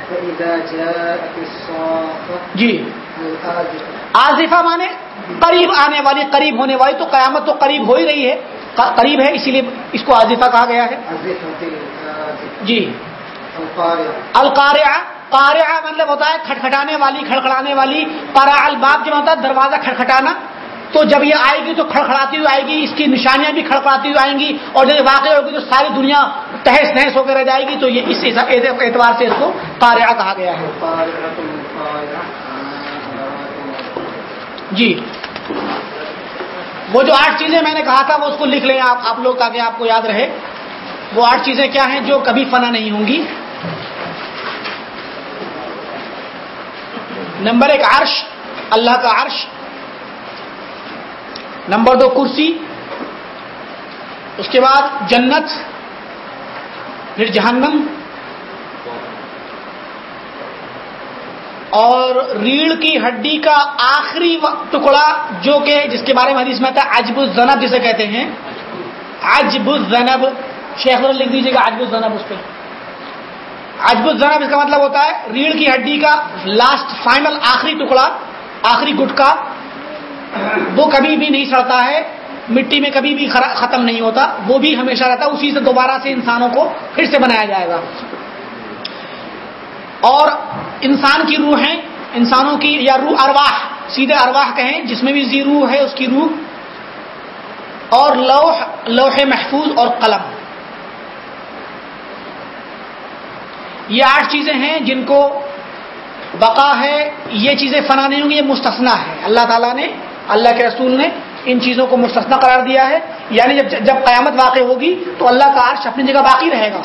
جی۔ آزفہ مانے قریب آنے والی، قریب ہونے والی تو قیامت تو قریب ہو ہی رہی ہے۔ قریب ہے، اسی لیے اس کو آزفہ کہا گیا ہے۔ جی۔ القارعة القارعہ، قارعہ مطلب ہوتا ہے کھٹکھٹانے والی، کھڑکھڑانے والی۔ قرع الباب جو ہوتا ہے، دروازہ کھڑکھٹانا تو جب یہ آئے گی تو کھڑکھڑاتی ہوئی آئے گی، اس کی نشانیاں بھی کھڑکھڑاتی ہوئی آئیں گی اور جب یہ واقع ہوگی تو ساری دنیا تہس نہس ہو کے رہ جائے گی۔ تو یہ اس اعتبار سے اس کو قارعہ کہا گیا ہے۔ جی۔ وہ جو آٹھ چیزیں میں نے کہا تھا، وہ اس کو لکھ لیں آپ آپ لوگ تاکہ آپ کو یاد رہے۔ وہ آٹھ چیزیں کیا ہیں جو کبھی فنا نہیں ہوں گی؟ نمبر ایک عرش، اللہ کا عرش۔ نمبر دو کرسی، اس کے بعد جنت، پھر جہنم، اور ریڑھ کی ہڈی کا آخری ٹکڑا جو کہ جس کے بارے میں حدیث میں آتا ہے، عجب الزنب جسے کہتے ہیں۔ عجب الزنب، شیخ لکھ دیجیے گا عجب الزنب اس پہ۔ عجب الزنب اس کا مطلب ہوتا ہے، ریڑھ کی ہڈی کا لاسٹ فائنل آخری ٹکڑا، آخری گٹکا۔ وہ کبھی بھی نہیں سڑتا ہے، مٹی میں کبھی بھی ختم نہیں ہوتا، وہ بھی ہمیشہ رہتا ہے، اسی سے دوبارہ سے انسانوں کو پھر سے بنایا جائے گا۔ اور انسان کی روح ہے انسانوں کی یا روح ارواح، سیدھے ارواح کہیں، جس میں بھی زی روح ہے، اس کی روح۔ اور لوح لوح محفوظ اور قلم۔ یہ آٹھ چیزیں ہیں جن کو بقا ہے، یہ چیزیں فنا نہیں ہوں گی، یہ مستثنا ہے۔ اللہ تعالیٰ نے اللہ کے رسول نے ان چیزوں کو مستثنا قرار دیا ہے۔ یعنی جب جب قیامت واقع ہوگی تو اللہ کا عرش اپنی جگہ باقی رہے گا۔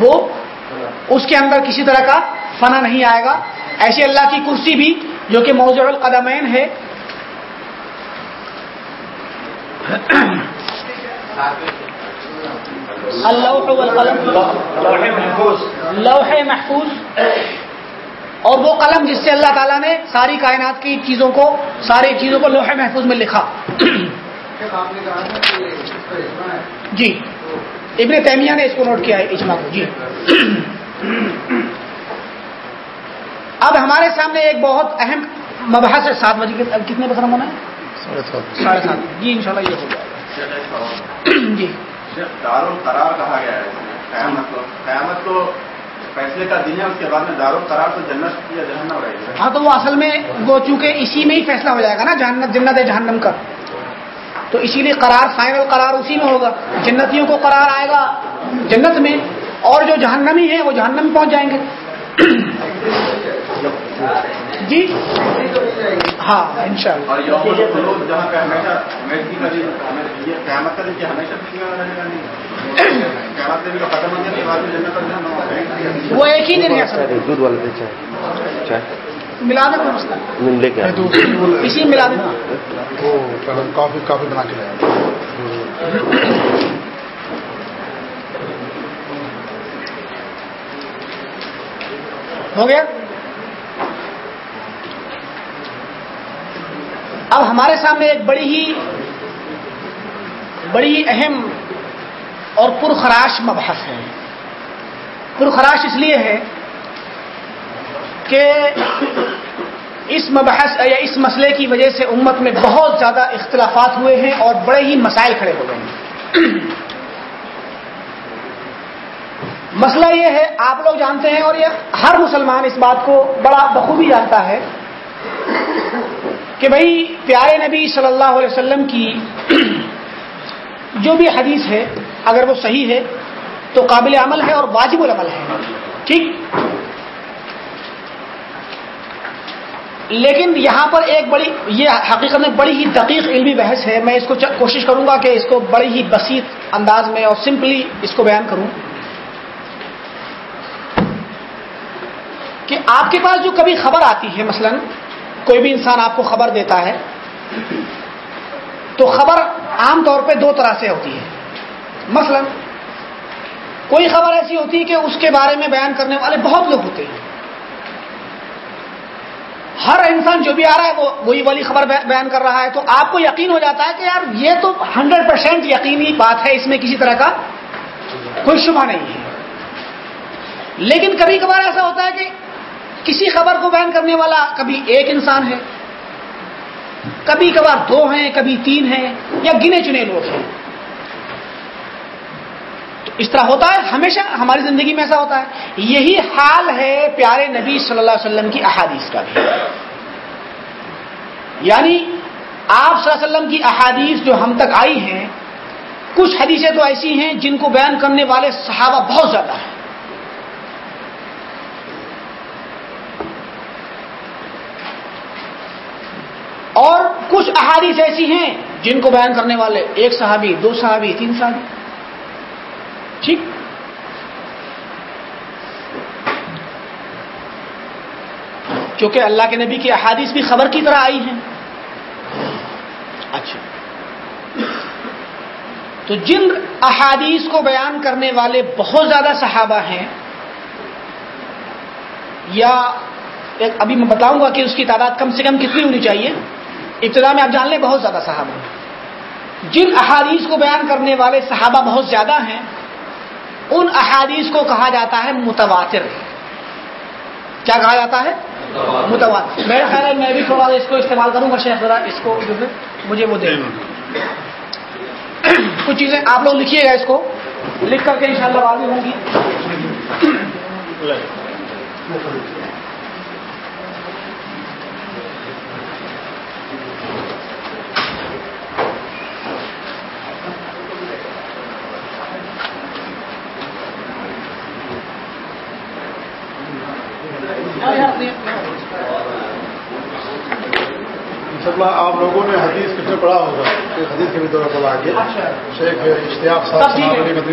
وہ اس کے اندر کسی طرح کا فنا نہیں آئے گا۔ ایسی اللہ کی کرسی بھی جو کہ موضوع القدمین ہے۔ والقلم۔ لوح محفوظ۔ اور وہ قلم جس سے اللہ تعالیٰ نے ساری کائنات کی چیزوں کو ساری چیزوں کو لوح محفوظ میں لکھا۔ آپ نے کہا تھا کہ اس کا اجماع ہے جی۔ ابن تیمیہ نے اس کو نوٹ کیا ہے اجماع کو۔ جی۔ اب ہمارے سامنے ایک بہت اہم مبحث ہے سات بجے کے کتنے بجے ہونا ہے؟ ساڑھے سات جی ان شاء اللہ یہ ہو جائے گا جی دار القرار کہا گیا ہے۔ میں قیامت کو قیامت تو فیصلے کا دن ہے اس کے بعد میں دار القرار تو جنت یا جہنم رہے گا۔ ہاں تو وہ اصل میں وہ چونکہ اسی میں ہی فیصلہ ہو جائے گا نا جہنت جنت جہنم کا۔ تو اسی لیے قرار فائنل قرار اسی میں ہوگا۔ جنتیوں کو قرار آئے گا جنت میں اور جو جہنمی ہیں وہ جہنم میں پہنچ جائیں گے۔ جی؟ ہاں ان شاء اللہ وہ ایک ہی دن ہے۔ دودھ والا دے مسئلہ۔ نہیں۔ لے کے اسی میں ملا دیں کافی کافی بنا کے ہو گیا؟ اب ہمارے سامنے ایک بڑی ہی بڑی ہی اہم اور پرخراش مبحث ہے۔ پرخراش اس لیے ہے کہ اس مبحث یا اس مسئلے کی وجہ سے امت میں بہت زیادہ اختلافات ہوئے ہیں اور بڑے ہی مسائل کھڑے ہو گئے ہیں۔ مسئلہ یہ ہے، آپ لوگ جانتے ہیں اور یہ ہر مسلمان اس بات کو بڑا بخوبی جانتا ہے کہ بھائی، پیارے نبی صلی اللہ علیہ وسلم کی جو بھی حدیث ہے اگر وہ صحیح ہے تو قابل عمل ہے اور واجب العمل ہے۔ ٹھیک؟ لیکن یہاں پر ایک بڑی، یہ حقیقت میں بڑی ہی دقیق علمی بحث ہے۔ میں اس کو کوشش کروں گا کہ اس کو بڑی ہی بسیط انداز میں اور سمپلی اس کو بیان کروں۔ کہ آپ کے پاس جو کبھی خبر آتی ہے، مثلا کوئی بھی انسان آپ کو خبر دیتا ہے، تو خبر عام طور پہ دو طرح سے ہوتی ہے۔ مثلا کوئی خبر ایسی ہوتی ہے کہ اس کے بارے میں بیان کرنے والے بہت لوگ ہوتے ہیں۔ ہر انسان جو بھی آ رہا ہے وہ وہی والی خبر بیان کر رہا ہے۔ تو آپ کو یقین ہو جاتا ہے کہ یار یہ تو ہنڈریڈ پرسینٹ یقینی بات ہے، اس میں کسی طرح کا کوئی شبہ نہیں ہے۔ لیکن کبھی کبھار ایسا ہوتا ہے کہ کسی خبر کو بیان کرنے والا کبھی ایک انسان ہے کبھی کبھار دو ہیں، کبھی تین ہیں، یا گنے چنے لوگ ہیں۔ اس طرح ہوتا ہے، ہمیشہ ہماری زندگی میں ایسا ہوتا ہے۔ یہی حال ہے پیارے نبی صلی اللہ علیہ وسلم کی احادیث کا بھی۔ یعنی آپ صلی اللہ علیہ وسلم کی احادیث جو ہم تک آئی ہیں، کچھ حدیثیں تو ایسی ہیں جن کو بیان کرنے والے صحابہ بہت زیادہ ہیں۔ اور کچھ احادیث ایسی ہیں جن کو بیان کرنے والے، ایک صحابی، دو صحابی، تین صحابی۔ ٹھیک۔ کیونکہ اللہ کے نبی کی احادیث بھی خبر کی طرح آئی ہیں۔ اچھا۔ تو جن احادیث کو بیان کرنے والے بہت زیادہ صحابہ ہیں، یا ابھی میں بتاؤں گا کہ اس کی تعداد کم سے کم کتنی ہونی چاہیے۔ ابتدا میں آپ جان لیں، بہت زیادہ صحابہ ہیں۔ جن احادیث کو بیان کرنے والے صحابہ بہت زیادہ ہیں ان احادیث کو کہا جاتا ہے متواتر کیا کہا جاتا ہے؟ متواتر۔ میرا خیال ہے میں بھی تھوڑا اس کو استعمال کروں گا شیخ ذرا اس کو جو ہے مجھے وہ دے۔ کچھ چیزیں آپ لوگ لکھیے گا اس کو۔ لکھ کر کے انشاءاللہ شاء ہوں گی انشاءاللہ آپ لوگوں نے حدیث کتنے پڑھا ہوگا۔ حدیث کے بھی دورہ پر آگے اچھا۔ شیخ اشتیاق صاحب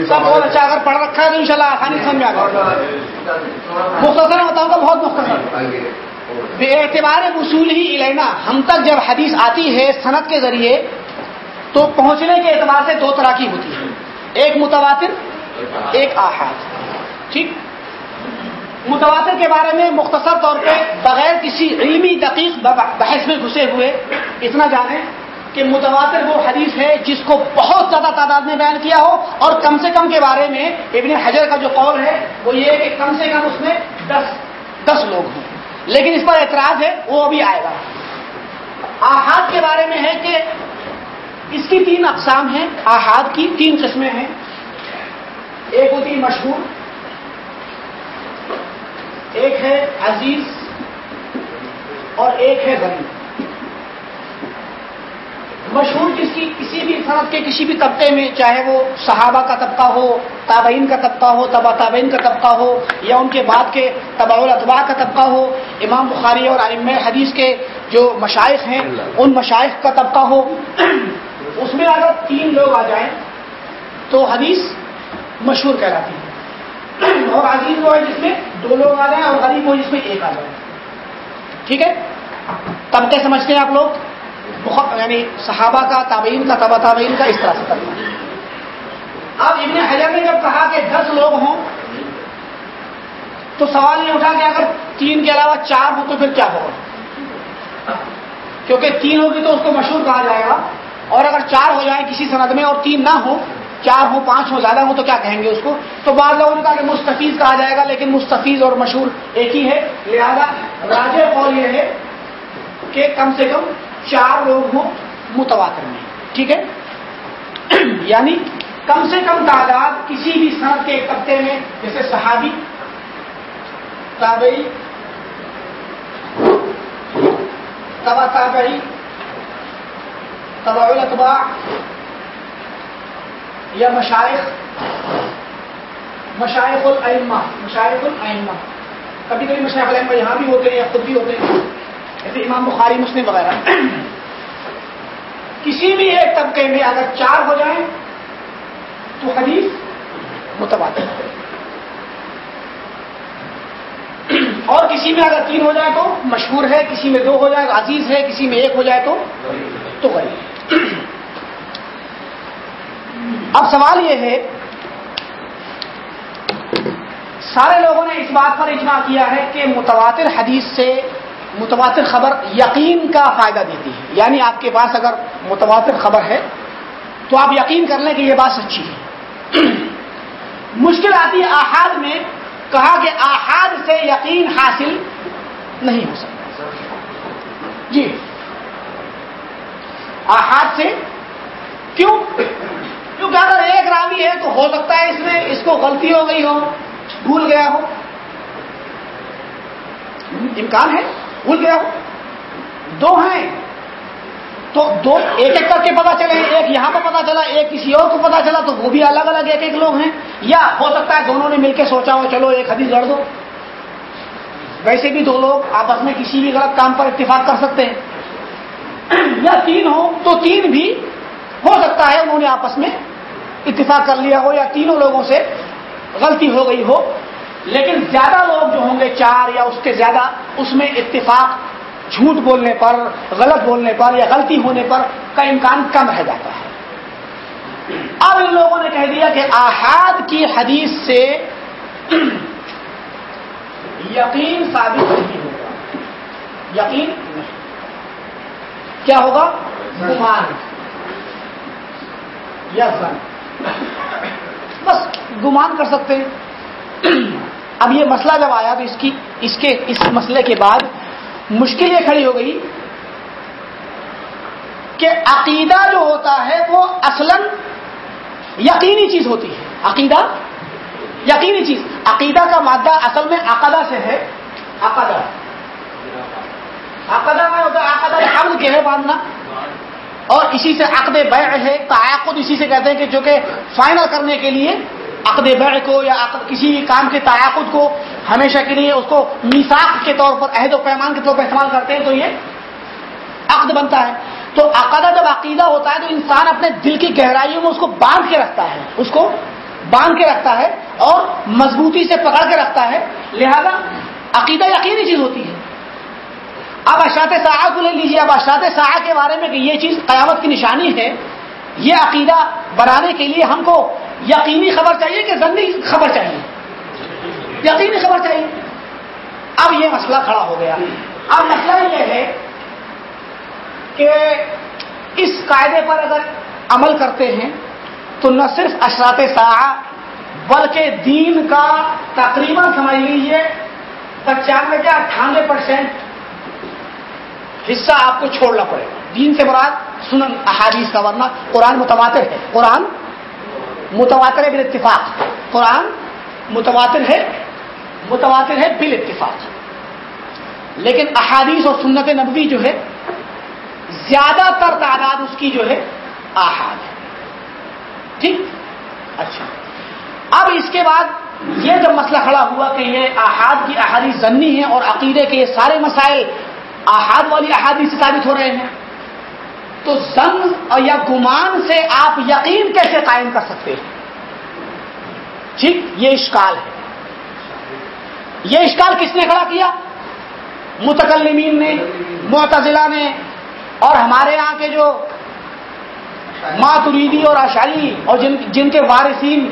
صاحب بہت اچھا اگر پڑھ رکھا ہے تو انشاءاللہ آسانی سے سمجھ آ گا مختصر بتاؤں گا بہت مختصر۔ بے اعتبار وصول ہی الینا۔ ہم تک جب حدیث آتی ہے صنعت کے ذریعے تو پہنچنے کے اعتبار سے دو طرح کی ہوتی ہے۔ ایک متواتر ایک آحاد۔ ٹھیک؟ متواتر کے بارے میں مختصر طور پہ بغیر کسی علمی دقیق بحث میں گھسے ہوئے اتنا جانیں کہ متواتر وہ حدیث ہے جس کو بہت زیادہ تعداد میں بیان کیا ہو اور کم سے کم کے بارے میں ابن حجر کا جو قول ہے وہ یہ ہے کہ کم سے کم اس میں دس دس لوگ ہوں۔ لیکن اس پر اعتراض ہے، وہ ابھی آئے گا۔ آحاد کے بارے میں ہے کہ اس کی تین اقسام ہیں۔ آحاد کی تین قسمیں ہیں۔ ایک ہوتی مشہور ایک ہے عزیز اور ایک ہے غریب مشہور جس کی کسی بھی فرد کے کسی بھی طبقے میں چاہے وہ صحابہ کا طبقہ ہو تابعین کا طبقہ ہو تبا تابعین کا طبقہ ہو یا ان کے بعد کے تباء الطباء کا طبقہ ہو امام بخاری اور علم حدیث کے جو مشائق ہیں ان مشائق کا طبقہ ہو اس میں اگر تین لوگ آ جائیں تو حدیث مشہور کہلاتی ہے۔ اور عزیز وہ ہے جس میں دو لوگ آ جائیں اور غریب وہ جس میں ایک آ جائے ٹھیک ہے؟ طبقے سمجھتے ہیں آپ لوگ؟ یعنی صحابہ کا، تابعین کا تبا تابعین کا اس طرح سے کرنا اب ابن حجر نے جب کہا کہ دس لوگ ہوں، تو سوال یہ اٹھا کہ اگر تین کے علاوہ چار ہوں تو پھر کیا ہوگا؟ کیونکہ تین ہوگی تو اس کو مشہور کہا جائے گا۔ اور اگر چار ہو جائیں کسی سند میں اور تین نہ ہو چار ہوں، پانچ ہوں، زیادہ ہوں تو کیا کہیں گے اس کو؟ تو بعض لوگوں نے کہا کہ مستفیض کہا جائے گا، لیکن مستفیض اور مشہور ایک ہی ہے۔ لہذا راج قول یہ ہے کہ کم سے کم چار لوگ ہوں متواتر میں، ٹھیک ہے؟ یعنی کم سے کم تعداد کسی بھی صنعت کے ایک طبقے میں، جیسے صحابی، تابعی تبا تابعی تبا الاتباع یا مشائق مشائق الائمہ مشائق الائمہ کبھی کبھی مشائق الائمہ یہاں بھی ہوتے ہیں یا خود بھی ہوتے ہیں۔ جیسے امام بخاری، مسلم وغیرہ۔ کسی بھی ایک طبقے میں اگر چار ہو جائیں، تو حدیث متبادل اور کسی میں اگر تین ہو جائے تو مشہور ہے، کسی میں دو ہو جائے، عزیز ہے، کسی میں ایک ہو جائے تو تو غریب اب سوال یہ ہے، سارے لوگوں نے اس بات پر اجماع کیا ہے کہ متواتر حدیث سے متواتر خبر یقین کا فائدہ دیتی ہے۔ یعنی آپ کے پاس اگر متواتر خبر ہے، تو آپ یقین کر لیں کہ یہ بات سچی ہے۔ مشکل آتی ہے آحاد میں کہا کہ آحاد سے یقین حاصل نہیں ہو سکتا۔ جی۔ آحاد سے کیوں کیونکہ اگر ایک راوی ہے تو ہو سکتا ہے اس میں اس کو غلطی ہو گئی ہو، بھول گیا ہو۔ امکان ہے، بھول گیا ہو۔ دو ہیں۔ تو دو ایک ایک کر کے پتا چلے، ایک یہاں پہ پتا چلا، ایک کسی اور کو پتا چلا، تو وہ بھی الگ الگ ایک ایک لوگ ہیں۔ یا ہو سکتا ہے دونوں نے مل کے سوچا ہو، چلو ایک حدیث لڑ دو۔ ویسے بھی دو لوگ آپس میں کسی بھی غلط کام پر اتفاق کر سکتے ہیں۔ یا تین ہو، تو تین بھی ہو سکتا ہے انہوں نے آپس میں اتفاق کر لیا ہو یا تینوں لوگوں سے غلطی ہو گئی ہو لیکن زیادہ لوگ جو ہوں گے چار یا اس کے زیادہ اس میں اتفاق جھوٹ بولنے پر غلط بولنے پر یا غلطی ہونے پر کا امکان کم رہ جاتا ہے۔ اب ان لوگوں نے کہہ دیا کہ آحاد کی حدیث سے یقین ثابت نہیں ہوگا۔ یقین نہیں۔ کیا ہوگا؟ گمان یا زن۔ بس گمان کر سکتے ہیں۔ اب یہ مسئلہ جب آیا تو اس کی اس کے اس مسئلے کے بعد مشکل یہ کھڑی ہو گئی کہ عقیدہ جو ہوتا ہے وہ اصلا یقینی چیز ہوتی ہے۔ عقیدہ؟ یقینی چیز۔ عقیدہ کا مادہ اصل میں عقدہ سے ہے۔ عقدہ۔ عقدہ میں ہوتا ہے، عقدہ حمل کے ہے، باندھنا۔ اور اسی سے عقد بیع ہے، تعاقد اسی سے کہتے ہیں کہ جو کہ فائنل کرنے کے لیے عقد بیع کو یا کسی کام کے تعاقد کو ہمیشہ کے لیے اس کو میساک کے طور پر، عہد و پیمان کے طور پر استعمال کرتے ہیں تو یہ عقد بنتا ہے۔ تو عقدہ جب عقیدہ ہوتا ہے تو انسان اپنے دل کی گہرائیوں میں اس کو باندھ کے رکھتا ہے، اس کو باندھ کے رکھتا ہے اور مضبوطی سے پکڑ کے رکھتا ہے۔ لہذا عقیدہ یقینی چیز ہوتی ہے۔ اب اشاط ساہ کو لے لیجیے اب اشاط ساہ کے بارے میں کہ یہ چیز قیامت کی نشانی ہے، یہ عقیدہ بنانے کے لیے ہم کو یقینی خبر چاہیے کہ زندگی خبر چاہیے۔ یقینی خبر چاہیے۔ اب یہ مسئلہ کھڑا ہو گیا۔ اب مسئلہ یہ ہے کہ اس قاعدے پر اگر عمل کرتے ہیں تو نہ صرف اشرات ساہ بلکہ دین کا تقریباً سمجھ لیجیے پچانوے یا اٹھانوے پرسینٹ حصہ آپ کو چھوڑنا پڑے۔ گا دین سے مراد سنن، احادیث کا ورنہ قرآن متواتر ہے۔ قرآن متواتر ہے بال اتفاق قرآن متواتر ہے متواتر ہے بال اتفاق لیکن احادیث اور سنت نبوی جو ہے، زیادہ تر تعداد اس کی جو ہے احاد ہے۔ ٹھیک؟ اچھا۔ اب اس کے بعد یہ جب مسئلہ کھڑا ہوا کہ یہ احاد کی احادیث ضنی ہے اور عقیدے کے یہ سارے مسائل احاد والی احادیث سے ثابت ہو رہے ہیں۔ تو زن اور یا گمان سے آپ یقین کیسے قائم کر سکتے ہیں؟ ٹھیک یہ اشکال ہے۔ یہ اشکال کس نے کھڑا کیا؟ متکلمین نے، معتزلہ نے، اور ہمارے یہاں کے جو ماتریدی اور اشعری اور جن جن کے وارثین،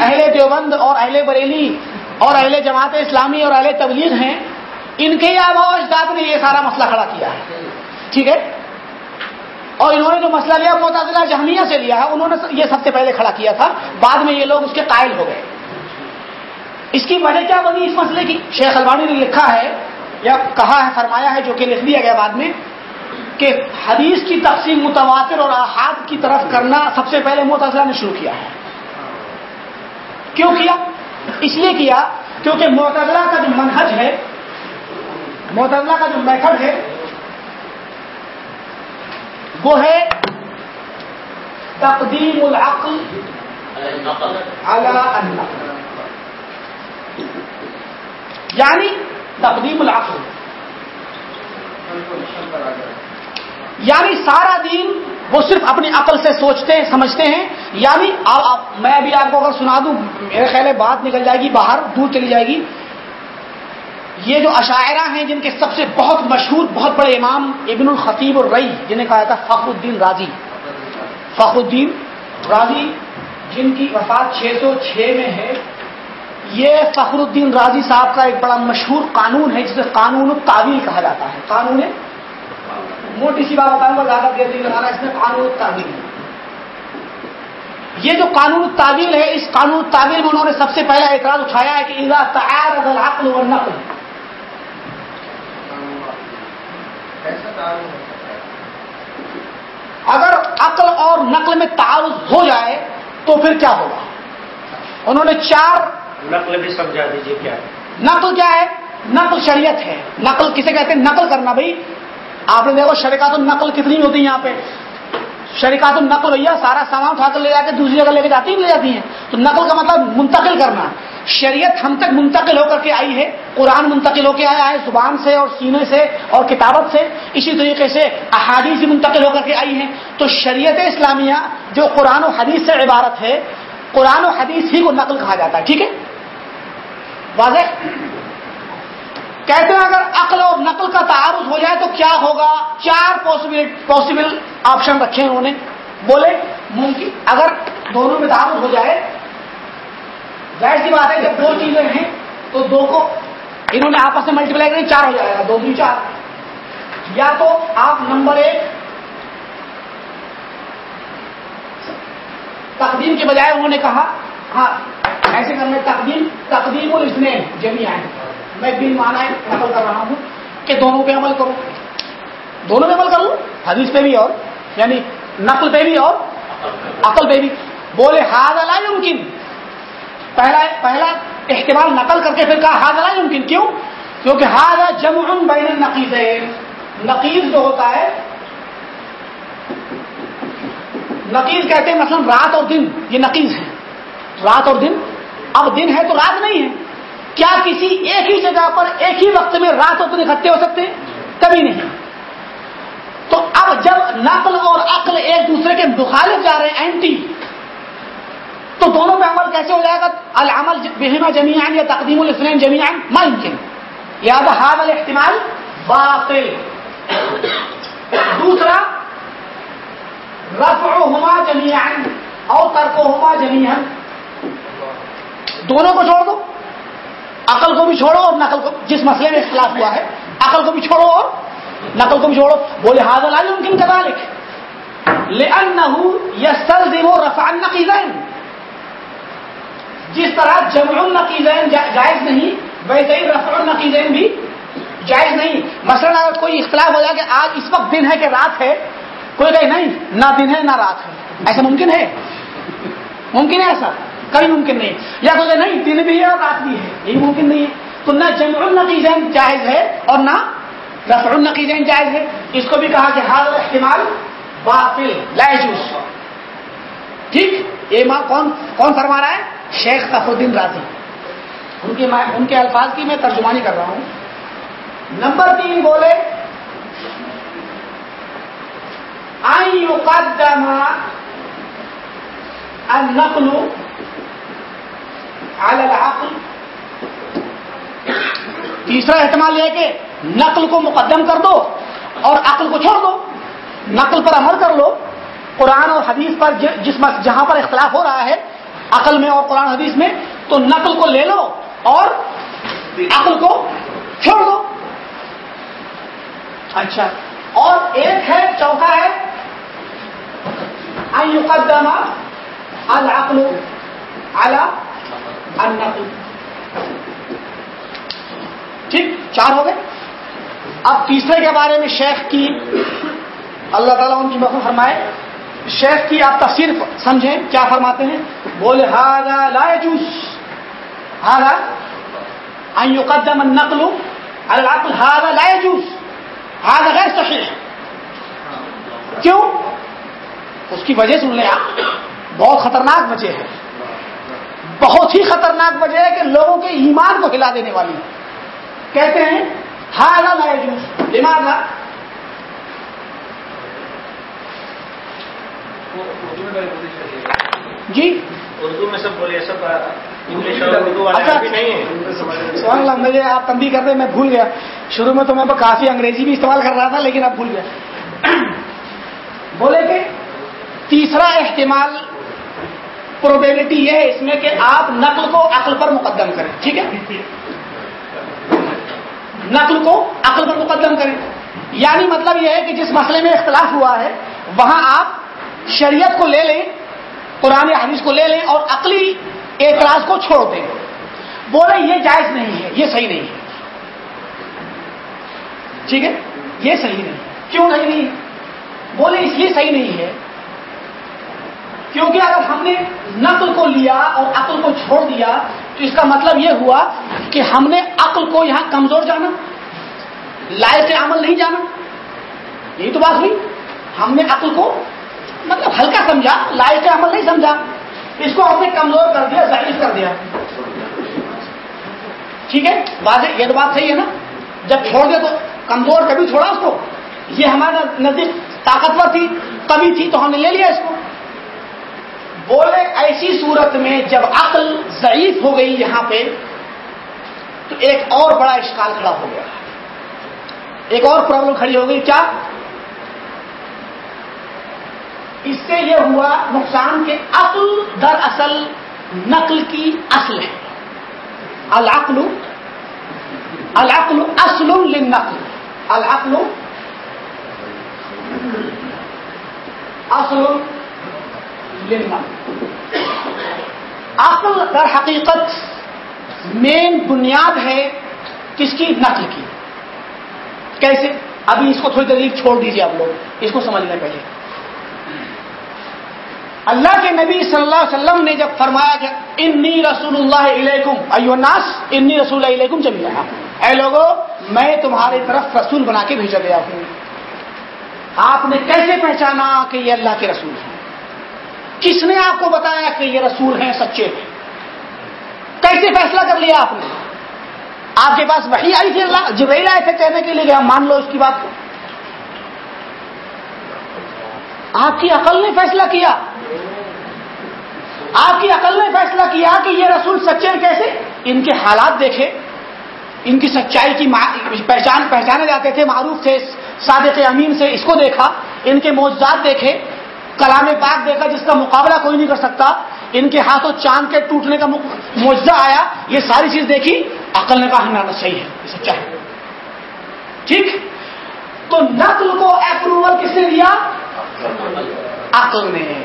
اہل دیوبند اور اہل بریلی اور اہل جماعت اسلامی اور اہل تبلیغ ہیں ان کے آبا و اجداد نے یہ سارا مسئلہ کھڑا کیا ہے۔ ٹھیک ہے؟ اور انہوں نے جو مسئلہ لیا، معتزلہ جہمیہ سے لیا ہے، انہوں نے یہ سب سے پہلے کھڑا کیا تھا۔ بعد میں یہ لوگ اس کے قائل ہو گئے۔ اس کی وجہ کیا بنی؟ اس مسئلے کی شیخ البانی نے لکھا ہے یا کہا ہے، فرمایا ہے، جو کہ لکھ دیا گیا بعد میں، کہ حدیث کی تقسیم متواتر اور احاد کی طرف کرنا سب سے پہلے معتزلہ نے شروع کیا ہے۔ کیوں کیا؟ اس لیے کیا؟ کیونکہ معتزلہ کا جو منہج ہے معتزلہ کا جو میتھڈ ہے، وہ ہے تقدیم العقل على النقل. یعنی تقدیم العقل. یعنی سارا دین وہ صرف اپنی عقل سے سوچتے ہیں، سمجھتے ہیں. یعنی میں ابھی آپ کو اگر سنا دوں، میرے خیال ہے بات نکل جائے گی، باہر دور چلی جائے گی. یہ جو عشاعرہ ہیں جن کے سب سے بہت مشہور، بہت بڑے امام ابن الخطیب الرئی، جنہیں کہا تھا فخر الدین راضی۔ فخر الدین راضی، جن کی وفات چھ سو چھ میں ہے۔ یہ فخر الدین راضی صاحب کا ایک بڑا مشہور قانون ہے، جسے قانون التعویل کہا جاتا ہے۔ قانون موٹی سی بات بتاؤں گا، زیادہ دیر نہیں لگانا، اس میں قانون التعویل۔ یہ جو قانون التعویل ہے، اس قانون التعویل میں انہوں نے سب سے پہلا اعتراض اٹھایا ہے کہ اذا تعارض العقل والنقل۔ اگر عقل اور نقل میں تعارض ہو جائے تو پھر کیا ہوگا؟ انہوں نے چار نقل بھی سمجھا دیجیے کیا ہے؟ نقل کیا ہے؟ نقل شریعت ہے۔ نقل کسے کہتے ہیں؟ نقل کرنا بھائی آپ نے دیکھو شریکات النقل کتنی ہوتی ہیں یہاں پہ۔ شریکات النقل بھیا سارا سامان اٹھا کر لے جا کے دوسری جگہ لے کے جاتی لے جاتی ہیں۔ تو نقل کا مطلب منتقل کرنا۔ شریعت ہم تک منتقل ہو کر کے آئی ہے، قرآن منتقل ہو کے آیا ہے، زبان سے اور سینے سے اور کتابت سے، اسی طریقے سے احادیث منتقل ہو کر کے آئی ہیں۔ تو شریعت اسلامیہ جو قرآن و حدیث سے عبارت ہے، قرآن و حدیث ہی کو نقل کہا جاتا ہے، ٹھیک ہے؟ واضح؟ کہتے ہیں اگر عقل اور نقل کا تعارض ہو جائے تو کیا ہوگا؟ چار پاسبل پاسبل آپشن رکھے انہوں نے۔ بولے، ممکن اگر دونوں میں تعارض ہو جائے، ظاہر سی بات ہے جب دو چیزیں ہیں، تو دو کو انہوں نے آپس میں ملٹیپلائی کریں چار ہو جائے گا۔ دو دو چار۔ یا تو آپ نمبر ایک تقدیم کے بجائے انہوں نے کہا ہاں ایسے کرنے تقدیم تقدیم اور اس نے جمی آئے۔ میں بن مانا ہے، نقل کر رہا ہوں کہ دونوں پہ عمل کروں دونوں پہ عمل کروں حدیث پہ بھی اور یعنی نقل پہ بھی اور، عقل پہ بھی۔ بولے ہاد اللہ ممکن پہلا پہلا احتمال نقل کر کے پھر کہا ہاد اللہ ممکن کیوں؟ کیونکہ ہاد جمع بین النقیز نقیز جو ہوتا ہے نقیز کہتے ہیں مثلا رات اور دن، یہ نقیز ہے۔ رات اور دن، اب دن ہے تو رات نہیں ہے۔ کیا کسی ایک ہی جگہ پر ایک ہی وقت میں رات اور دن اکٹھے ہو سکتے کبھی نہیں۔ تو اب جب نقل اور عقل ایک دوسرے کے مخالف جا رہے ہیں اینٹی تو دونوں پہ عمل کیسے ہو جائے گا؟ العمل بہما جمیان یا تقدیم الاسلام جمیان ممکن۔ یا حاد الاحتمال باطل۔ دوسرا، رفعهما جميعا او ترکهما جميعا دونوں کو چھوڑ دو۔ عقل کو بھی چھوڑو اور نقل کو جس مسئلے میں اختلاف ہوا ہے، عقل کو بھی چھوڑو اور نقل کو بھی چھوڑو۔ بولے حاضر لا يمكن كذلك۔ لانه يستلزم رفع النقيضين۔ جس طرح جمع النقیزین جائز نہیں ویسے ہی رفع النقیزین بھی جائز نہیں۔ مثلا اگر کوئی اختلاف ہو جائے کہ آج اس وقت دن ہے کہ رات ہے، کوئی کہے نہیں، نہ دن ہے نہ رات ہے۔ ایسا ممکن ہے؟ ممکن ہے ایسا؟ کبھی ممکن نہیں۔ یا کوئی کہے نہیں دن بھی ہے اور رات بھی ہے۔ یہی ممکن نہیں ہے۔ تو نہ جمع النقیزین جائز ہے اور نہ رفع النقیزین جائز ہے۔ اس کو بھی کہا کہ حاضر احتمال باطل، لا يجوز۔ ٹھیک؟ یہ ماں کون کون فرما رہا ہے؟ شیخ فخر الدین راضی۔ ان کے ان کے الفاظ کی میں ترجمانی کر رہا ہوں۔ نمبر تین بولے آئی يقدم النقل على العقل. تیسرا احتمال یہ کہ نقل کو مقدم کر دو اور عقل کو چھوڑ دو، نقل پر عمل کر لو۔ قرآن اور حدیث پر جس جہاں پر اختلاف ہو رہا ہے، عقل میں اور قرآن حدیث میں، تو نقل کو لے لو اور عقل کو چھوڑ دو۔ اچھا اور ایک ہے، چوتھا ہے يقدم العقل على النقل ٹھیک، چار ہو گئے۔ اب تیسرے کے بارے میں شیخ کی اللہ تعالیٰ ان کی بخو فرمائے۔ شیخ کی آپ تفسیر سمجھیں، کیا فرماتے ہیں؟ بولے ہارا لا جوس ہارا يقدم النقل على العقل هذا لا يجوز هذا غیر صحیح کیوں؟ اس کی وجہ سن لیں آپ۔ بہت خطرناک وجہ ہے۔ بہت ہی خطرناک وجہ ہے کہ لوگوں کے ایمان کو ہلا دینے والی۔ کہتے ہیں ہارا لا جوس دماغ جی؟ اردو میں سب بولے سب انگلش اور اردو والے بھی نہیں ہے سبحان اللہ مجھے آپ تنبیہ کرتے میں بھول گیا۔ شروع میں تو میں کافی انگریزی بھی استعمال کر رہا تھا لیکن اب بھول گیا۔ بولے کہ تیسرا احتمال پروبیبلٹی یہ ہے اس میں کہ آپ نقل کو عقل پر مقدم کریں، ٹھیک ہے؟ نقل کو عقل پر مقدم کریں۔ یعنی مطلب یہ ہے کہ جس مسئلے میں اختلاف ہوا ہے، وہاں آپ شریعت کو لے لیں، قرآن حدیث کو لے لیں اور عقلی اعتراض کو چھوڑ دیں بولے یہ جائز نہیں ہے، یہ صحیح نہیں ہے۔ ٹھیک ہے؟ یہ صحیح نہیں کیوں نہیں نہیں بولے اس لیے صحیح نہیں ہے کیونکہ اگر ہم نے نقل کو لیا اور عقل کو چھوڑ دیا، تو اس کا مطلب یہ ہوا کہ ہم نے عقل کو یہاں کمزور جانا، لائق عمل نہیں جانا۔ یہی تو بات ہوئی۔ ہم نے عقل کو مطلب ہلکا سمجھا، لائق عمل نہیں سمجھا۔ اس کو ہم نے کمزور کر دیا، ضعیف کر دیا۔ ٹھیک ہے؟ واضح، یہ تو بات صحیح ہے نا؟ جب چھوڑ دے تو کمزور کبھی چھوڑا اس کو۔ یہ ہمارا نزدیک طاقتور تھی کبھی تھی، تو ہم نے لے لیا اس کو۔ بولے ایسی صورت میں جب عقل ضعیف ہو گئی یہاں پہ، تو ایک اور بڑا اشکال کھڑا ہو گیا۔ ایک اور پرابلم کھڑی ہو گئی، کیا؟ اس سے یہ ہوا نقصان کہ عقل در اصل نقل کی اصل ہے۔ العقل العقل اصل للنقل۔ العقل اصل عقل در حقیقت مین بنیاد ہے کس کی؟ نقل کی. کیسے؟ ابھی اس کو تھوڑی دیر چھوڑ دیجیے آپ لوگ، اس کو سمجھنے پہلے. اللہ کے نبی صلی اللہ علیہ وسلم نے جب فرمایا کہ انی رسول اللہ علیکم ایو الناس، انی رسول اللہ علیکم چلی اے لوگوں میں تمہاری طرف رسول بنا کے بھیجا گیا ہوں۔ آپ نے کیسے پہچانا کہ یہ اللہ کے رسول ہیں؟ کس نے آپ کو بتایا کہ یہ رسول ہیں سچے؟ ہیں کیسے فیصلہ کر لیا آپ نے؟ آپ کے پاس وہی آئی تھی اللہ، جبریل آئے تھے کہنے کے لیے ہم مان لو اس کی بات کو۔ آپ کی عقل نے فیصلہ کیا۔ آپ کی عقل نے فیصلہ کیا کہ یہ رسول سچے ہیں کیسے؟ ان کے حالات دیکھے ان کی سچائی کی پہچان، پہچانے جاتے تھے، معروف تھے، صادق امین سے اس کو دیکھا۔ ان کے موجات دیکھے کلام پاک دیکھا جس کا مقابلہ کوئی نہیں کر سکتا، ان کے ہاتھوں چاند کے ٹوٹنے کا معجزہ آیا، یہ ساری چیز دیکھی، عقل نے کہا ہمارا صحیح ہے یہ سچا ہے۔ ٹھیک؟ تو نقل کو اپروول کس نے دیا؟ عقل نے۔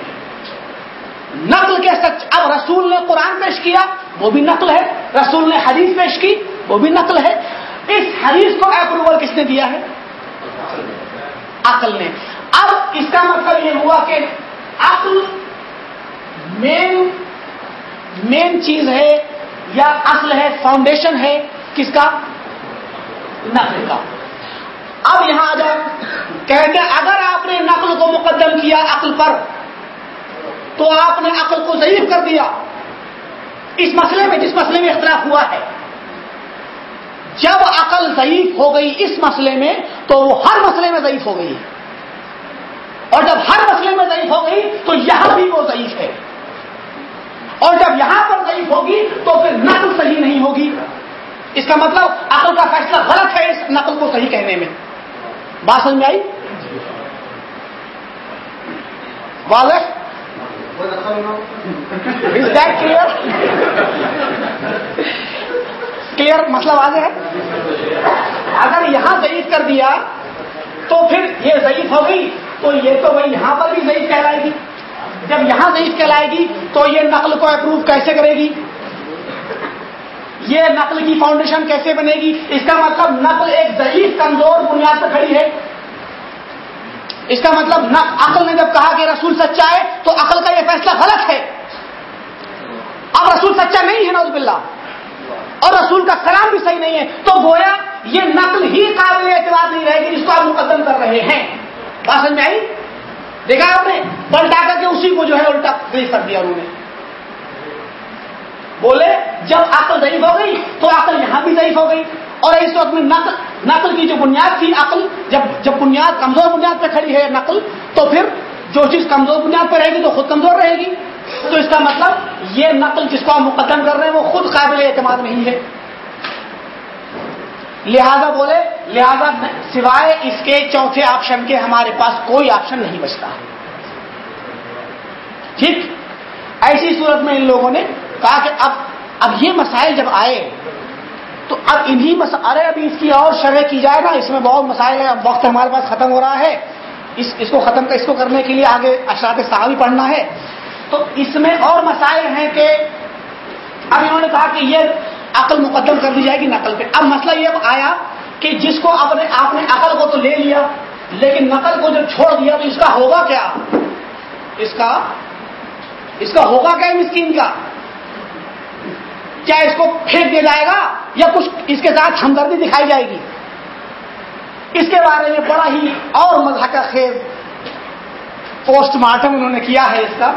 نقل کے سچ، اب رسول نے قرآن پیش کیا، وہ بھی نقل ہے۔ رسول نے حدیث پیش کی، وہ بھی نقل ہے۔ اس حدیث کو اپروول کس نے دیا ہے؟ عقل نے۔ اب اس کا مطلب یہ ہوا کہ عقل مین مین چیز ہے یا اصل ہے فاؤنڈیشن ہے کس کا؟ نقل کا۔ اب یہاں آ جاؤ کہتے ہیں اگر آپ نے نقل کو مقدم کیا عقل پر، تو آپ نے عقل کو ضعیف کر دیا۔ اس مسئلے میں، جس مسئلے میں اختلاف ہوا ہے۔ جب عقل ضعیف ہو گئی اس مسئلے میں، تو وہ ہر مسئلے میں ضعیف ہو گئی۔ ہے اور جب ہر مسئلے میں ضعیف ہو گئی تو یہاں بھی وہ ضعیف ہے۔ اور جب یہاں پر ضعیف ہوگی تو پھر نقل صحیح نہیں ہوگی۔ اس کا مطلب عقل کا فیصلہ غلط ہے اس نقل کو صحیح کہنے میں۔ بات سمجھ میں آئی؟ واضح؟ از دیٹ کلیئر کلیئر مسئلہ واضح ہے؟ اگر یہاں ضعیف کر دیا تو پھر یہ ضعیف ہو گئی تو یہ تو بھائی یہاں پر بھی ضعیف کہلائے گی۔ جب یہاں ضعیف کہلائے گی تو یہ نقل کو اپروو کیسے کرے گی؟ یہ نقل کی فاؤنڈیشن کیسے بنے گی؟ اس کا مطلب نقل ایک ضعیف کمزور بنیاد پر کھڑی ہے۔ اس کا مطلب عقل نے جب کہا کہ رسول سچا ہے تو عقل کا یہ فیصلہ غلط ہے۔ اب رسول سچا نہیں ہے نوز باللہ۔ اور رسول کا کلام بھی صحیح نہیں ہے۔ تو گویا یہ نقل ہی قابل اعتبار نہیں رہے گی، جس کو آپ مقدم کر رہے ہیں۔ بات سمجھ میں آئی؟ دیکھا آپ نے؟ پلٹا کر کے اسی کو جو ہے الٹا ضعیف کر دیا انہوں نے۔ بولے، جب عقل ضعیف ہو گئی تو عقل یہاں بھی ضعیف ہو گئی۔ اور اس وقت میں نقل نقل کی جو بنیاد تھی عقل، جب جب بنیاد، کمزور بنیاد پہ کھڑی ہے نقل، تو پھر جو چیز کمزور بنیاد پہ رہے گی تو خود کمزور رہے گی۔ تو اس کا مطلب یہ نقل جس کو آپ مقدم کر رہے ہیں وہ خود قابل اعتماد نہیں ہے۔ لہذا بولے، لہذا سوائے اس کے چوتھے آپشن کے ہمارے پاس کوئی آپشن نہیں بچتا۔ ٹھیک؟ ایسی صورت میں ان لوگوں نے کہا کہ اب اب یہ مسائل جب آئے، تو اب انہی ارے ابھی اس کی اور شرح کی جائے نا، اس میں بہت مسائل ہے اب وقت ہمارے پاس ختم ہو رہا ہے۔ اس اس کو ختم اس کو کرنے کے لیے آگے اشرات صحابی پڑھنا ہے۔ تو اس میں اور مسائل ہیں کہ، اب انہوں نے کہا کہ یہ عقل مقدم کر دی جائے گی نقل پہ۔ اب مسئلہ یہ آیا کہ جس کو آپ نے آپ نے عقل کو تو لے لیا، لیکن نقل کو جب چھوڑ دیا تو اس کا ہوگا کیا؟ اس کا اس کا ہوگا کیا مسکین کا؟ کیا اس کو پھینک دیا جائے گا یا کچھ اس کے ساتھ ہمدردی دکھائی جائے گی؟ اس کے بارے میں بڑا ہی اور مذہب کا خیز پوسٹ مارٹم انہوں نے کیا ہے اس کا۔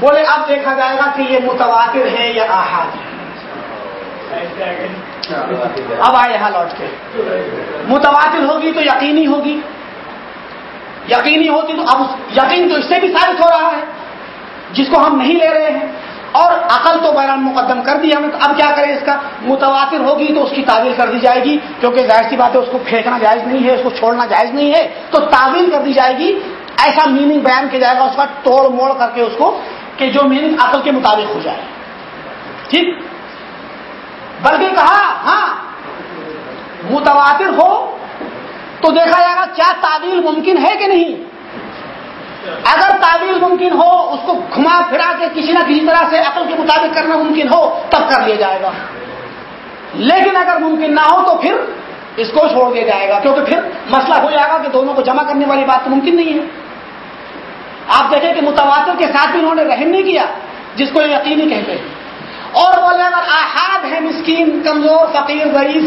بولے، اب دیکھا جائے گا کہ یہ متواتر ہے یا آحاد ہے۔ اب آئے یہاں لوٹ کے۔ متواتر ہوگی تو یقینی ہوگی۔ یقینی ہوتی تو اب یقین تو اس سے بھی ثابت ہو رہا ہے۔ جس کو ہم نہیں لے رہے ہیں۔ اور عقل تو بہرحال مقدم کر دیا ہم نے۔ اب کیا کریں اس کا؟ متواتر ہوگی تو اس کی تعویل کر دی جائے گی۔ کیونکہ ظاہر سی بات ہے اس کو پھینکنا جائز نہیں ہے، اس کو چھوڑنا جائز نہیں ہے۔ تو تعویل کر دی جائے گی۔ ایسا میننگ بیان کیا جائے گا، اس کا توڑ موڑ کر کے اس کو کہ جو میننگ عقل کے مطابق ہو جائے۔ ٹھیک؟ بلکہ کہا ہاں متواتر ہو تو دیکھا جائے گا کیا تعویل ممکن ہے کہ نہیں۔ اگر تعویل ممکن ہو، اس کو گھما پھرا کے کسی نہ کسی طرح سے عقل کے مطابق کرنا ممکن ہو، تب کر لیا جائے گا۔ لیکن اگر ممکن نہ ہو تو پھر اس کو چھوڑ دیا جائے گا، کیونکہ پھر مسئلہ ہو جائے گا کہ دونوں کو جمع کرنے والی بات تو ممکن نہیں ہے۔ آپ دیکھیں کہ متواتر کے ساتھ بھی انہوں نے رحم نہیں کیا، جس کو یقینی کہتے ہیں۔ اور بولے، اگر آحاد ہے مسکین، کمزور، فقیر، ضعیف،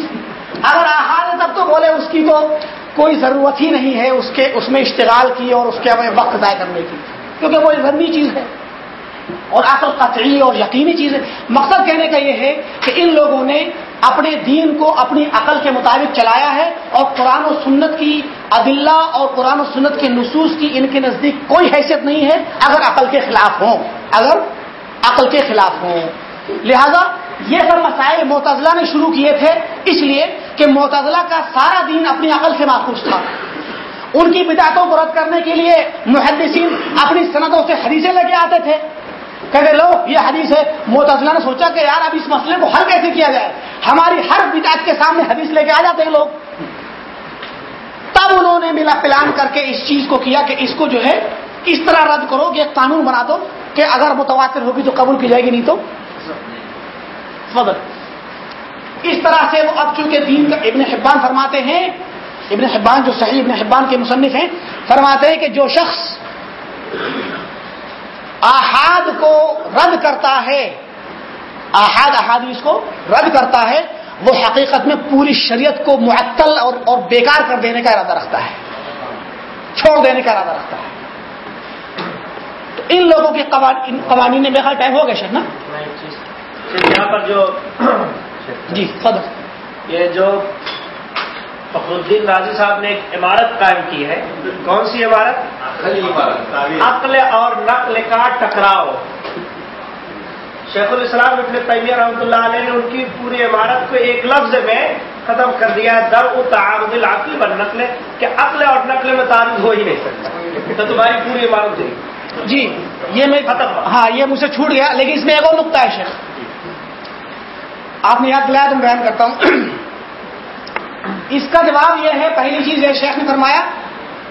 اگر آحاد ہے تب تو بولے، اس کی تو کوئی ضرورت ہی نہیں ہے اس کے، اس میں اشتغال کی اور اس کے ہمیں وقت ضائع کرنے کی۔ کیونکہ وہ ضروری چیز ہے۔ اور عقل قطعی اور یقینی چیز ہے۔ مقصد کہنے کا یہ ہے کہ ان لوگوں نے اپنے دین کو اپنی عقل کے مطابق چلایا ہے اور قرآن و سنت کی عدلہ اور قرآن و سنت کے نصوص کی ان کے نزدیک کوئی حیثیت نہیں ہے اگر عقل کے خلاف ہوں۔ اگر عقل کے خلاف ہوں۔ لہذا یہ سب مسائل معتزلہ نے شروع کیے تھے، اس لیے کہ معتزلہ کا سارا دین اپنی عقل سے محفوظ تھا۔ ان کی بدعتوں کو رد کرنے کے لیے محدثین اپنی صنعتوں سے حدیثیں لے کے آتے تھے۔ کہتے لو، یہ حدیث ہے۔ معتزلہ نے سوچا کہ یار، اب اس مسئلے کو حل کیسے کیا جائے؟ ہماری ہر بدعت کے سامنے حدیث لے کے آ جاتے ہیں لوگ۔ تب انہوں نے ملا پلان کر کے اس چیز کو کیا کہ اس کو جو ہے، اس طرح رد کرو کہ ایک قانون بنا دو کہ اگر متواتر ہوگی تو قبول کی جائے گی، نہیں تو فضل۔ اس طرح سے وہ اب چونکہ دین کا ابن حبان فرماتے ہیں، ابن حبان جو صحیح ابن حبان کے مصنف ہیں، فرماتے ہیں کہ جو شخص آحاد کو رد کرتا ہے، آحاد احادیث کو رد کرتا ہے، وہ حقیقت میں پوری شریعت کو معطل اور اور بیکار کر دینے کا ارادہ رکھتا ہے۔ چھوڑ دینے کا ارادہ رکھتا ہے۔ تو ان لوگوں کے قوانین قوانین میں خیال ٹائم ہو گیا شر نا؟ یہاں پر جو جی فضل یہ جو فخر الدین راضی صاحب نے ایک عمارت قائم کی ہے کون سی عمارت؟ عقل اور نقل کا ٹکراؤ۔ شیخ الاسلام ابن تیمیہ رحمۃ اللہ علیہ نے ان کی پوری عمارت کو ایک لفظ میں ختم کر دیا ہے در تعارض العقل و نقل کہ عقل اور نقل میں تعارض ہو ہی نہیں سکتا۔ تو تمہاری پوری عمارت گی جی یہ میں ختم ہاں یہ مجھ سے چھوٹ گیا لیکن اس میں ایک اور نقطہ ہے شیخ۔ آپ نے یاد دلایا تو میں بیان کرتا ہوں۔ اس کا جواب یہ ہے، پہلی چیز یہ شیخ نے فرمایا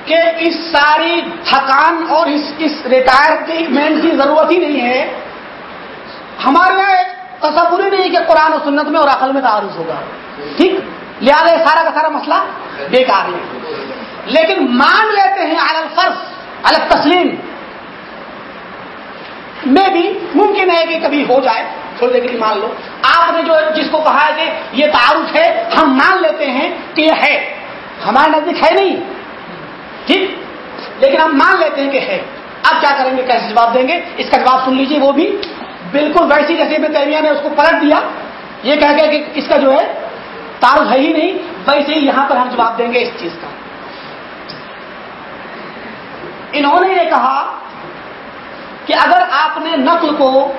کہ اس ساری تھکان اور اس اس ریٹائرمنٹ کی ضرورت ہی نہیں ہے۔ ہمارے یہاں تصور ہی نہیں کہ قرآن و سنت میں اور عقل میں تعارض ہوگا۔ ٹھیک؟ لہٰذا یہ سارا کا سارا مسئلہ بیکار ہے۔ لیکن مان لیتے ہیں الگ فرض الگ تسلیم میں بھی ممکن ہے کہ کبھی ہو جائے۔ تھوڑی دیر کے لیے مان لو۔ آپ نے جو جس کو کہا کہ یہ تعارف ہے، ہم مان لیتے ہیں کہ یہ ہے۔ ہمارے نزدیک ہے نہیں۔ ٹھیک؟ لیکن ہم مان لیتے ہیں کہ ہے۔ اب کیا کریں گے؟ کیسے جواب دیں گے؟ اس کا جواب سن لیجیے وہ بھی۔ بالکل ویسی جیسے ابن تیمیہ نے اس کو پلٹ دیا۔ یہ کہہ گیا کہ اس کا جو ہے، تعارف ہے ہی نہیں۔ ویسے ہی یہاں پر ہم جواب دیں گے اس چیز کا۔ انہوں نے یہ کہا کہ اگر آپ نے نقل کو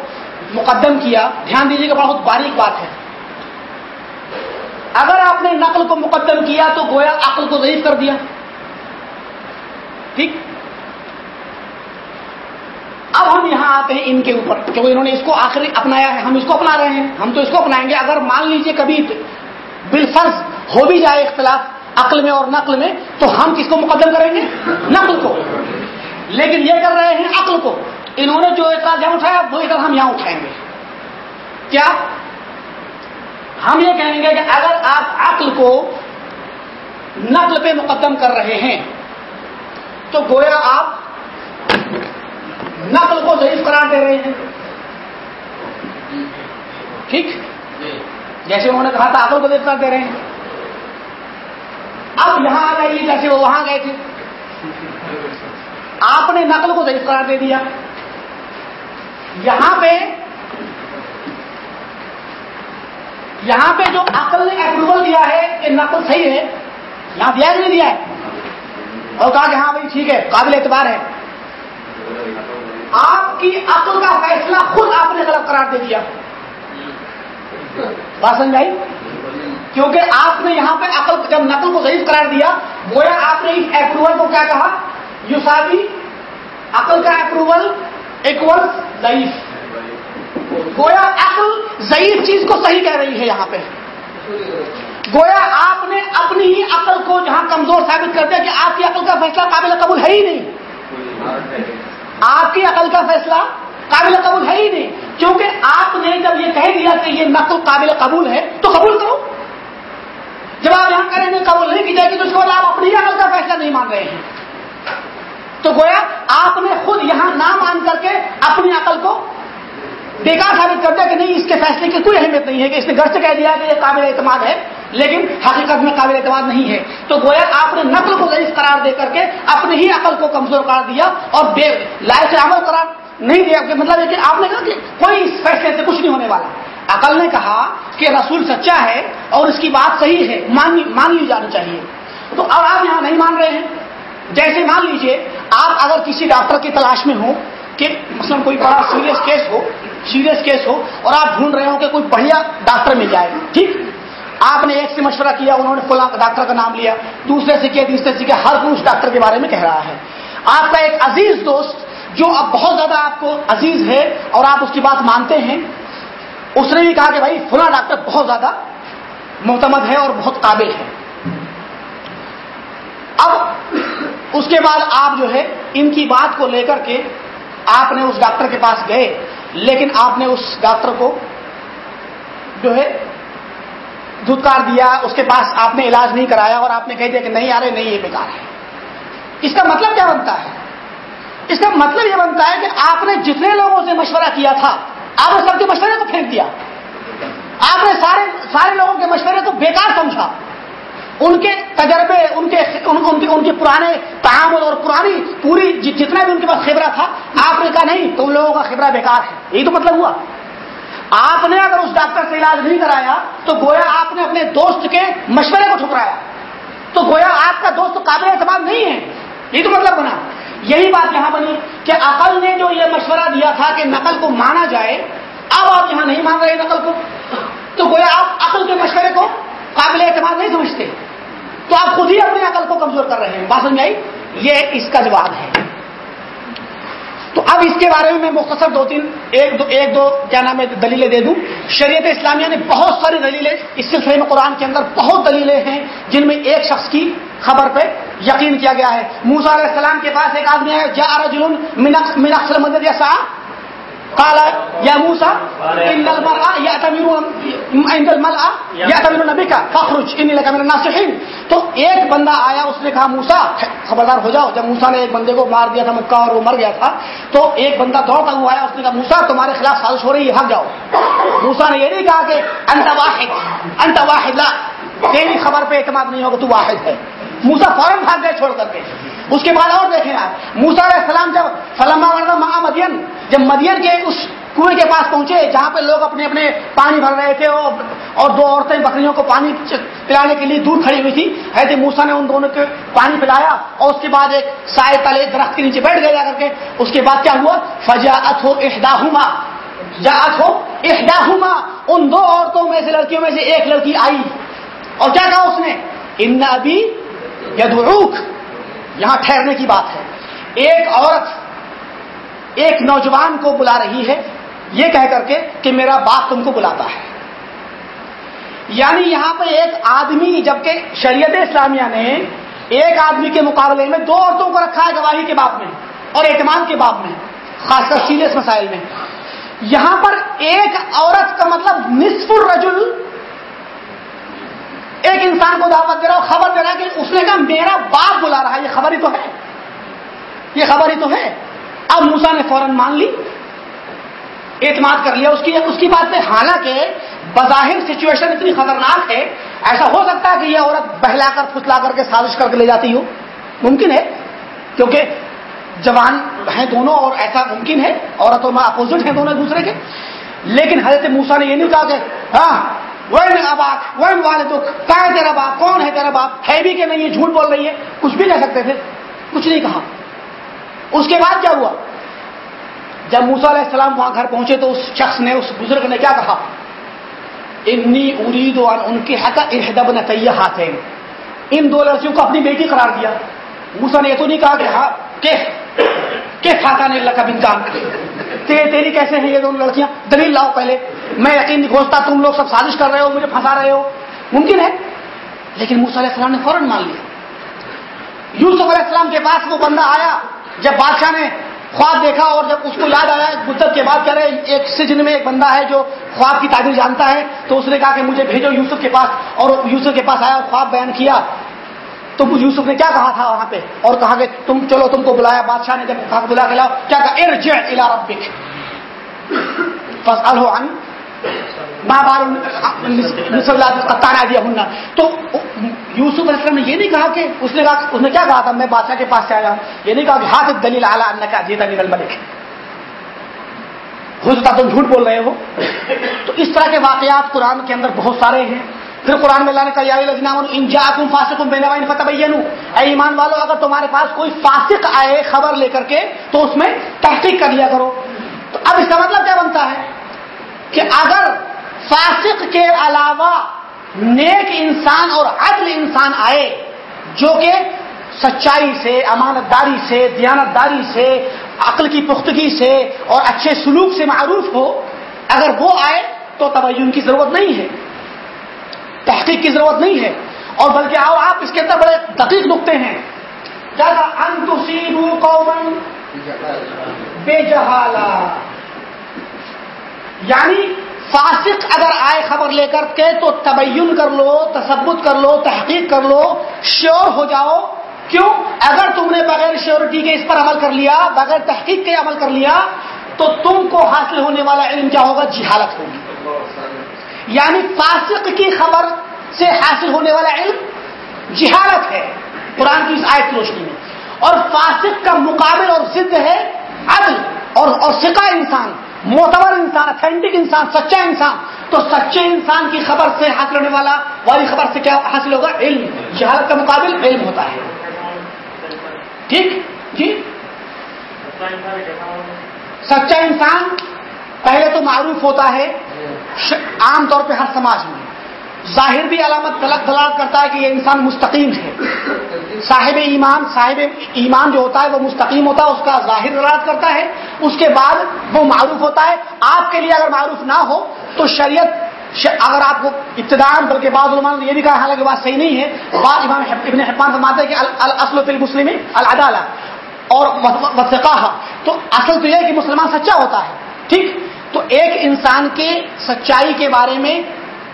مقدم کیا، دھیان دیجیے کہ بہت باریک بات ہے۔ اگر آپ نے نقل کو مقدم کیا تو گویا عقل کو ضعیف کر دیا۔ ٹھیک؟ اب ہم یہاں آتے ہیں ان کے اوپر، کیونکہ انہوں نے اس کو آخری اپنایا ہے۔ ہم اس کو اپنا رہے ہیں، ہم تو اس کو اپنائیں گے۔ اگر مان لیجیے کبھی بالفرض ہو بھی جائے اختلاف عقل میں اور نقل میں، تو ہم کس کو مقدم کریں گے؟ نقل کو۔ لیکن یہ کر رہے ہیں عقل کو۔ انہوں نے جو اعتراض یہاں اٹھایا، وہ اعتراض ہم یہاں اٹھائیں گے۔ کیا؟ ہم یہ کہیں گے کہ اگر آپ عقل کو نقل پہ مقدم کر رہے ہیں، تو گویا آپ نقل کو ضعیف قرار دے رہے ہیں۔ ٹھیک؟ جیسے انہوں نے کہا تھا، عقل کو ضعیف قرار دے رہے ہیں۔ اب یہاں آ جائیے جیسے وہ وہاں گئے تھے۔ آپ نے نقل کو ضعیف قرار دے دیا۔ یہاں پہ یہاں پہ جو عقل نے اپروول دیا ہے کہ نقل صحیح ہے، یہاں دیا نہیں دیا ہے؟ اور کہا کہ ہاں بھائی ٹھیک ہے، قابل اعتبار ہے۔ آپ کی عقل کا فیصلہ خود آپ نے غلط قرار دے دیا۔ بات سمجھائی کیونکہ آپ نے یہاں پہ عقل جب نقل کو ضعیف قرار دیا، گویا آپ نے اس اپروول کو کیا کہا؟ یوسافی عقل کا اپروول اکول ضعیف۔ گویا عقل ضعیف چیز کو صحیح کہہ رہی ہے یہاں پہ۔ گویا آپ نے اپنی ہی عقل کو جہاں کمزور ثابت کر دیا کہ آپ کی عقل کا فیصلہ قابل قبول ہے ہی نہیں۔ آپ کی عقل کا فیصلہ قابل قبول ہے ہی نہیں۔ کیونکہ آپ نے جب یہ کہہ دیا کہ یہ نقل قابل قبول ہے تو قبول کرو۔ جب آپ یہاں کریں گے قبول نہیں کی جائے گی تو اس کے بعد آپ اپنی عقل کا فیصلہ نہیں مان رہے ہیں۔ تو گویا آپ نے خود یہاں نہ مان کر کے اپنی عقل کو بیکار ثابت کر دیا کہ نہیں، اس کے فیصلے کی کوئی اہمیت نہیں ہے کہ اس نے گھر سے کہہ دیا کہ یہ قابل اعتماد ہے، لیکن حقیقت میں قابل اعتماد نہیں ہے۔ تو گویا آپ نے نقل کو ضعیف قرار دے کر کے اپنی ہی عقل کو کمزور قرار دیا اور بے لائق عمل قرار نہیں دیا۔ کہ مطلب ہے کہ آپ نے کہا کہ کوئی اس فیصلے سے کچھ نہیں ہونے والا۔ عقل نے کہا کہ رسول سچا ہے اور اس کی بات صحیح ہے مان لی جانی چاہیے۔ تو اب آپ یہاں نہیں مان رہے ہیں۔ جیسے مان لیجیے، آپ اگر کسی ڈاکٹر کی تلاش میں ہوں کہ مثلا کوئی بڑا سیریس کیس ہو، سیریس کیس ہو اور آپ ڈھونڈ رہے ہو کہ کوئی بڑھیا ڈاکٹر مل جائے، ٹھیک؟ آپ نے ایک سے مشورہ کیا، انہوں نے فلاں ڈاکٹر کا نام لیا، دوسرے سے کیا، تیسرے سے کیا، ہر کوئی اس ڈاکٹر کے بارے میں کہہ رہا ہے۔ آپ کا ایک عزیز دوست جو اب بہت زیادہ آپ کو عزیز ہے اور آپ اس کی بات مانتے ہیں، اس نے بھی کہا کہ بھائی، فلاں ڈاکٹر بہت زیادہ معتمد ہے اور بہت قابل ہے۔ اب اس کے بعد آپ جو ہے ان کی بات کو لے کر کے آپ نے اس ڈاکٹر کے پاس گئے، لیکن آپ نے اس ڈاکٹر کو جو ہے دودھکار دیا، اس کے پاس آپ نے علاج نہیں کرایا اور آپ نے کہہ دیا کہ نہیں آ رہے نہیں، یہ بیکار ہے۔ اس کا مطلب کیا بنتا ہے؟ اس کا مطلب یہ بنتا ہے کہ آپ نے جتنے لوگوں سے مشورہ کیا تھا، آپ نے سب کے مشورے کو پھینک دیا۔ آپ نے سارے سارے لوگوں کے مشورے کو بیکار سمجھا۔ ان کے تجربے ان کے ان, کے ان کے پرانے تعامل اور پرانی پوری جی، جتنا بھی ان کے پاس خبرہ تھا آپ نے کہا نہیں تم لوگوں کا خبرہ بیکار ہے۔ یہی تو مطلب ہوا۔ آپ نے اگر اس ڈاکٹر سے علاج نہیں کرایا تو گویا آپ نے اپنے دوست کے مشورے کو ٹھکرایا۔ تو گویا آپ کا دوست قابل اعتماد نہیں ہے۔ یہ تو مطلب بنا۔ یہی بات یہاں بنی کہ عقل نے جو یہ مشورہ دیا تھا کہ نقل کو مانا جائے اب آپ یہاں نہیں مان رہے نقل کو۔ تو گویا آپ عقل کے مشورے کو قابل اعتماد نہیں سمجھتے۔ تو آپ خود ہی اپنے عقل کو کمزور کر رہے ہیں۔ بات سمجھ آئی؟ یہ اس کا جواب ہے۔ تو اب اس کے بارے میں میں مختصر دو تین، ایک دو ایک دو کیا نام ہے، دلیلیں دے دوں۔ شریعت اسلامیہ نے بہت ساری دلیلیں، اس سلسلے میں قرآن کے اندر بہت دلیلیں ہیں، جن میں ایک شخص کی خبر پہ یقین کیا گیا ہے۔ موسا علیہ السلام کے پاس ایک آدمی ہے جا رجل من اکثر مدد یا قال یا موسا ان المرأة عند المرأة يأتمر نبی کا فخرج انی لك من الناصحین تو ایک بندہ آیا اس نے کہا موسا خبردار ہو جاؤ. جب موسا نے ایک بندے کو مار دیا تھا مکہ اور وہ مر گیا تھا تو ایک بندہ دوڑتا ہوا آیا اس نے کہا موسا تمہارے خلاف سازش ہو رہی ہے بھاگ جاؤ. موسا نے یہ نہیں کہا کہ انت واحد انت واحد لا تیری خبر پہ اعتماد نہیں ہوگا تو واحد ہے. موسا فوراً بھاگ گئے چھوڑ کر کے۔ اس کے بعد اور دیکھیں آپ موسا علیہ السلام جب فلما وردا مہا مدین جب مدین کے اس کنویں کے پاس پہنچے، جہاں پہ لوگ اپنے اپنے پانی بھر رہے تھے اور دو عورتیں بکریوں کو پانی پلانے کے لیے دور کھڑی ہوئی تھی۔ ایسے موسا نے ان دونوں کو پانی پلایا اور اس کے بعد ایک سائے تلے درخت کے نیچے بیٹھ گئے جا کر کے۔ اس کے بعد کیا ہوا؟ فجا ات ہو احدا ہما جات ہو احدا ہما ان دو عورتوں میں سے لڑکیوں میں سے ایک لڑکی آئی۔ اور کیا کہا اس نے؟ ان ابھی یدعوک۔ یہاں ٹھہرنے کی بات ہے۔ ایک عورت ایک نوجوان کو بلا رہی ہے یہ کہہ کر کے کہ میرا باپ تم کو بلاتا ہے۔ یعنی یہاں پہ ایک آدمی، جبکہ شریعت اسلامیہ نے ایک آدمی کے مقابلے میں دو عورتوں کو رکھا ہے گواہی کے باپ میں اور اعتماد کے باپ میں، خاص کر سیریس مسائل میں۔ یہاں پر ایک عورت کا مطلب نصف الرجل، ایک انسان کو دعوت دے رہا ہو خبر دے رہا ہے کہ اس نے کہا میرا باپ بلا رہا ہے، یہ خبر ہی تو ہے۔ یہ خبر ہی تو ہے۔ اب موسا نے فوراً مان لی، اعتماد کر لیا اس کی اس کی بات پہ۔ حالانکہ بظاہر سچویشن اتنی خطرناک ہے، ایسا ہو سکتا ہے کہ یہ عورت بہلا کر، پھسلا کر کے سازش کر کے لے جاتی ہو۔ ممکن ہے، کیونکہ جوان ہیں دونوں اور ایسا ممکن ہے، عورت اور اپوزٹ ہیں دونوں دوسرے کے۔ لیکن حضرت موسا نے یہ نہیں کہا کہ ہاں وہ اباک وہ والد کہاں ہے تیرا باپ، کون ہے تیرا باپ؟ ہے بھی کہ نہیں؟ ہے جھوٹ بول رہی ہے۔ کچھ بھی کہہ سکتے تھے، کچھ نہیں کہا۔ اس کے بعد کیا ہوا؟ جب موسا علیہ السلام وہاں گھر پہنچے تو اس شخص نے، اس بزرگ نے کیا کہا؟ انی ارید ان کے حق احدب نتیہ ہاتھ ان دو لڑکیوں کو اپنی بیٹی قرار دیا۔ موسا نے یہ تو نہیں کہا کہ ہاں کہ فاقا نے اللہ کا بنکان تیری کیسے ہیں یہ دونوں لڑکیاں؟ دلیل لاؤ پہلے۔ میں یقین نہیں کھوجتا تم لوگ سب سازش کر رہے ہو، مجھے پھنسا رہے ہو۔ ممکن ہے؟ لیکن موسیٰ علیہ السلام نے فوراً مان لیا۔ یوسف علیہ السلام کے پاس وہ بندہ آیا۔ جب بادشاہ نے خواب دیکھا اور جب اس کو یاد آیا مدت کے بعد کہہ رہے ایک سجن میں ایک بندہ ہے جو خواب کی تعبیر جانتا ہے، تو اس نے کہا کہ مجھے بھیجو یوسف کے پاس، اور یوسف کے پاس آیا اور خواب بیان کیا۔ تو یوسف نے کیا کہا تھا وہاں پہ؟ اور کہا کہ تم چلو، تم کو بلایا، بادشاہ نے جب کہا بلا کے لاؤ، کیا کہا؟ ارجع الى ربک۔ فاسالہ عن ما بال قطعنا دیا تو یوسف علیہ السلام نے یہ نہیں کہا کہ اس نے کہا اس نے کیا کہا تھا؟ میں بادشاہ کے پاس سے آیا ہوں۔ یہ نہیں کہا کہ ہاتھ دلیل اعلیٰ اللہ کا جیتا نیل الملک۔ ہو سکتا تم جھوٹ بول رہے ہو۔ تو اس طرح کے واقعات قرآن کے اندر بہت سارے ہیں۔ پھر قرآن میں اللہ نے کہا انجا تم فاسق بین فتح اے ایمان والو، اگر تمہارے پاس کوئی فاسق آئے خبر لے کر کے، تو اس میں تحقیق کر لیا کرو۔ تو اب اس کا مطلب کیا بنتا ہے؟ کہ اگر فاسق کے علاوہ نیک انسان اور عدل انسان آئے جو کہ سچائی سے، امانت داری سے، دیانت داری سے، عقل کی پختگی سے اور اچھے سلوک سے معروف ہو، اگر وہ آئے تو تبین کی ضرورت نہیں ہے، تحقیق کی ضرورت نہیں ہے۔ اور بلکہ آؤ آپ اس کے اندر بڑے دقیق نقطے ہیں۔ بے جہالا یعنی فاسق اگر آئے خبر لے کر کے تو تبین کر لو تصبت کر لو، تحقیق کر لو، شیور ہو جاؤ۔ کیوں؟ اگر تم نے بغیر شیورٹی کے اس پر عمل کر لیا، بغیر تحقیق کے عمل کر لیا، تو تم کو حاصل ہونے والا علم کیا ہوگا؟ جہالت ہوگی۔ یعنی فاسق کی خبر سے حاصل ہونے والا علم جہالت ہے۔ قرآن کی اس آیت روشنی میں۔ اور فاسق کا مقابل اور ضد ہے عدل اور اور سکا انسان۔ معتبر انسان اتھینٹک انسان، سچا انسان. تو سچے انسان کی خبر سے حاصل ہونے والا، والی خبر سے کیا حاصل ہوگا؟ علم. جہالت کا مقابل علم ہوتا ہے. ٹھیک؟ جی؟ سچا انسان پہلے تو معروف ہوتا ہے عام طور پہ ہر سماج میں. ظاہر بھی علامت غلط دلال کرتا ہے کہ یہ انسان مستقیم ہے۔ صاحب ایمان صاحب ایمان جو ہوتا ہے وہ مستقیم ہوتا ہے، اس کا ظاہر دلالت کرتا ہے، اس کے بعد وہ معروف ہوتا ہے۔ آپ کے لیے اگر معروف نہ ہو تو شریعت اگر آپ کو ابتداء بلکہ بعض علماء نے یہ بھی کہا، حالانکہ بات صحیح نہیں ہے۔ بعض امام ابن حفان فرماتے ہیں کہ اصل فی المسلم العدالہ اور وثقاہ تو اصل تو یہ ہے کہ مسلمان سچا ہوتا ہے، ٹھیک؟ تو ایک انسان کے سچائی کے بارے میں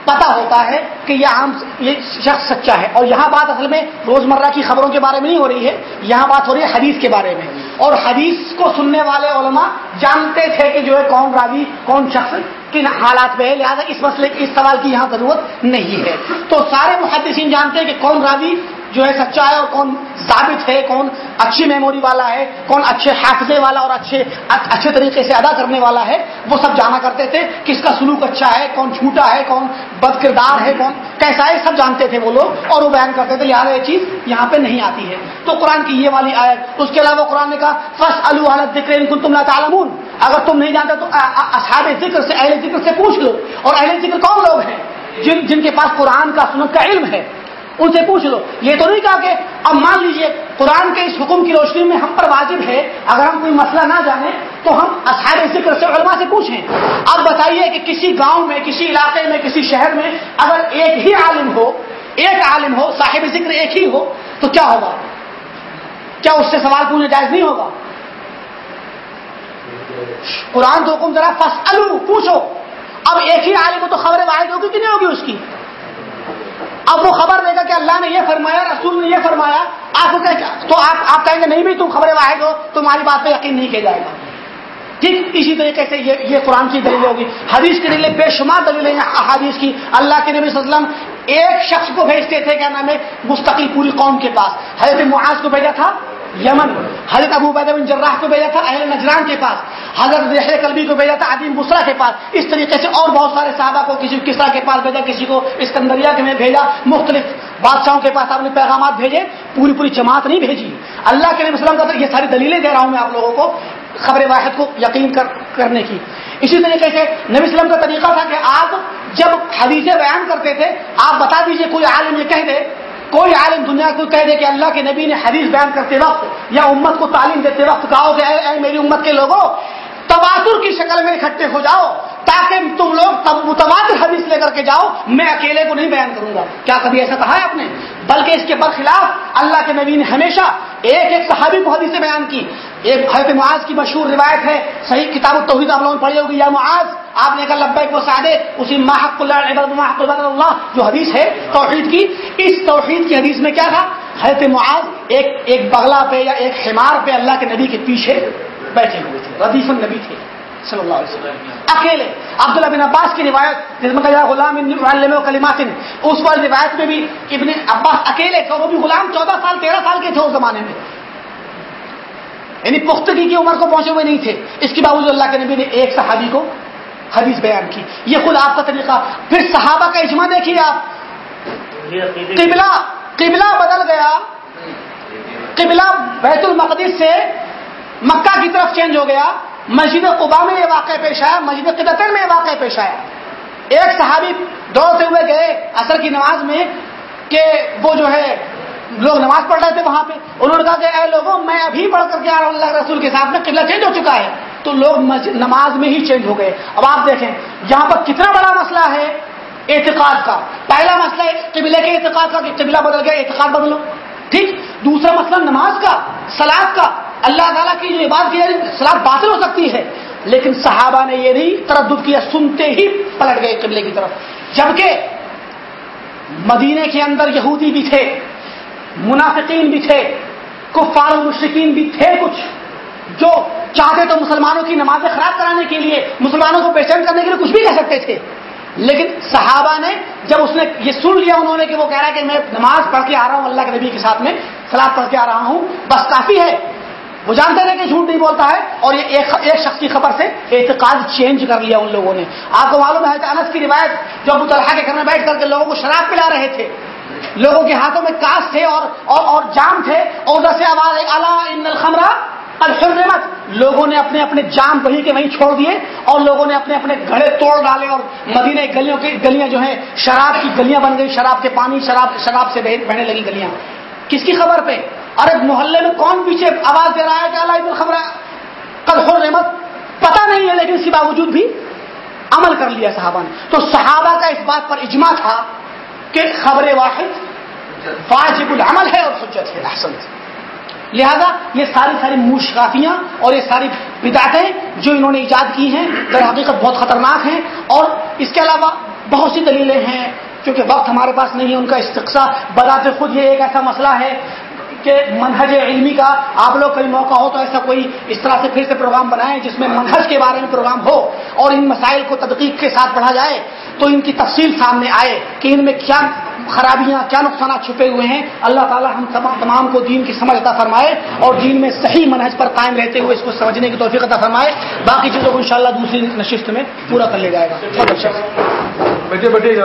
پتا ہوتا ہے کہ یہ عام یہ شخص سچا ہے۔ اور یہاں بات اصل میں روزمرہ کی خبروں کے بارے میں نہیں ہو رہی ہے، یہاں بات ہو رہی ہے حدیث کے بارے میں۔ اور حدیث کو سننے والے علماء جانتے تھے کہ جو ہے کون راوی، کون شخص، کن حالات میں ہے، لہٰذا اس مسئلے، اس سوال کی یہاں ضرورت نہیں ہے۔ تو سارے محدثین جانتے ہیں کہ کون راوی جو ہے سچا ہے اور کون ثابت ہے، کون اچھی میموری والا ہے، کون اچھے حافظے والا اور اچھے اچھے طریقے سے ادا کرنے والا ہے، وہ سب جانا کرتے تھے کس کا سلوک اچھا ہے، کون چھوٹا ہے، کون بد کردار ہے، کون کیسا ہے، سب جانتے تھے وہ لوگ اور وہ بیان کرتے تھے لہٰذا یہ چیز یہاں پہ نہیں آتی ہے۔ تو قرآن کی یہ والی آیت، اس کے علاوہ قرآن نے کہا فس الحالت ذکر تم نہ تعلمون۔ اگر تم نہیں جانتے تو اصحاب ذکر سے اہل ذکر سے پوچھ لو۔ اور اہل ذکر کون لوگ ہیں؟ جن جن کے پاس قرآن کا سنت کا علم ہے۔ ان سے پوچھ لو۔ یہ تو نہیں کہا کہ اب مان لیجیے، قرآن کے اس حکم کی روشنی میں ہم پر واجب ہے، اگر ہم کوئی مسئلہ نہ جانیں تو ہم اصحاب ذکر سے علماء سے پوچھیں۔ اب بتائیے کہ کسی گاؤں میں، کسی علاقے میں، کسی شہر میں اگر ایک ہی عالم ہو، ایک عالم ہو، صاحب ذکر ایک ہی ہو، تو کیا ہوگا؟ کیا اس سے سوال پوچھنا جائز نہیں ہوگا؟ قرآن تو حکم ذرا فس پوچھو۔ اب ایک ہی عالم کو تو خبر واحد ہوگی کہ نہیں ہوگی اس کی؟ اب وہ خبر دے گا کہ اللہ نے یہ فرمایا، رسول نے یہ فرمایا۔ آپ کو تو آپ آپ کہیں گے، نہیں بھی تم خبر واحد ہو، تمہاری بات پہ یقین نہیں کیا جائے گا۔ ٹھیک، اسی طریقے سے یہ یہ قرآن کی دلیل ہوگی۔ حدیث کی دلیل، بے شمار دلیلیں ہیں احادیث کی۔ اللہ کے نبی صلی اللہ علیہ وسلم ایک شخص کو بھیجتے تھے، کیا نام ہے؟ مستقل پوری قوم کے پاس۔ حضرت معاذ کو بھیجا تھا۔ یمن، حضرت ابو بید بن جراح کو بھیجا تھا اہل نجران کے پاس، حضرت رحل قلبی کو بھیجا تھا عدیم بسرا کے پاس۔ اس طریقے سے اور بہت سارے صحابہ کو کسی کسرا کے پاس بھیجا، کسی کو اسکندریا کے میں بھیجا، مختلف بادشاہوں کے پاس آپ نے پیغامات بھیجے، پوری پوری جماعت نہیں بھیجی۔ اللہ کے نبی وسلم کا یہ ساری دلیلیں دے رہا ہوں میں آپ لوگوں کو خبر واحد کو یقین کر کرنے کی۔ اسی طریقے سے نبی وسلم کا طریقہ تھا کہ آپ جب حدیثیں بیان کرتے تھے، آپ بتا دیجیے، کوئی عالم یہ کہہ دے کوئی عالم دنیا کو کہہ دے کہ اللہ کے نبی نے حدیث بیان کرتے وقت یا امت کو تعلیم دیتے وقت کہو کہ اے اے میری امت کے لوگوں تباتر کی شکل میں اکٹھے ہو جاؤ تاکہ تم لوگ متبادر حدیث لے کر کے جاؤ، میں اکیلے کو نہیں بیان کروں گا۔ کیا کبھی ایسا کہا ہے آپ نے؟ بلکہ اس کے برخلاف اللہ کے نبی نے ہمیشہ ایک ایک صحابی کو حدیث بیان کی۔ ایک حضرت معاذ کی مشہور روایت ہے، صحیح کتاب التوحید آپ لوگوں نے پڑھی ہوگی، یا معاذ آپ نے کہا لبیک و سعدے، اسی محق اللہ محق اللہ، جو حدیث ہے، توحید کی، اس توحید کی حدیث میں کیا تھا؟ حضرت معاذ ایک ایک بغلا پہ یا ایک حمار پہ اللہ کے نبی کے پیچھے بیٹھے ہوئے تھے ردیف نبی تھے، صلی اللہ علیہ وسلم۔ اکیلے، عبداللہ بن عباس کی روایت، جس میں غلام و کلیمات اس والی روایت میں بھی ابن عباس اکیلے تھے، وہ بھی غلام، چودہ سال، تیرہ سال کے تھے اس زمانے میں۔ یعنی پختگی کی عمر کو پہنچے ہوئے نہیں تھے۔ اس کے باوجود اللہ کے نبی نے ایک صحابی کو حدیث بیان کی۔ یہ خود آپ کا طریقہ۔ پھر صحابہ کا اجماع دیکھیے آپ۔ قبلہ قبلہ بدل گیا۔ قبلہ بیت المقدس سے مکہ کی طرف چینج ہو گیا۔ مسجد قبا میں یہ واقع پیش آیا۔ مسجد قدر میں یہ واقع پیش آیا۔ ایک صحابی دوڑتے ہوئے گئے اثر کی نماز میں کہ وہ جو ہے لوگ نماز پڑھ رہے تھے وہاں پہ۔ انہوں نے کہا کہ اے لوگوں، میں ابھی پڑھ کر کے آ رہا ہوں، اللہ رسول کے ساتھ میں قبلہ چینج ہو چکا ہے۔ تو لوگ نماز میں ہی چینج ہو گئے۔ اب آپ دیکھیں، یہاں پر کتنا بڑا مسئلہ ہے اعتقاد کا۔ پہلا مسئلہ قبلے کے اعتقاد کا کہ قبلہ بدل گیا، اعتقاد بدلو۔ ٹھیک؟ دوسرا مسئلہ نماز کا سلاد کا۔ اللہ تعالیٰ کی جو عبادت کی سلاد باطل ہو سکتی ہے۔ لیکن صحابہ نے یہ نہیں تردد کیا، سنتے ہی پلٹ گئے قبلے کی طرف۔ جبکہ مدینے کے اندر یہودی بھی تھے۔ منافقین بھی تھے، کفار مشرقین بھی تھے کچھ، جو چاہتے تو مسلمانوں کی نمازیں خراب کرانے کے لیے مسلمانوں کو پیشنٹ کرنے کے لیے کچھ بھی کر سکتے تھے۔ لیکن صحابہ نے، جب اس نے یہ سن لیا انہوں نے کہ وہ کہہ رہا ہے کہ میں نماز پڑھ کے آ رہا ہوں، اللہ کے نبی کے ساتھ میں سلاد پڑھ کے آ رہا ہوں، بس کافی ہے۔ وہ جانتے رہے کہ جھوٹ نہیں بولتا ہے اور یہ ایک ایک شخص کی خبر سے اعتقاد چینج کر لیا ان لوگوں نے۔ آپ کو معلوم ہے انس کی روایت جو ابو طلحہ کے گھر میں بیٹھ کر کے لوگوں کو شراب پلا رہے تھے۔ لوگوں کے ہاتھوں میں کاس تھے اور اور, اور جام تھے۔ اور سے آواز اللہ ان الخمرہ الحرمت لوگوں نے اپنے اپنے جام وہیں کے وہیں چھوڑ دیے اور لوگوں نے اپنے اپنے گھڑے توڑ ڈالے اور مدینے گلیوں کی گلیاں جو ہیں شراب کی گلیاں بن گئی شراب کے پانی شراب شراب سے بہنے لگی گلیاں۔ کس کی خبر پہ؟ ارے محلے میں کون پیچھے آواز دے رہا ہے کہ اللہ خبر کل حرمت؟ پتہ نہیں ہے لیکن اس کے باوجود بھی عمل کر لیا صحابہ نے۔ تو صحابہ کا اس بات پر اجماع تھا کہ خبر واحد واجب العمل ہے اور حجت ہے، احسن لہذا یہ ساری ساری مشغافیاں اور یہ ساری بدعتیں جو انہوں نے ایجاد کی ہیں، در حقیقت بہت خطرناک ہیں۔ اور اس کے علاوہ بہت سی دلیلیں ہیں، کیونکہ وقت ہمارے پاس نہیں ہے، ان کا استقصا۔ بذات خود یہ ایک ایسا مسئلہ ہے۔ کہ منہج علمی کا آپ لوگ کئی موقع ہو تو ایسا کوئی اس طرح سے پھر سے پروگرام بنائیں جس میں منہج کے بارے میں پروگرام ہو اور ان مسائل کو تدقیق کے ساتھ پڑھا جائے تو ان کی تفصیل سامنے آئے کہ ان میں کیا خرابیاں، کیا نقصانات چھپے ہوئے ہیں۔ اللہ تعالیٰ ہم تمام کو دین کی سمجھ عطا فرمائے اور دین میں صحیح منہج پر قائم رہتے ہوئے اس کو سمجھنے کی توفیق عطا فرمائے۔ باقی چیزوں کو انشاءاللہ دوسری نشست میں پورا کر لے جائے گا۔ اچھا۔ بیٹھے بیٹھے